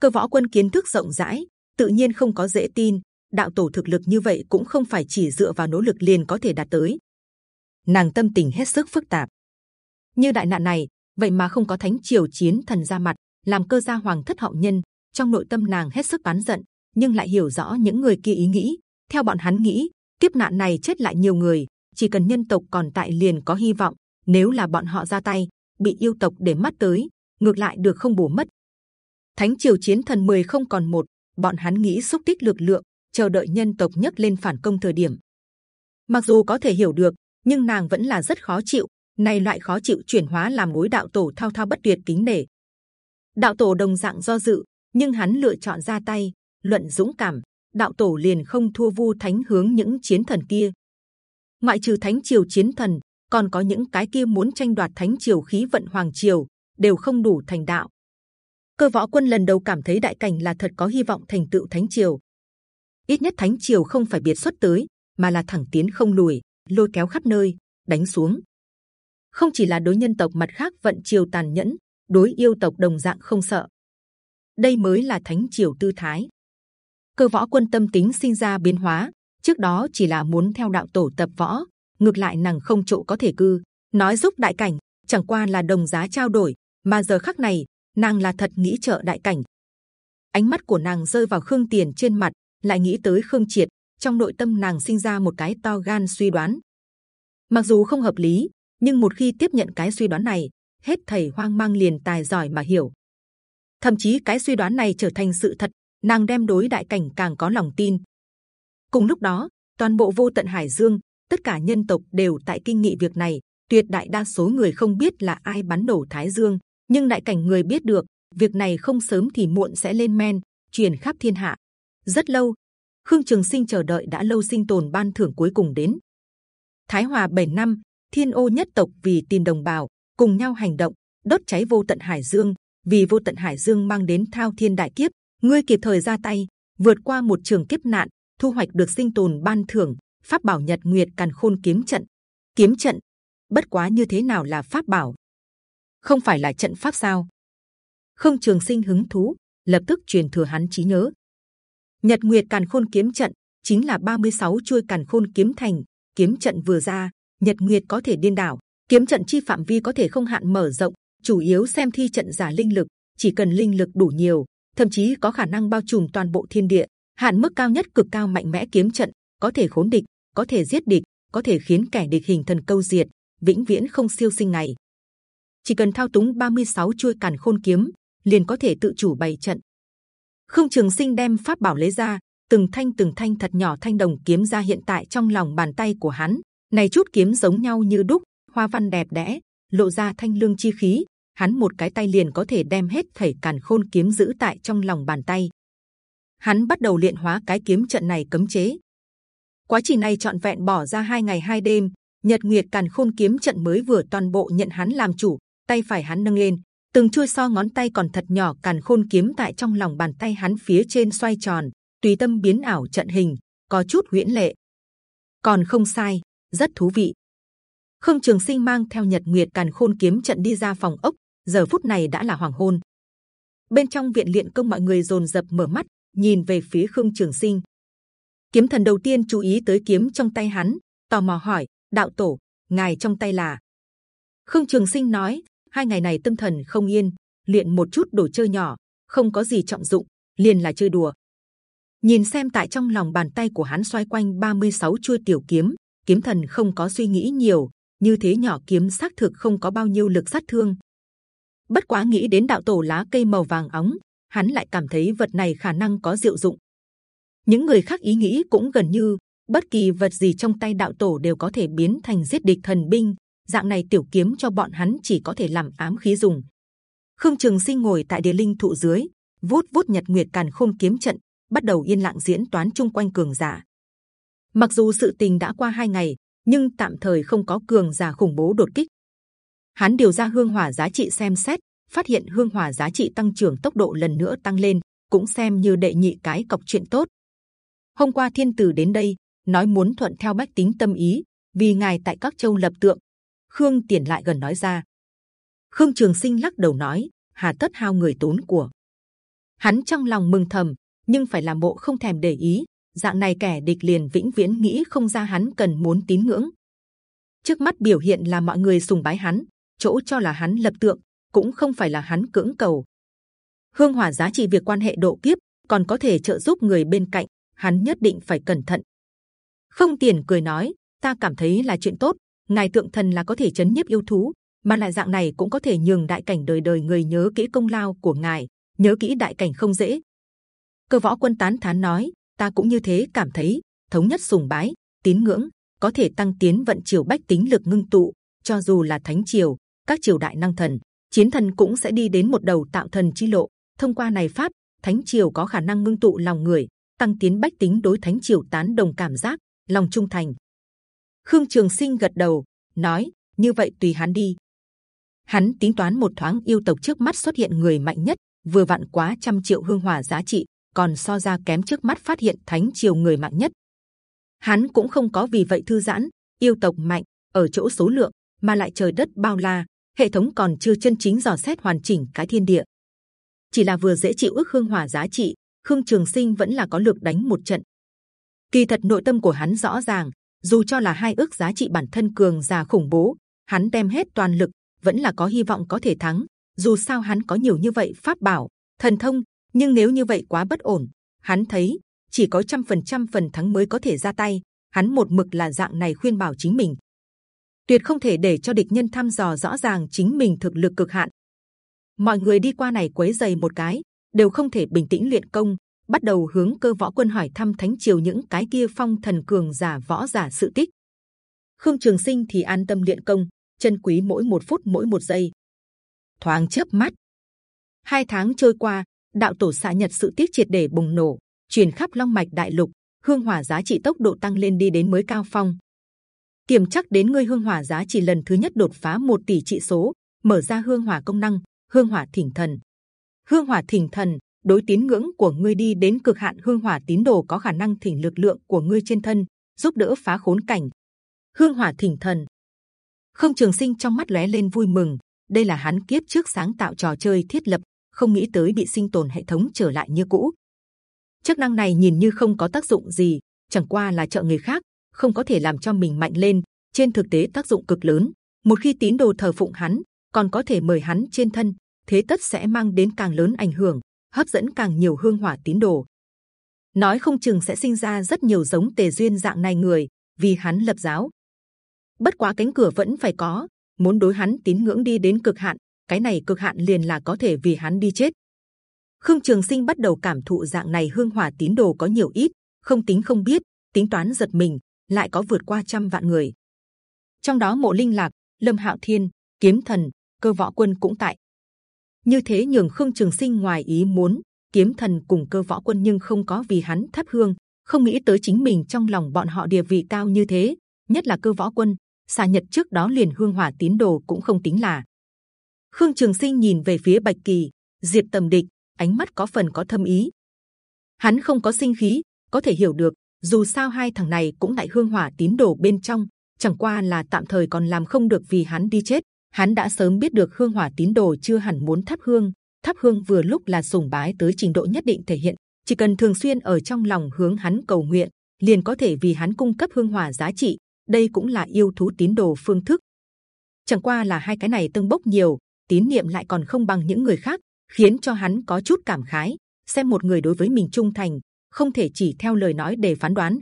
Cơ võ quân kiến thức rộng rãi, tự nhiên không có dễ tin. Đạo tổ thực lực như vậy cũng không phải chỉ dựa vào nỗ lực liền có thể đạt tới. Nàng tâm tình hết sức phức tạp. Như đại nạn này, vậy mà không có thánh triều chiến thần ra mặt, làm cơ gia hoàng thất hậu nhân trong nội tâm nàng hết sức oán giận nhưng lại hiểu rõ những người kia ý nghĩ theo bọn hắn nghĩ kiếp nạn này chết lại nhiều người chỉ cần nhân tộc còn tại liền có hy vọng nếu là bọn họ ra tay bị yêu tộc để mắt tới ngược lại được không bổ mất. Thánh triều chiến thần 10 không còn một, bọn hắn nghĩ xúc tích lực lượng, chờ đợi nhân tộc nhất lên phản công thời điểm. Mặc dù có thể hiểu được, nhưng nàng vẫn là rất khó chịu này loại khó chịu chuyển hóa làm mối đạo tổ thao thao bất tuyệt kính nể. Đạo tổ đồng dạng do dự, nhưng hắn lựa chọn ra tay, luận dũng cảm, đạo tổ liền không thua vu thánh hướng những chiến thần kia. Ngoại trừ thánh triều chiến thần, còn có những cái kia muốn tranh đoạt thánh triều khí vận hoàng triều đều không đủ thành đạo. Cơ võ quân lần đầu cảm thấy đại cảnh là thật có hy vọng thành tựu thánh triều. Ít nhất thánh triều không phải biệt xuất tới, mà là thẳng tiến không lùi, lôi kéo khắp nơi, đánh xuống. Không chỉ là đối nhân tộc mặt khác vận triều tàn nhẫn, đối yêu tộc đồng dạng không sợ. Đây mới là thánh triều tư thái. Cơ võ quân tâm tính sinh ra biến hóa, trước đó chỉ là muốn theo đạo tổ tập võ, ngược lại nàng không chỗ có thể cư, nói giúp đại cảnh, chẳng qua là đồng giá trao đổi mà giờ khắc này, nàng là thật nghĩ trợ đại cảnh. Ánh mắt của nàng rơi vào khương tiền trên mặt, lại nghĩ tới khương triệt. Trong nội tâm nàng sinh ra một cái to gan suy đoán. Mặc dù không hợp lý, nhưng một khi tiếp nhận cái suy đoán này, hết thầy hoang mang liền tài giỏi mà hiểu. Thậm chí cái suy đoán này trở thành sự thật, nàng đem đối đại cảnh càng có lòng tin. Cùng lúc đó, toàn bộ vô tận hải dương, tất cả nhân tộc đều tại kinh nghị việc này, tuyệt đại đa số người không biết là ai bắn đổ thái dương nhưng đại cảnh người biết được, việc này không sớm thì muộn sẽ lên men, truyền khắp thiên hạ. Rất lâu, khương trường sinh chờ đợi đã lâu sinh tồn ban thưởng cuối cùng đến. Thái hòa 7 năm, thiên ô nhất tộc vì tìm đồng bào, cùng nhau hành động, đốt cháy vô tận hải dương. Vì vô tận hải dương mang đến thao thiên đại kiếp, ngươi kịp thời ra tay, vượt qua một trường kiếp nạn, thu hoạch được sinh tồn ban thưởng, pháp bảo nhật nguyệt càn khôn kiếm trận. Kiếm trận? Bất quá như thế nào là pháp bảo? Không phải là trận pháp sao? Không trường sinh hứng thú, lập tức truyền thừa hắn trí nhớ. Nhật nguyệt càn khôn kiếm trận, chính là 36 chuôi càn khôn kiếm thành, kiếm trận vừa ra, nhật nguyệt có thể điên đảo. Kiếm trận chi phạm vi có thể không hạn mở rộng, chủ yếu xem thi trận giả linh lực, chỉ cần linh lực đủ nhiều, thậm chí có khả năng bao trùm toàn bộ thiên địa, hạn mức cao nhất cực cao mạnh mẽ kiếm trận, có thể khốn địch, có thể giết địch, có thể khiến kẻ địch hình thần câu diệt, vĩnh viễn không siêu sinh ngày chỉ cần thao túng 36 chuôi càn khôn kiếm, liền có thể tự chủ bày trận. Không trường sinh đem pháp bảo lấy ra, từng thanh từng thanh thật nhỏ thanh đồng kiếm ra hiện tại trong lòng bàn tay của hắn. Này chút kiếm giống nhau như đúc, hoa văn đẹp đẽ, lộ ra thanh lương chi khí. Hắn một cái tay liền có thể đem hết thảy càn khôn kiếm giữ tại trong lòng bàn tay. Hắn bắt đầu luyện hóa cái kiếm trận này cấm chế. Quá trình này trọn vẹn bỏ ra hai ngày hai đêm, nhật nguyệt càn khôn kiếm trận mới vừa toàn bộ nhận hắn làm chủ tay phải hắn nâng lên, từng chui so ngón tay còn thật nhỏ càn khôn kiếm tại trong lòng bàn tay hắn phía trên xoay tròn, tùy tâm biến ảo trận hình, có chút huyễn lệ. Còn không sai, rất thú vị. Khương trường sinh mang theo nhật nguyệt càn khôn kiếm trận đi ra phòng ốc, giờ phút này đã là hoàng hôn. Bên trong viện luyện công mọi người rồn rập mở mắt, nhìn về phía khương trường sinh. Kiếm thần đầu tiên chú ý tới kiếm trong tay hắn, tò mò hỏi, đạo tổ, ngài trong tay là? Khương trường sinh nói hai ngày này tâm thần không yên, luyện một chút đồ chơi nhỏ, không có gì trọng dụng, liền là chơi đùa. Nhìn xem tại trong lòng bàn tay của hắn xoay quanh 36 chuôi tiểu kiếm kiếm thần không có suy nghĩ nhiều, như thế nhỏ kiếm xác thực không có bao nhiêu lực sát thương. Bất quá nghĩ đến đạo tổ lá cây màu vàng óng, hắn lại cảm thấy vật này khả năng có diệu dụng. Những người khác ý nghĩ cũng gần như, bất kỳ vật gì trong tay đạo tổ đều có thể biến thành giết địch thần binh dạng này tiểu kiếm cho bọn hắn chỉ có thể làm ám khí dùng. Khương trường sinh ngồi tại địa linh thụ dưới, vuốt vuốt nhật nguyệt càn khôn kiếm trận, bắt đầu yên lặng diễn toán chung quanh cường giả. Mặc dù sự tình đã qua hai ngày, nhưng tạm thời không có cường giả khủng bố đột kích. Hắn điều ra hương hỏa giá trị xem xét, phát hiện hương hỏa giá trị tăng trưởng tốc độ lần nữa tăng lên, cũng xem như đệ nhị cái cọc chuyện tốt. Hôm qua thiên tử đến đây, nói muốn thuận theo bách tính tâm ý, vì ngài tại các châu lập tượng khương tiền lại gần nói ra. Khương trường sinh lắc đầu nói, hà tất hao người tốn của. Hắn trong lòng mừng thầm, nhưng phải làm bộ không thèm để ý. Dạng này kẻ địch liền vĩnh viễn nghĩ không ra hắn cần muốn tín ngưỡng. Trước mắt biểu hiện là mọi người sùng bái hắn, chỗ cho là hắn lập tượng, cũng không phải là hắn cưỡng cầu. Hương hỏa giá trị việc quan hệ độ kiếp, còn có thể trợ giúp người bên cạnh, hắn nhất định phải cẩn thận. Không tiền cười nói, ta cảm thấy là chuyện tốt ngài tượng thần là có thể chấn nhiếp yêu thú mà lại dạng này cũng có thể nhường đại cảnh đời đời người nhớ kỹ công lao của ngài nhớ kỹ đại cảnh không dễ cơ võ quân tán thán nói ta cũng như thế cảm thấy thống nhất sùng bái tín ngưỡng có thể tăng tiến vận triều bách tính lực ngưng tụ cho dù là thánh triều các triều đại năng thần chiến thần cũng sẽ đi đến một đầu tạo thần chi lộ. Thông qua này pháp, thánh triều có khả năng ngưng tụ lòng người, tăng tiến bách tính đối thánh triều tán đồng cảm giác, lòng trung thành. Khương Trường Sinh gật đầu, nói: như vậy tùy hắn đi. Hắn tính toán một thoáng yêu tộc trước mắt xuất hiện người mạnh nhất, vừa vặn quá trăm triệu hương hỏa giá trị, còn so ra kém trước mắt phát hiện thánh triều người mạnh nhất. Hắn cũng không có vì vậy thư giãn, yêu tộc mạnh ở chỗ số lượng, mà lại trời đất bao la, hệ thống còn chưa chân chính dò xét hoàn chỉnh cái thiên địa. Chỉ là vừa dễ chịu ước hương hỏa giá trị, Khương Trường Sinh vẫn là có lược đánh một trận. Kỳ thật nội tâm của hắn rõ ràng, dù cho là hai ước giá trị bản thân cường già khủng bố, hắn đem hết toàn lực vẫn là có hy vọng có thể thắng. Dù sao hắn có nhiều như vậy pháp bảo, thần thông, nhưng nếu như vậy quá bất ổn, hắn thấy chỉ có trăm phần trăm phần thắng mới có thể ra tay. Hắn một mực là dạng này khuyên bảo chính mình, tuyệt không thể để cho địch nhân thăm dò rõ ràng chính mình thực lực cực hạn. Mọi người đi qua này quấy giày một cái, đều không thể bình tĩnh luyện công, bắt đầu hướng cơ võ quân hỏi thăm thánh triều những cái kia phong thần cường giả võ giả sự tích. Khương Trường Sinh thì an tâm luyện công, chân quý mỗi một phút mỗi một giây. Thoáng chớp mắt, hai tháng trôi qua, đạo tổ xạ nhật sự tiết triệt để bùng nổ, truyền khắp long mạch đại lục, hương hỏa giá trị tốc độ tăng lên đi đến mới cao phong. Kiểm chắc đến ngươi hương hỏa giá trị lần thứ nhất đột phá một tỷ trị số, mở ra hương hỏa công năng, hương hỏa thỉnh thần. Hương hỏa thỉnh thần đối tín ngưỡng của ngươi đi đến cực hạn hương hỏa tín đồ có khả năng thỉnh lực lượng của ngươi trên thân, giúp đỡ phá khốn cảnh. Hương hỏa thỉnh thần. Không trường sinh trong mắt lóe lên vui mừng. Đây là hắn kiếp trước sáng tạo trò chơi thiết lập không nghĩ tới bị sinh tồn hệ thống trở lại như cũ. Chức năng này nhìn như không có tác dụng gì chẳng qua là trợ người khác không có thể làm cho mình mạnh lên. Trên thực tế tác dụng cực lớn một khi tín đồ thờ phụng hắn còn có thể mời hắn trên thân thế tất sẽ mang đến càng lớn ảnh hưởng hấp dẫn càng nhiều hương hỏa tín đồ. Nói không chừng sẽ sinh ra rất nhiều giống tề duyên dạng này người, vì hắn lập giáo. Bất quá cánh cửa vẫn phải có, muốn đối hắn tín ngưỡng đi đến cực hạn, cái này cực hạn liền là có thể vì hắn đi chết. Khương trường sinh bắt đầu cảm thụ dạng này hương hỏa tín đồ có nhiều ít, không tính không biết, tính toán giật mình, lại có vượt qua trăm vạn người. Trong đó mộ linh lạc, lâm hạo thiên, kiếm thần, cơ võ quân cũng tại như thế nhường khương trường sinh ngoài ý muốn, kiếm thần cùng cơ võ quân nhưng không có vì hắn thắp hương, không nghĩ tới chính mình trong lòng bọn họ địa vị cao như thế, nhất là cơ võ quân, xà nhật trước đó liền hương hỏa tín đồ cũng không tính là. Khương trường sinh nhìn về phía bạch kỳ, diệp tầm địch, ánh mắt có phần có thâm ý. Hắn không có sinh khí, có thể hiểu được, dù sao hai thằng này cũng tại hương hỏa tín đồ bên trong, chẳng qua là tạm thời còn làm không được vì hắn đi chết hắn đã sớm biết được hương hỏa tín đồ chưa hẳn muốn thắp hương. Thắp hương vừa lúc là sùng bái tới trình độ nhất định thể hiện. Chỉ cần thường xuyên ở trong lòng hướng hắn cầu nguyện, liền có thể vì hắn cung cấp hương hỏa giá trị. Đây cũng là yêu thú tín đồ phương thức. Chẳng qua là hai cái này tương bốc nhiều, tín niệm lại còn không bằng những người khác, khiến cho hắn có chút cảm khái. Xem một người đối với mình trung thành, không thể chỉ theo lời nói để phán đoán.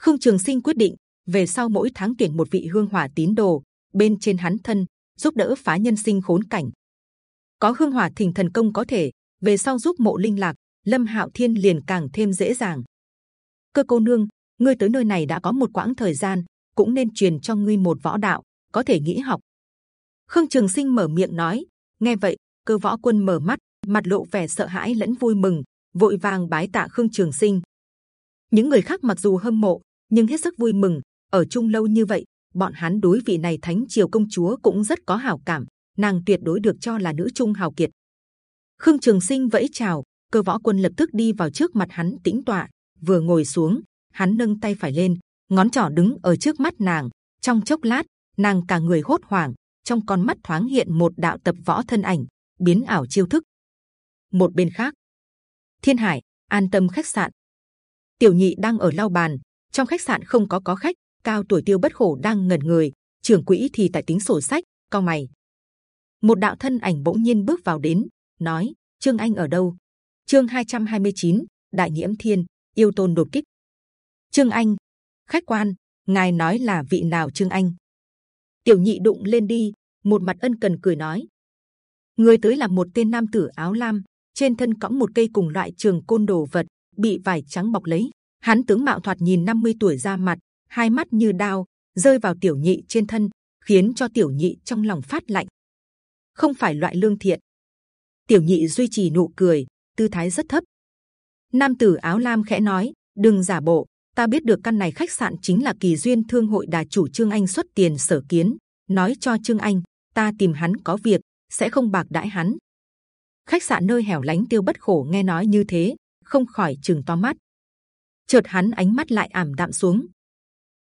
Khương trường sinh quyết định, về sau mỗi tháng tuyển một vị hương hỏa tín đồ bên trên hắn thân giúp đỡ phá nhân sinh khốn cảnh có hương hỏa thỉnh thần công có thể về sau giúp mộ linh lạc lâm hạo thiên liền càng thêm dễ dàng cơ cô nương ngươi tới nơi này đã có một quãng thời gian, cũng nên truyền cho ngươi một võ đạo, có thể nghĩ học. Khương Trường Sinh mở miệng nói. Nghe vậy, cơ võ quân mở mắt, mặt lộ vẻ sợ hãi lẫn vui mừng, vội vàng bái tạ Khương Trường Sinh. Những người khác mặc dù hâm mộ, nhưng hết sức vui mừng. ở chung lâu như vậy, bọn hắn đối vị này thánh triều công chúa cũng rất có hảo cảm. nàng tuyệt đối được cho là nữ trung hào kiệt. Khương Trường Sinh vẫy chào, cơ võ quân lập tức đi vào trước mặt hắn tĩnh tọa, vừa ngồi xuống, hắn nâng tay phải lên, ngón trỏ đứng ở trước mắt nàng. Trong chốc lát, nàng cả người hốt hoảng, trong con mắt thoáng hiện một đạo tập võ thân ảnh, biến ảo chiêu thức. Một bên khác, Thiên Hải an tâm khách sạn, Tiểu Nhị đang ở lau bàn. Trong khách sạn không có có khách, cao tuổi tiêu bất khổ đang ngẩn người, trưởng quỹ thì tại tính sổ sách, cao mày. Một đạo thân ảnh bỗng nhiên bước vào đến, nói: Trương Anh ở đâu? Chương 229, Đại Nhiễm Thiên yêu tôn đột kích. Trương Anh, khách quan, ngài nói là vị nào Trương Anh? Tiểu nhị đụng lên đi, một mặt ân cần cười nói. Người tới là một tên nam tử áo lam, trên thân cõng một cây cùng loại trường côn đồ vật, bị vải trắng bọc lấy. Hắn tướng mạo thoạt nhìn 50 tuổi ra mặt, hai mắt như đao rơi vào tiểu nhị trên thân, khiến cho tiểu nhị trong lòng phát lạnh. không phải loại lương thiện. Tiểu nhị duy trì nụ cười, tư thái rất thấp. Nam tử áo lam khẽ nói, đừng giả bộ. Ta biết được căn này khách sạn chính là kỳ duyên thương hội đà chủ Trương Anh xuất tiền sở kiến, nói cho Trương Anh, ta tìm hắn có việc, sẽ không bạc đãi hắn. Khách sạn nơi hẻo lánh tiêu bất khổ nghe nói như thế, không khỏi chừng to mắt. Chợt hắn ánh mắt lại ảm đạm xuống.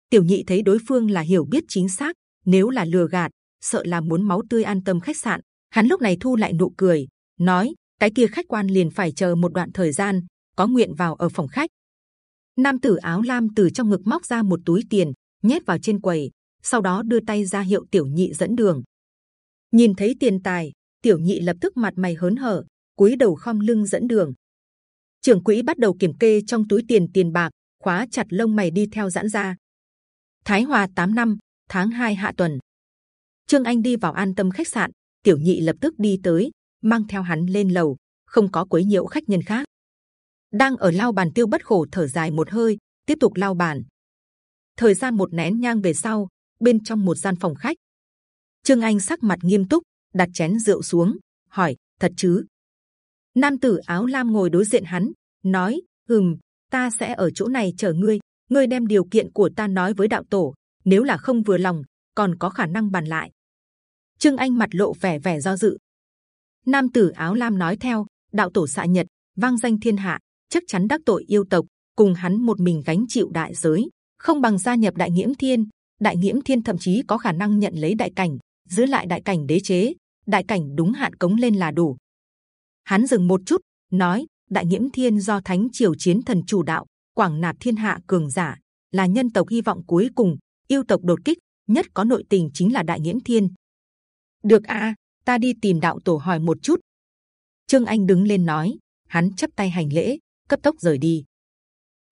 Tiểu nhị thấy đối phương là hiểu biết chính xác, nếu là lừa gạt, sợ là muốn máu tươi an tâm khách sạn. Hắn lúc này thu lại nụ cười, nói: cái kia khách quan liền phải chờ một đoạn thời gian, có nguyện vào ở phòng khách. Nam tử áo lam từ trong ngực móc ra một túi tiền, nhét vào trên quầy, sau đó đưa tay ra hiệu tiểu nhị dẫn đường. Nhìn thấy tiền tài, tiểu nhị lập tức mặt mày hớn hở, cúi đầu khom lưng dẫn đường. Trưởng quỹ bắt đầu kiểm kê trong túi tiền tiền bạc, khóa chặt lông mày đi theo giãn ra. Thái Hòa 8 năm, tháng 2 hạ tuần. Trương Anh đi vào an tâm khách sạn, tiểu nhị lập tức đi tới, mang theo hắn lên lầu, không có quấy nhiễu khách nhân khác. Đang ở lao bàn tiêu bất khổ thở dài một hơi, tiếp tục lao bàn. Thời gian một nén nhang về sau, bên trong một gian phòng khách, Trương Anh sắc mặt nghiêm túc, đặt chén rượu xuống, hỏi: thật chứ? Nam tử áo lam ngồi đối diện hắn, nói: ừm, ta sẽ ở chỗ này chờ ngươi. Ngươi đem điều kiện của ta nói với đạo tổ, nếu là không vừa lòng, còn có khả năng bàn lại. Trương Anh mặt lộ vẻ vẻ do dự. Nam tử áo lam nói theo: đạo tổ xạ nhật, vang danh thiên hạ, chắc chắn đắc tội yêu tộc, cùng hắn một mình gánh chịu đại giới, không bằng gia nhập đại nghiễm thiên. Đại nghiễm thiên thậm chí có khả năng nhận lấy đại cảnh, giữ lại đại cảnh đế chế, đại cảnh đúng hạn cống lên là đủ. Hắn dừng một chút, nói: Đại nghiễm thiên do thánh triều chiến thần chủ đạo, quảng nạp thiên hạ cường giả, là nhân tộc hy vọng cuối cùng. Yêu tộc đột kích nhất có nội tình chính là đại nghiễm thiên. Được a, ta đi tìm đạo tổ hỏi một chút. Trương Anh đứng lên nói, hắn chấp tay hành lễ, cấp tốc rời đi.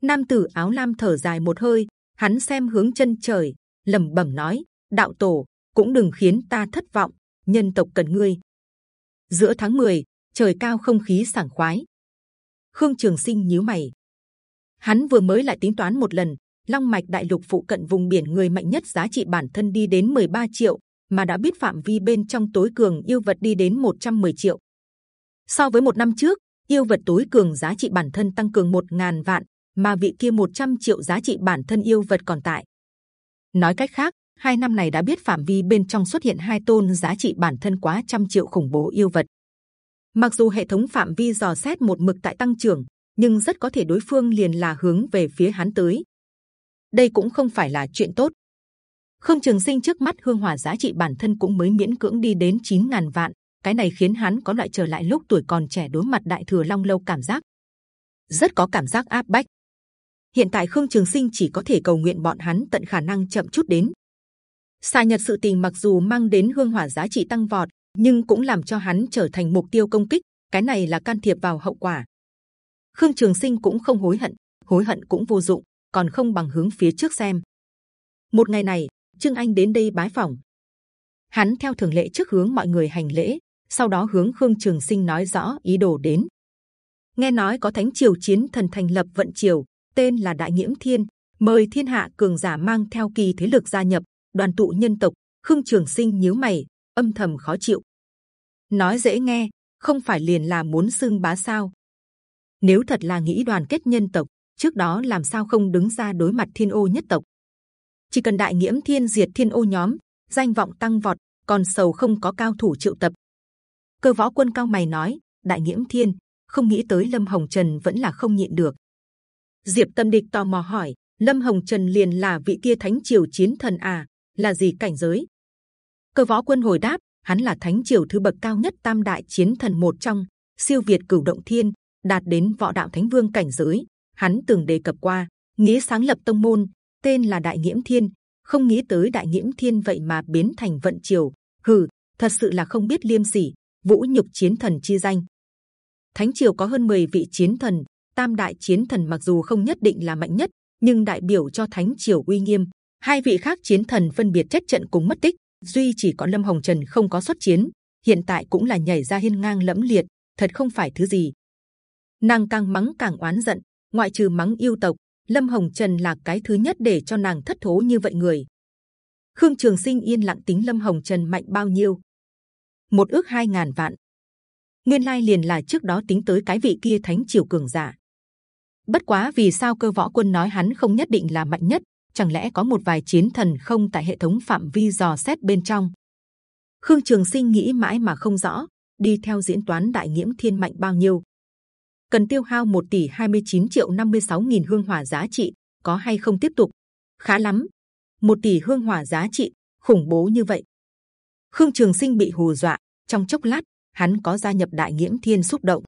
Nam tử áo lam thở dài một hơi, hắn xem hướng chân trời, lẩm bẩm nói: đạo tổ, cũng đừng khiến ta thất vọng. Nhân tộc cần ngươi. Giữa tháng 10, trời cao không khí sảng khoái. Khương Trường Sinh nhíu mày. Hắn vừa mới lại tính toán một lần, Long mạch đại lục phụ cận vùng biển người mạnh nhất giá trị bản thân đi đến 13 triệu, mà đã biết phạm vi bên trong tối cường yêu vật đi đến 110 triệu. So với một năm trước, yêu vật tối cường giá trị bản thân tăng cường một ngàn vạn, mà vị kia 100 triệu giá trị bản thân yêu vật còn tại. Nói cách khác, hai năm này đã biết phạm vi bên trong xuất hiện hai tôn giá trị bản thân quá trăm triệu khủng bố yêu vật. Mặc dù hệ thống phạm vi dò xét một mực tại tăng trưởng, nhưng rất có thể đối phương liền là hướng về phía hắn tới. Đây cũng không phải là chuyện tốt. Khương Trường Sinh trước mắt hương hỏa giá trị bản thân cũng mới miễn cưỡng đi đến 9.000 vạn, cái này khiến hắn có loại trở lại lúc tuổi còn trẻ đối mặt đại thừa long lâu cảm giác, rất có cảm giác áp bách. Hiện tại Khương Trường Sinh chỉ có thể cầu nguyện bọn hắn tận khả năng chậm chút đến, Xà Nhật sự tình mặc dù mang đến hương hỏa giá trị tăng vọt, nhưng cũng làm cho hắn trở thành mục tiêu công kích. Cái này là can thiệp vào hậu quả. Khương Trường Sinh cũng không hối hận, hối hận cũng vô dụng, còn không bằng hướng phía trước xem. Một ngày này, Trương Anh đến đây bái phỏng. Hắn theo thường lệ trước hướng mọi người hành lễ, sau đó hướng Khương Trường Sinh nói rõ ý đồ đến. Nghe nói có Thánh Triều chiến thần thành lập vận triều, tên là Đại Nghiễm Thiên, mời thiên hạ cường giả mang theo kỳ thế lực gia nhập, đoàn tụ nhân tộc khương trường sinh nhíu mày âm thầm khó chịu nói dễ nghe không phải liền là muốn xưng bá sao nếu thật là nghĩ đoàn kết nhân tộc trước đó làm sao không đứng ra đối mặt thiên ô nhất tộc? Chỉ cần đại nghiễm thiên diệt thiên ô nhóm danh vọng tăng vọt còn sầu không có cao thủ triệu tập. Cơ võ quân cao mày nói đại nghiễm thiên không nghĩ tới lâm hồng trần vẫn là không nhịn được. Diệp tâm địch tò mò hỏi lâm hồng trần liền là vị kia thánh triều chiến thần à là gì cảnh giới? Cơ võ quân hồi đáp, hắn là thánh triều thứ bậc cao nhất tam đại chiến thần một trong, siêu việt cửu động thiên, đạt đến võ đạo thánh vương cảnh giới. Hắn từng đề cập qua, nghĩa sáng lập tông môn, tên là đại nghiễm thiên. Không nghĩ tới đại nghiễm thiên vậy mà biến thành vận triều. Hừ, thật sự là không biết liêm sỉ, vũ nhục chiến thần chi danh. Thánh triều có hơn 10 vị chiến thần, tam đại chiến thần mặc dù không nhất định là mạnh nhất, nhưng đại biểu cho thánh triều uy nghiêm, hai vị khác chiến thần phân biệt chết trận cùng mất tích duy chỉ có lâm hồng trần không có xuất chiến hiện tại cũng là nhảy ra hiên ngang lẫm liệt thật không phải thứ gì nàng càng mắng càng oán giận ngoại trừ mắng yêu tộc lâm hồng trần là cái thứ nhất để cho nàng thất thố như vậy người khương trường sinh yên lặng tính lâm hồng trần mạnh bao nhiêu một ước hai ngàn vạn. Nguyên lai liền là trước đó tính tới cái vị kia thánh triều cường giả. Bất quá vì sao cơ võ quân nói hắn không nhất định là mạnh nhất? Chẳng lẽ có một vài chiến thần không tại hệ thống phạm vi dò xét bên trong? Khương Trường Sinh nghĩ mãi mà không rõ, đi theo diễn toán đại nghiễm thiên mạnh bao nhiêu? Cần tiêu hao 1 tỷ 29 triệu 56 nghìn hương hỏa giá trị, có hay không tiếp tục? Khá lắm, 1 tỷ hương hỏa giá trị, khủng bố như vậy. Khương Trường Sinh bị hù dọa, trong chốc lát hắn có gia nhập đại nghiễm thiên xúc động.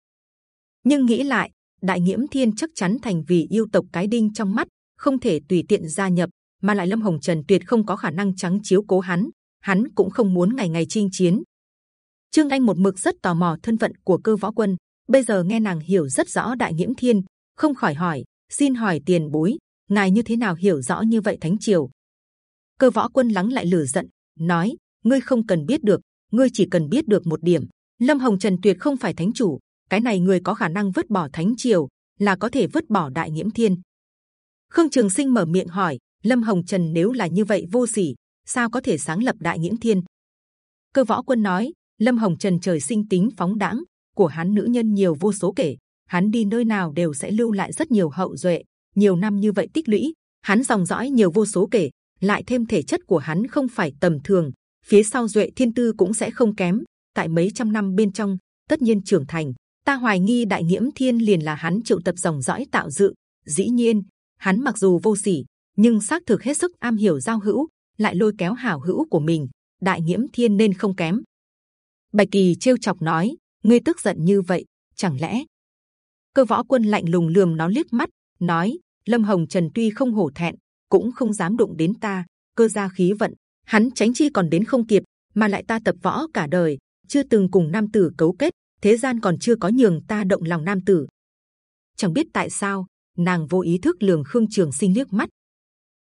Nhưng nghĩ lại, đại nghiễm thiên chắc chắn thành vì yêu tộc cái đinh trong mắt, không thể tùy tiện gia nhập, mà lại lâm hồng trần tuyệt không có khả năng trắng chiếu cố hắn, hắn cũng không muốn ngày ngày chinh chiến. Trương Anh một mực rất tò mò thân phận của cơ võ quân, bây giờ nghe nàng hiểu rất rõ đại nghiễm thiên, không khỏi hỏi, xin hỏi tiền bối, ngài như thế nào hiểu rõ như vậy thánh triều? Cơ võ quân lắng lại lửa giận, nói, ngươi không cần biết được, ngươi chỉ cần biết được một điểm, Lâm Hồng Trần tuyệt không phải thánh chủ, cái này người có khả năng vứt bỏ thánh triều, là có thể vứt bỏ đại nghiễm thiên. Khương Trường Sinh mở miệng hỏi, Lâm Hồng Trần nếu là như vậy vô sỉ, sao có thể sáng lập đại nghiễm thiên? Cơ võ quân nói, Lâm Hồng Trần trời sinh tính phóng đãng, của hắn nữ nhân nhiều vô số kể, hắn đi nơi nào đều sẽ lưu lại rất nhiều hậu duệ. Nhiều năm như vậy tích lũy, hắn dòng dõi nhiều vô số kể, lại thêm thể chất của hắn không phải tầm thường, phía sau duệ thiên tư cũng sẽ không kém. Tại mấy trăm năm bên trong, tất nhiên trưởng thành. Ta hoài nghi đại nghiễm thiên liền là hắn triệu tập dòng dõi tạo dựng. Dĩ nhiên, hắn mặc dù vô sỉ, nhưng xác thực hết sức am hiểu giao hữu, lại lôi kéo hảo hữu của mình. Đại nghiễm thiên nên không kém. Bạch kỳ trêu chọc nói, ngươi tức giận như vậy, chẳng lẽ? Cơ võ quân lạnh lùng lườm nó liếc mắt, nói: Lâm Hồng Trần tuy không hổ thẹn, cũng không dám đụng đến ta. Cơ gia khí vận, hắn tránh chi còn đến không kịp, mà lại ta tập võ cả đời, chưa từng cùng nam tử cấu kết, thế gian còn chưa có nhường ta động lòng nam tử. Chẳng biết tại sao, nàng vô ý thức lường Khương Trường Sinh liếc mắt.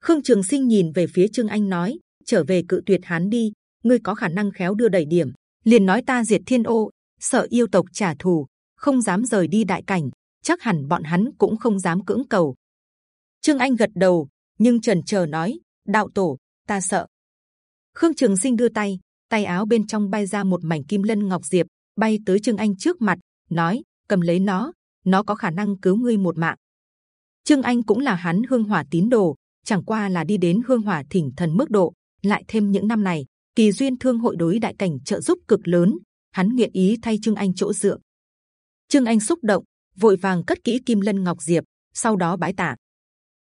Khương Trường Sinh nhìn về phía Trương Anh nói: trở về cự tuyệt hắn đi, ngươi có khả năng khéo đưa đẩy điểm, liền nói ta diệt thiên ô, sợ yêu tộc trả thù, không dám rời đi đại cảnh, chắc hẳn bọn hắn cũng không dám cưỡng cầu. Trương Anh gật đầu, nhưng trần chờ nói: đạo tổ, ta sợ. Khương Trường Sinh đưa tay, tay áo bên trong bay ra một mảnh kim lân ngọc diệp, bay tới Trương Anh trước mặt, nói: cầm lấy nó, nó có khả năng cứu ngươi một mạng. Trương Anh cũng là hắn hương hỏa tín đồ, chẳng qua là đi đến hương hỏa thỉnh thần mức độ, lại thêm những năm này kỳ duyên thương hội đối đại cảnh trợ giúp cực lớn, hắn nguyện ý thay Trương Anh chỗ dựa. Trương Anh xúc động, vội vàng cất kỹ kim lân ngọc diệp, sau đó bái tạ.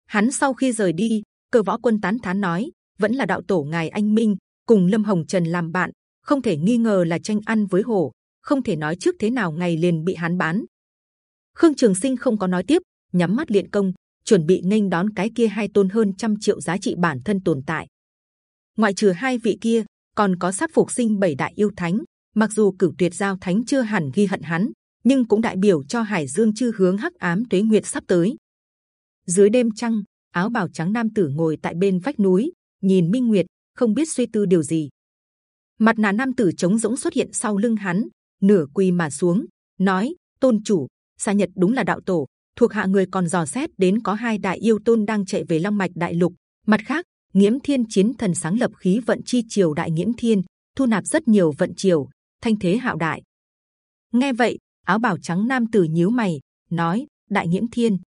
Hắn sau khi rời đi, cơ võ quân tán thán nói, vẫn là đạo tổ ngài anh minh cùng lâm hồng trần làm bạn, không thể nghi ngờ là tranh ăn với hổ, không thể nói trước thế nào ngày liền bị hắn bán. Khương Trường Sinh không có nói tiếp, nhắm mắt luyện công, chuẩn bị nghênh đón cái kia hai tôn hơn trăm triệu giá trị bản thân tồn tại. Ngoại trừ hai vị kia, còn có sắp phục sinh bảy đại yêu thánh, Mặc dù cửu tuyệt giao thánh chưa hẳn ghi hận hắn, nhưng cũng đại biểu cho Hải Dương chư hướng hắc ám tuế nguyệt sắp tới. Dưới đêm trăng, áo bào trắng nam tử ngồi tại bên vách núi, nhìn minh nguyệt, không biết suy tư điều gì. Mặt nạ nam tử trống rỗng xuất hiện sau lưng hắn, nửa quỳ mà xuống, nói: Tôn chủ, xa nhật đúng là đạo tổ. Thuộc hạ người còn dò xét đến có hai đại yêu tôn đang chạy về long mạch đại lục. Mặt khác, nghiễm thiên chiến thần sáng lập khí vận chi triều đại nghiễm thiên, thu nạp rất nhiều vận triều, thanh thế hạo đại. Nghe vậy, áo bào trắng nam tử nhíu mày, nói: Đại nhiễm thiên,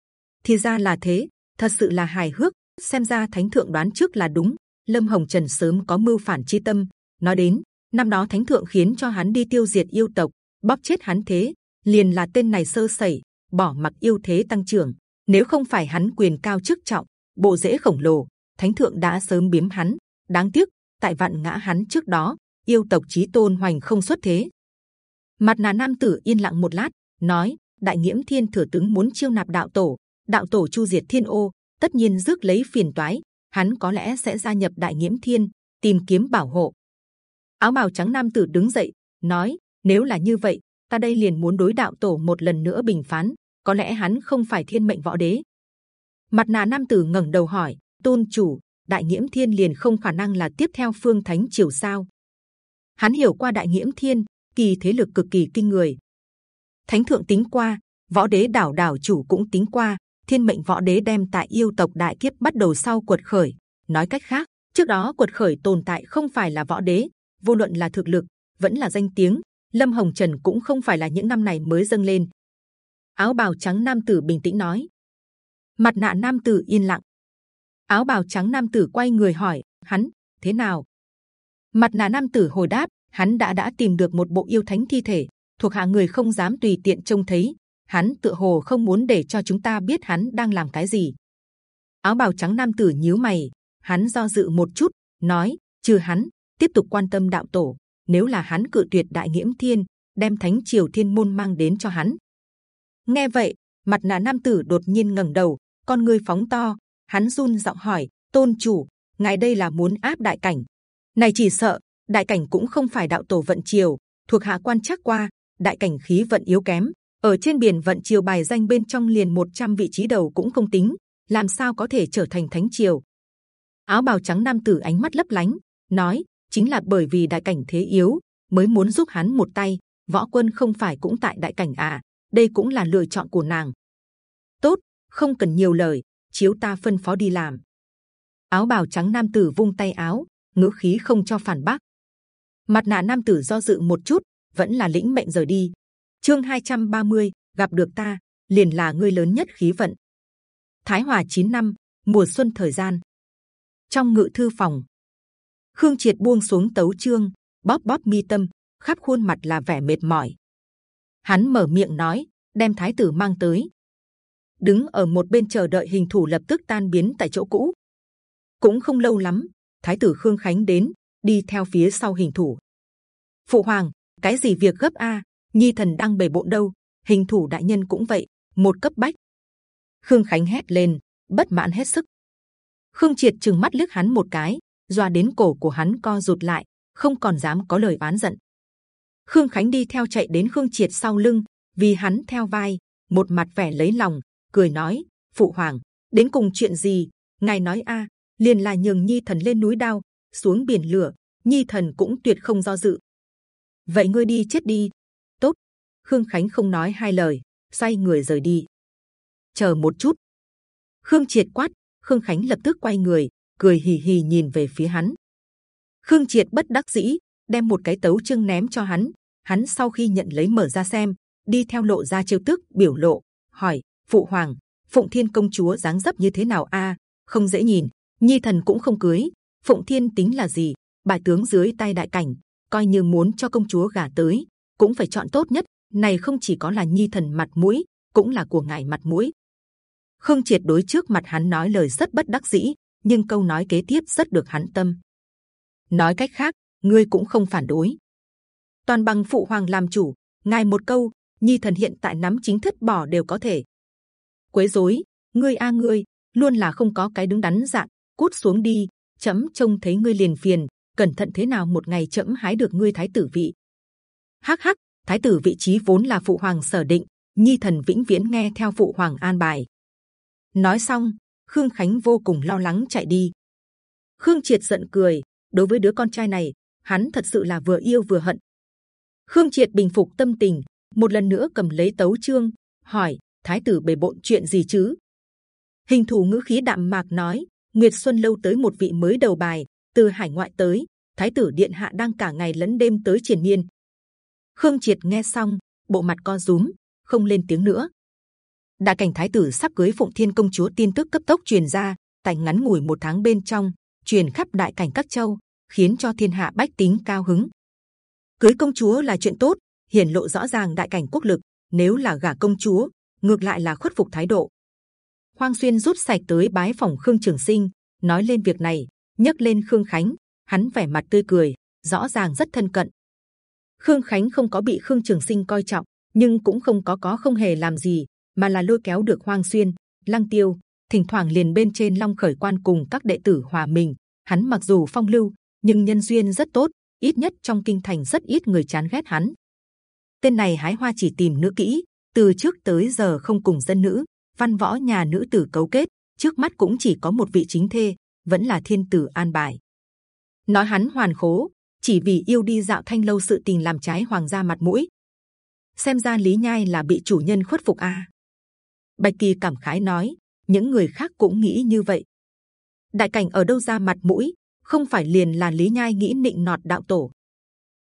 thì ra là thế, thật sự là hài hước. Xem ra thánh thượng đoán trước là đúng. Lâm Hồng Trần sớm có mưu phản chi tâm. Nói đến năm đó thánh thượng khiến cho hắn đi tiêu diệt yêu tộc, bóp chết hắn thế, liền là tên này sơ sẩy, bỏ mặc yêu thế tăng trưởng. Nếu không phải hắn quyền cao chức trọng, bộ dễ khổng lồ, thánh thượng đã sớm biếm hắn. Đáng tiếc, tại vạn ngã hắn trước đó, yêu tộc chí tôn hoành không xuất thế. Mặt nạ nam tử yên lặng một lát, nói: Đại nghiễm thiên thừa tướng muốn chiêu nạp đạo tổ, đạo tổ chu diệt thiên ô, tất nhiên rước lấy phiền toái. Hắn có lẽ sẽ gia nhập đại nghiễm thiên, tìm kiếm bảo hộ. Áo bào trắng nam tử đứng dậy, nói: Nếu là như vậy, ta đây liền muốn đối đạo tổ một lần nữa bình phán. Có lẽ hắn không phải thiên mệnh võ đế. Mặt nạ nam tử ngẩng đầu hỏi: Tôn chủ, đại nghiễm thiên liền không khả năng là tiếp theo phương thánh triều sao? Hắn hiểu qua đại nghiễm thiên, kỳ thế lực cực kỳ kinh người thánh thượng tính qua, võ đế đảo đảo chủ cũng tính qua, thiên mệnh võ đế đem tại yêu tộc đại kiếp bắt đầu sau cuột khởi nói cách khác, trước đó cuột khởi tồn tại không phải là võ đế, vô luận là thực lực, vẫn là danh tiếng. Lâm Hồng Trần cũng không phải là những năm này mới dâng lên. Áo bào trắng nam tử bình tĩnh nói. Mặt nạ nam tử yên lặng. Áo bào trắng nam tử quay người hỏi, hắn, thế nào. Mặt nạ nam tử hồi đáp, hắn đã đã tìm được một bộ yêu thánh thi thể, thuộc hạ người không dám tùy tiện trông thấy. Hắn tựa hồ không muốn để cho chúng ta biết hắn đang làm cái gì. Áo bào trắng nam tử nhíu mày, hắn do dự một chút, nói, trừ hắn, tiếp tục quan tâm đạo tổ. Nếu là hắn cự tuyệt đại nghiễm thiên, đem thánh triều thiên môn mang đến cho hắn. Nghe vậy, mặt nạ nam tử đột nhiên ngẩng đầu, con ngươi phóng to. Hắn run giọng hỏi, tôn chủ, ngài đây là muốn áp đại cảnh này chỉ sợ, đại cảnh cũng không phải đạo tổ vận triều, thuộc hạ quan chắc qua, đại cảnh khí vận yếu kém, ở trên biển vận triều bài danh bên trong liền 100 vị trí đầu cũng không tính, làm sao có thể trở thành thánh triều? Áo bào trắng nam tử ánh mắt lấp lánh, nói, chính là bởi vì đại cảnh thế yếu, mới muốn giúp hắn một tay, võ quân không phải cũng tại đại cảnh à đây cũng là lựa chọn của nàng. Tốt, không cần nhiều lời, chiếu ta phân phó đi làm. Áo bào trắng nam tử vung tay áo ngữ khí không cho phản bác. Mặt nạ nam tử do dự một chút vẫn là lĩnh mệnh rời đi. Chương 230, gặp được ta liền là ngươi lớn nhất khí vận. Thái hòa 9 năm mùa xuân thời gian. Trong ngự thư phòng khương triệt buông xuống tấu chương bóp bóp mi tâm khắp khuôn mặt là vẻ mệt mỏi. Hắn mở miệng nói đem thái tử mang tới. Đứng ở một bên chờ đợi hình thủ lập tức tan biến tại chỗ cũ. Cũng không lâu lắm thái tử khương khánh đến, đi theo phía sau hình thủ. Phụ hoàng, cái gì việc gấp a? Nhi thần đang bề bộn đâu? Hình thủ đại nhân cũng vậy, một cấp bách. Khương khánh hét lên, bất mãn hết sức. Khương triệt chừng mắt liếc hắn một cái, doa đến cổ của hắn co rụt lại, không còn dám có lời oán giận. Khương khánh đi theo chạy đến khương triệt sau lưng, vì hắn theo vai, một mặt vẻ lấy lòng, cười nói, phụ hoàng, đến cùng chuyện gì? Ngài nói a liền là nhường nhi thần lên núi đao, xuống biển lửa, nhi thần cũng tuyệt không do dự. Vậy ngươi đi chết đi. Tốt. Khương khánh không nói hai lời, xoay người rời đi. Chờ một chút. Khương triệt quát, khương khánh lập tức quay người, cười hì hì nhìn về phía hắn. Khương triệt bất đắc dĩ, đem một cái tấu chương ném cho hắn. Hắn sau khi nhận lấy mở ra xem, đi theo lộ ra chiêu tức, biểu lộ, hỏi, phụ hoàng, phụng thiên công chúa dáng dấp như thế nào a? Không dễ nhìn nhi thần cũng không cưới. Phụng thiên tính là gì? Bài tướng dưới tay đại cảnh, coi như muốn cho công chúa gả tới, cũng phải chọn tốt nhất. Này không chỉ có là nhi thần mặt mũi, cũng là của ngài mặt mũi. Khương triệt đối trước mặt hắn nói lời rất bất đắc dĩ, nhưng câu nói kế tiếp rất được hắn tâm. Nói cách khác, ngươi cũng không phản đối. Toàn bằng phụ hoàng làm chủ, ngài một câu, nhi thần hiện tại nắm chính thất bỏ đều có thể. Quấy rối, ngươi a ngươi, luôn là không có cái đứng đắn dạng cút xuống đi, chấm trông thấy ngươi liền phiền, cẩn thận thế nào một ngày chấm hái được ngươi thái tử vị. Hắc hắc, thái tử vị trí vốn là phụ hoàng sở định, nhi thần vĩnh viễn nghe theo phụ hoàng an bài. Nói xong, khương khánh vô cùng lo lắng chạy đi. Khương triệt giận cười, đối với đứa con trai này, hắn thật sự là vừa yêu vừa hận. Khương triệt bình phục tâm tình, một lần nữa cầm lấy tấu chương, hỏi, thái tử bề bộn chuyện gì chứ? Hình thủ ngữ khí đạm mạc nói nguyệt xuân lâu tới một vị mới đầu bài, từ hải ngoại tới, thái tử điện hạ đang cả ngày lẫn đêm tới triển miên. Khương triệt nghe xong, bộ mặt co rúm, không lên tiếng nữa. Đại cảnh thái tử sắp cưới phụng thiên công chúa tin tức cấp tốc truyền ra tại ngắn ngủi một tháng bên trong, truyền khắp đại cảnh các châu, khiến cho thiên hạ bách tính cao hứng. Cưới công chúa là chuyện tốt, hiển lộ rõ ràng đại cảnh quốc lực, nếu là gả công chúa, ngược lại là khuất phục thái độ. Hoang xuyên rút sạch tới bái phòng khương trường sinh, nói lên việc này, nhấc lên khương khánh. Hắn vẻ mặt tươi cười, rõ ràng rất thân cận. Khương khánh không có bị khương trường sinh coi trọng, nhưng cũng không có có không hề làm gì, mà là lôi kéo được hoang xuyên, lăng tiêu, thỉnh thoảng liền bên trên long khởi quan cùng các đệ tử hòa mình. Hắn mặc dù phong lưu, nhưng nhân duyên rất tốt, ít nhất trong kinh thành rất ít người chán ghét hắn. Tên này hái hoa chỉ tìm nữ kỹ, từ trước tới giờ không cùng dân nữ văn võ nhà nữ tử cấu kết trước mắt cũng chỉ có một vị chính thê vẫn là thiên tử an bài. Nói hắn hoàn khố chỉ vì yêu đi dạo thanh lâu sự tình làm trái hoàng gia mặt mũi. Xem ra lý nhai là bị chủ nhân khuất phục a bạch kỳ cảm khái nói những người khác cũng nghĩ như vậy. Đại cảnh ở đâu ra mặt mũi không phải liền là lý nhai nghĩ nịnh nọt đạo tổ.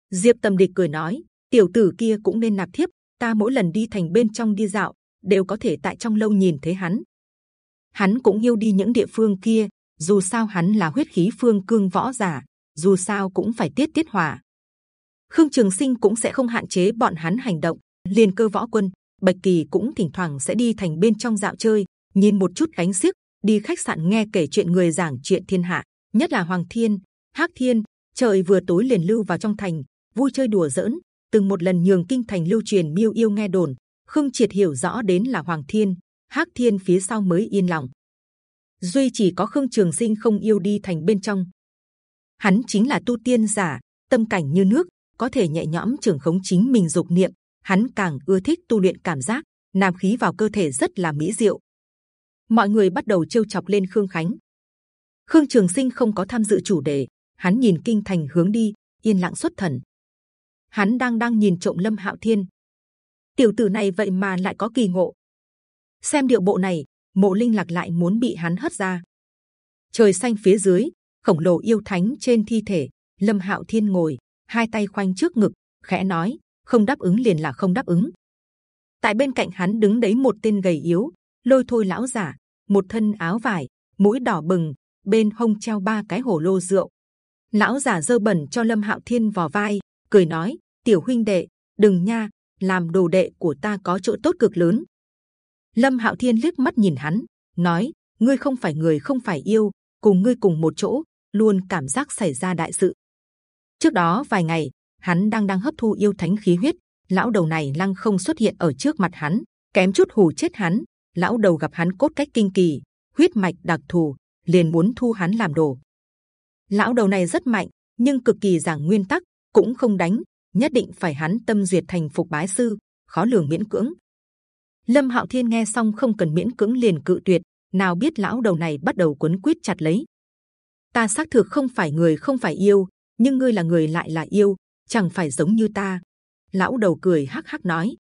Diệp tâm Địch cười nói, tiểu tử kia cũng nên nạp thiếp. Ta mỗi lần đi thành bên trong đi dạo đều có thể tại trong lâu nhìn thấy hắn. Hắn cũng yêu đi những địa phương kia, dù sao hắn là huyết khí phương cương võ giả, dù sao cũng phải tiết tiết hỏa. Khương Trường Sinh cũng sẽ không hạn chế bọn hắn hành động. Liên cơ võ quân, Bạch Kỳ cũng thỉnh thoảng sẽ đi thành bên trong dạo chơi, nhìn một chút cánh xiếc, đi khách sạn nghe kể chuyện người giảng chuyện thiên hạ, nhất là Hoàng Thiên, Hắc Thiên. Trời vừa tối liền lưu vào trong thành, vui chơi đùa giỡn, từng một lần nhường kinh thành lưu truyền miêu yêu nghe đồn. Khương Triệt hiểu rõ đến là Hoàng Thiên, Hắc Thiên phía sau mới yên lòng. Duy chỉ có Khương Trường Sinh không yêu đi thành bên trong. Hắn chính là tu tiên giả, tâm cảnh như nước, có thể nhẹ nhõm trưởng khống chính mình dục niệm. Hắn càng ưa thích tu luyện cảm giác, nam khí vào cơ thể rất là mỹ diệu. Mọi người bắt đầu trêu chọc lên Khương Khánh. Khương Trường Sinh không có tham dự chủ đề, hắn nhìn kinh thành hướng đi, yên lặng xuất thần. Hắn đang đang nhìn trộm Lâm Hạo Thiên. Tiểu tử này vậy mà lại có kỳ ngộ. Xem điệu bộ này, Mộ Linh lạc lại muốn bị hắn hất ra. Trời xanh phía dưới, khổng lồ yêu thánh trên thi thể, Lâm Hạo Thiên ngồi, hai tay khoanh trước ngực, khẽ nói: không đáp ứng liền là không đáp ứng. Tại bên cạnh hắn đứng đấy một tên gầy yếu, lôi thôi lão giả, một thân áo vải, mũi đỏ bừng, bên hông treo ba cái hổ lô rượu. Lão giả dơ bẩn cho Lâm Hạo Thiên vào vai, cười nói: Tiểu huynh đệ, đừng nha, làm đồ đệ của ta có chỗ tốt cực lớn. Lâm Hạo Thiên liếc mắt nhìn hắn, nói: Ngươi không phải người không phải yêu, cùng ngươi cùng một chỗ, luôn cảm giác xảy ra đại sự. Trước đó vài ngày, hắn đang đang hấp thu yêu thánh khí huyết, lão đầu này lăng không xuất hiện ở trước mặt hắn, kém chút hù chết hắn. Lão đầu gặp hắn cốt cách kinh kỳ, huyết mạch đặc thù, liền muốn thu hắn làm đồ. Lão đầu này rất mạnh, nhưng cực kỳ giảng nguyên tắc, cũng không đánh, nhất định phải hắn tâm duyệt thành phục bái sư, khó lường miễn cưỡng. Lâm Hạo Thiên nghe xong không cần miễn cưỡng liền cự tuyệt, nào biết lão đầu này bắt đầu quấn quýt chặt lấy. Ta xác thực không phải người không phải yêu, nhưng ngươi là người lại là yêu, chẳng phải giống như ta. Lão đầu cười hắc hắc nói.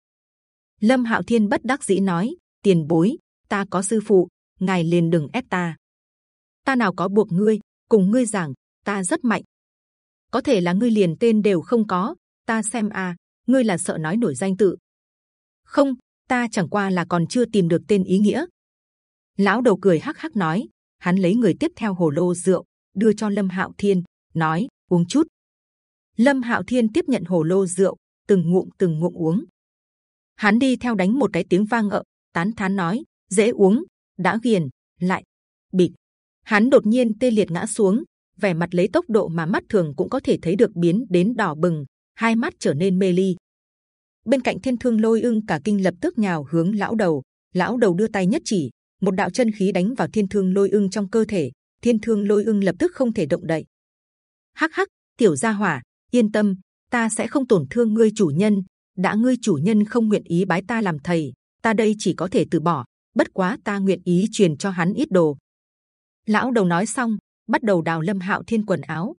Lâm Hạo Thiên bất đắc dĩ nói, tiền bối, ta có sư phụ, ngài liền đừng ép ta. Ta nào có buộc ngươi, cùng ngươi giảng, ta rất mạnh. Có thể là ngươi liền tên đều không có, ta xem à, ngươi là sợ nói nổi danh tự. Không, ta chẳng qua là còn chưa tìm được tên ý nghĩa. Lão đầu cười hắc hắc nói, hắn lấy người tiếp theo hồ lô rượu đưa cho Lâm Hạo Thiên, nói uống chút. Lâm Hạo Thiên tiếp nhận hồ lô rượu, từng ngụm từng ngụm uống. Hắn đi theo đánh một cái tiếng vang ợ, tán thán nói, dễ uống, đã ghiền, lại bịch. Hắn đột nhiên tê liệt ngã xuống, vẻ mặt lấy tốc độ mà mắt thường cũng có thể thấy được biến đến đỏ bừng, hai mắt trở nên mê ly. Bên cạnh Thiên Thương Lôi Ưng cả kinh lập tức nhào hướng lão đầu. Lão đầu đưa tay nhất chỉ, một đạo chân khí đánh vào Thiên Thương Lôi Ưng trong cơ thể. Thiên Thương Lôi Ưng lập tức không thể động đậy. Hắc hắc, tiểu gia hỏa, yên tâm, ta sẽ không tổn thương ngươi chủ nhân. đã ngươi chủ nhân không nguyện ý bái ta làm thầy, ta đây chỉ có thể từ bỏ. bất quá ta nguyện ý truyền cho hắn ít đồ. Lão đầu nói xong, bắt đầu đào Lâm Hạo Thiên quần áo.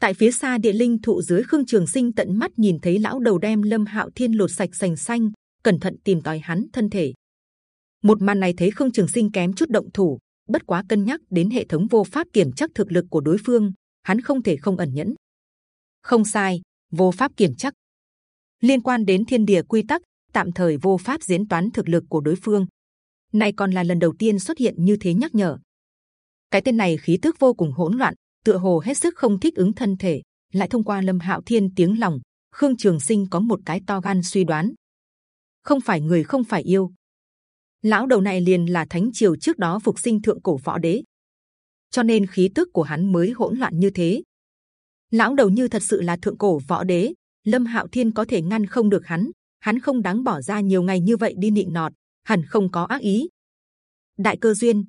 Tại phía xa địa linh thụ dưới Khương Trường Sinh tận mắt nhìn thấy lão đầu đem Lâm Hạo Thiên lột sạch sành xanh, cẩn thận tìm tòi hắn thân thể. Một màn này thấy Khương Trường Sinh kém chút động thủ, bất quá cân nhắc đến hệ thống vô pháp kiểm chắc thực lực của đối phương, hắn không thể không ẩn nhẫn. Không sai, vô pháp kiểm chắc. Liên quan đến thiên địa quy tắc, tạm thời vô pháp diễn toán thực lực của đối phương. Này còn là lần đầu tiên xuất hiện như thế nhắc nhở. Cái tên này khí tức vô cùng hỗn loạn, tựa hồ hết sức không thích ứng thân thể. Lại thông qua Lâm Hạo Thiên tiếng lòng, Khương Trường Sinh có một cái to gan suy đoán. Không phải người không phải yêu. Lão đầu này liền là thánh triều trước đó phục sinh thượng cổ võ đế, cho nên khí tức của hắn mới hỗn loạn như thế. Lão đầu như thật sự là thượng cổ võ đế, Lâm Hạo Thiên có thể ngăn không được hắn. Hắn không đáng bỏ ra nhiều ngày như vậy đi nịnh nọt, hẳn không có ác ý. Đại cơ duyên,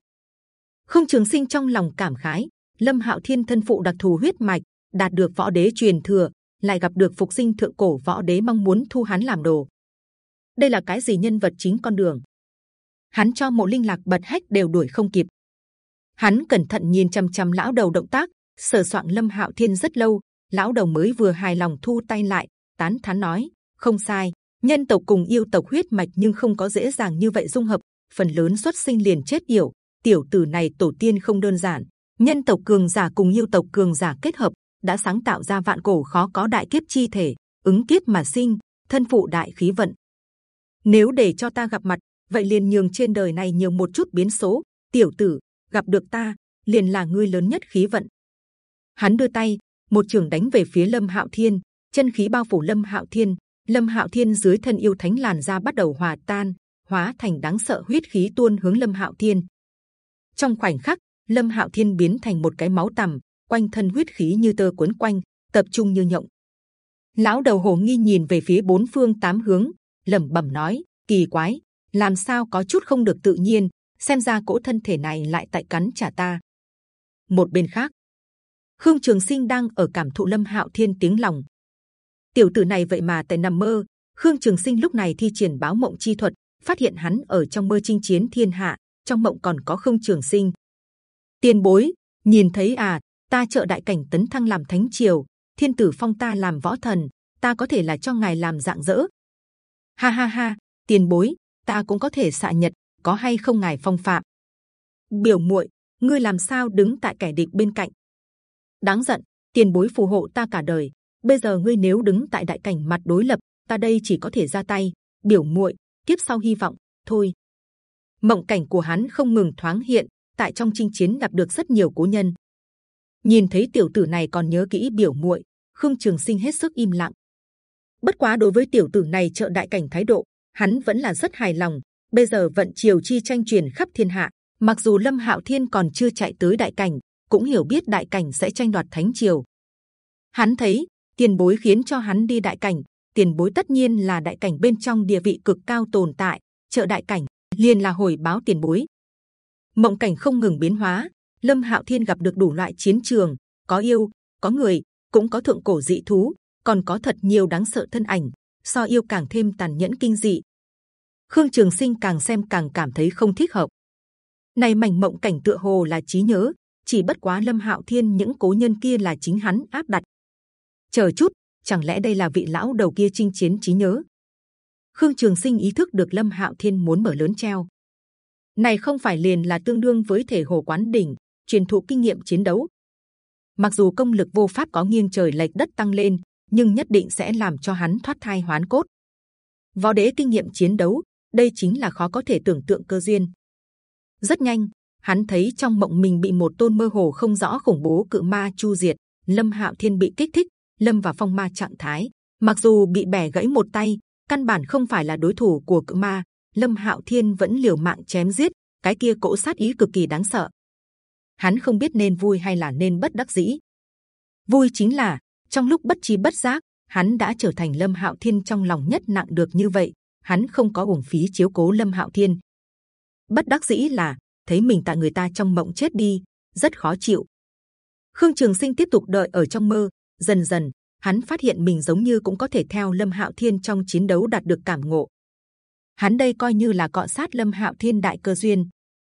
Khương Trường Sinh trong lòng cảm khái, Lâm Hạo Thiên thân phụ đặc thù huyết mạch, đạt được võ đế truyền thừa, lại gặp được phục sinh thượng cổ võ đế mong muốn thu hắn làm đồ. Đây là cái gì nhân vật chính con đường? Hắn cho mộ linh lạc bật hách đều đuổi không kịp. Hắn cẩn thận nhìn chăm chăm lão đầu động tác, sở soạn Lâm Hạo Thiên rất lâu, lão đầu mới vừa hài lòng thu tay lại, tán thán nói: không sai, nhân tộc cùng yêu tộc huyết mạch nhưng không có dễ dàng như vậy dung hợp, phần lớn xuất sinh liền chết yểu. Tiểu tử này tổ tiên không đơn giản, nhân tộc cường giả cùng yêu tộc cường giả kết hợp, đã sáng tạo ra vạn cổ khó có đại kiếp chi thể, ứng kiếp mà sinh, thân phụ đại khí vận. Nếu để cho ta gặp mặt, vậy liền nhường trên đời này nhiều một chút biến số. Tiểu tử, gặp được ta, liền là ngươi lớn nhất khí vận. Hắn đưa tay, một trường đánh về phía Lâm Hạo Thiên, chân khí bao phủ Lâm Hạo Thiên. Lâm Hạo Thiên dưới thân yêu thánh làn da bắt đầu hòa tan, hóa thành đáng sợ huyết khí tuôn hướng Lâm Hạo Thiên. Trong khoảnh khắc, Lâm Hạo Thiên biến thành một cái máu tằm, quanh thân huyết khí như tơ cuốn quanh, tập trung như nhộng. Lão đầu hồ nghi nhìn về phía bốn phương tám hướng, lẩm bẩm nói: kỳ quái, làm sao có chút không được tự nhiên? Xem ra cỗ thân thể này lại tại cắn trả ta. Một bên khác, Khương Trường Sinh đang ở cảm thụ Lâm Hạo Thiên tiếng lòng. Tiểu tử này vậy mà tại nằm mơ. Khương Trường Sinh lúc này thi triển báo mộng chi thuật, phát hiện hắn ở trong mơ chinh chiến thiên hạ, trong mộng còn có Khương Trường Sinh. Tiền bối, nhìn thấy à, ta trợ đại cảnh tấn thăng làm thánh triều, thiên tử phong ta làm võ thần, ta có thể là cho ngài làm dạng dỡ. Ha ha ha, tiền bối, ta cũng có thể xạ nhật, có hay không ngài phong phạm? Biểu muội, ngươi làm sao đứng tại kẻ địch bên cạnh? Đáng giận, tiền bối phù hộ ta cả đời. Bây giờ ngươi nếu đứng tại đại cảnh mặt đối lập, ta đây chỉ có thể ra tay. Biểu muội, kiếp sau hy vọng thôi. Mộng cảnh của hắn không ngừng thoáng hiện, tại trong chinh chiến gặp được rất nhiều cố nhân. Nhìn thấy tiểu tử này còn nhớ kỹ biểu muội, Khương Trường Sinh hết sức im lặng. Bất quá đối với tiểu tử này trợ đại cảnh thái độ, hắn vẫn là rất hài lòng. Bây giờ vận triều chi tranh truyền khắp thiên hạ, mặc dù Lâm Hạo Thiên còn chưa chạy tới đại cảnh, cũng hiểu biết đại cảnh sẽ tranh đoạt thánh triều. Hắn thấy tiền bối khiến cho hắn đi đại cảnh, tiền bối tất nhiên là đại cảnh bên trong địa vị cực cao tồn tại, trợ đại cảnh liền là hồi báo tiền bối. Mộng cảnh không ngừng biến hóa, Lâm Hạo Thiên gặp được đủ loại chiến trường, có yêu, có người, cũng có thượng cổ dị thú, còn có thật nhiều đáng sợ thân ảnh, so yêu càng thêm tàn nhẫn kinh dị. Khương Trường Sinh càng xem càng cảm thấy không thích hợp. Này mảnh mộng cảnh tựa hồ là trí nhớ, chỉ bất quá Lâm Hạo Thiên những cố nhân kia là chính hắn áp đặt. Chờ chút, chẳng lẽ đây là vị lão đầu kia chinh chiến trí nhớ? Khương Trường Sinh ý thức được Lâm Hạo Thiên muốn mở lớn treo. Này không phải liền là tương đương với thể hồ quán đỉnh, truyền thụ kinh nghiệm chiến đấu. Mặc dù công lực vô pháp có nghiêng trời lệch đất tăng lên, nhưng nhất định sẽ làm cho hắn thoát thai hoán cốt. Võ đế kinh nghiệm chiến đấu, đây chính là khó có thể tưởng tượng cơ duyên. Rất nhanh, hắn thấy trong mộng mình bị một tôn mơ hồ không rõ khủng bố cự ma chu diệt. Lâm Hạo Thiên bị kích thích, lâm vào phong ma trạng thái. Mặc dù bị bẻ gãy một tay, căn bản không phải là đối thủ của cự ma. Lâm Hạo Thiên vẫn liều mạng chém giết, cái kia cỗ sát ý cực kỳ đáng sợ. Hắn không biết nên vui hay là nên bất đắc dĩ. Vui chính là trong lúc bất chi bất giác, hắn đã trở thành Lâm Hạo Thiên trong lòng nhất nặng được như vậy. Hắn không có uổng phí chiếu cố Lâm Hạo Thiên. Bất đắc dĩ là thấy mình tại người ta trong mộng chết đi, rất khó chịu. Khương Trường Sinh tiếp tục đợi ở trong mơ, dần dần hắn phát hiện mình giống như cũng có thể theo Lâm Hạo Thiên trong chiến đấu đạt được cảm ngộ. Hắn đây coi như là cọ sát Lâm Hạo Thiên đại cơ duyên,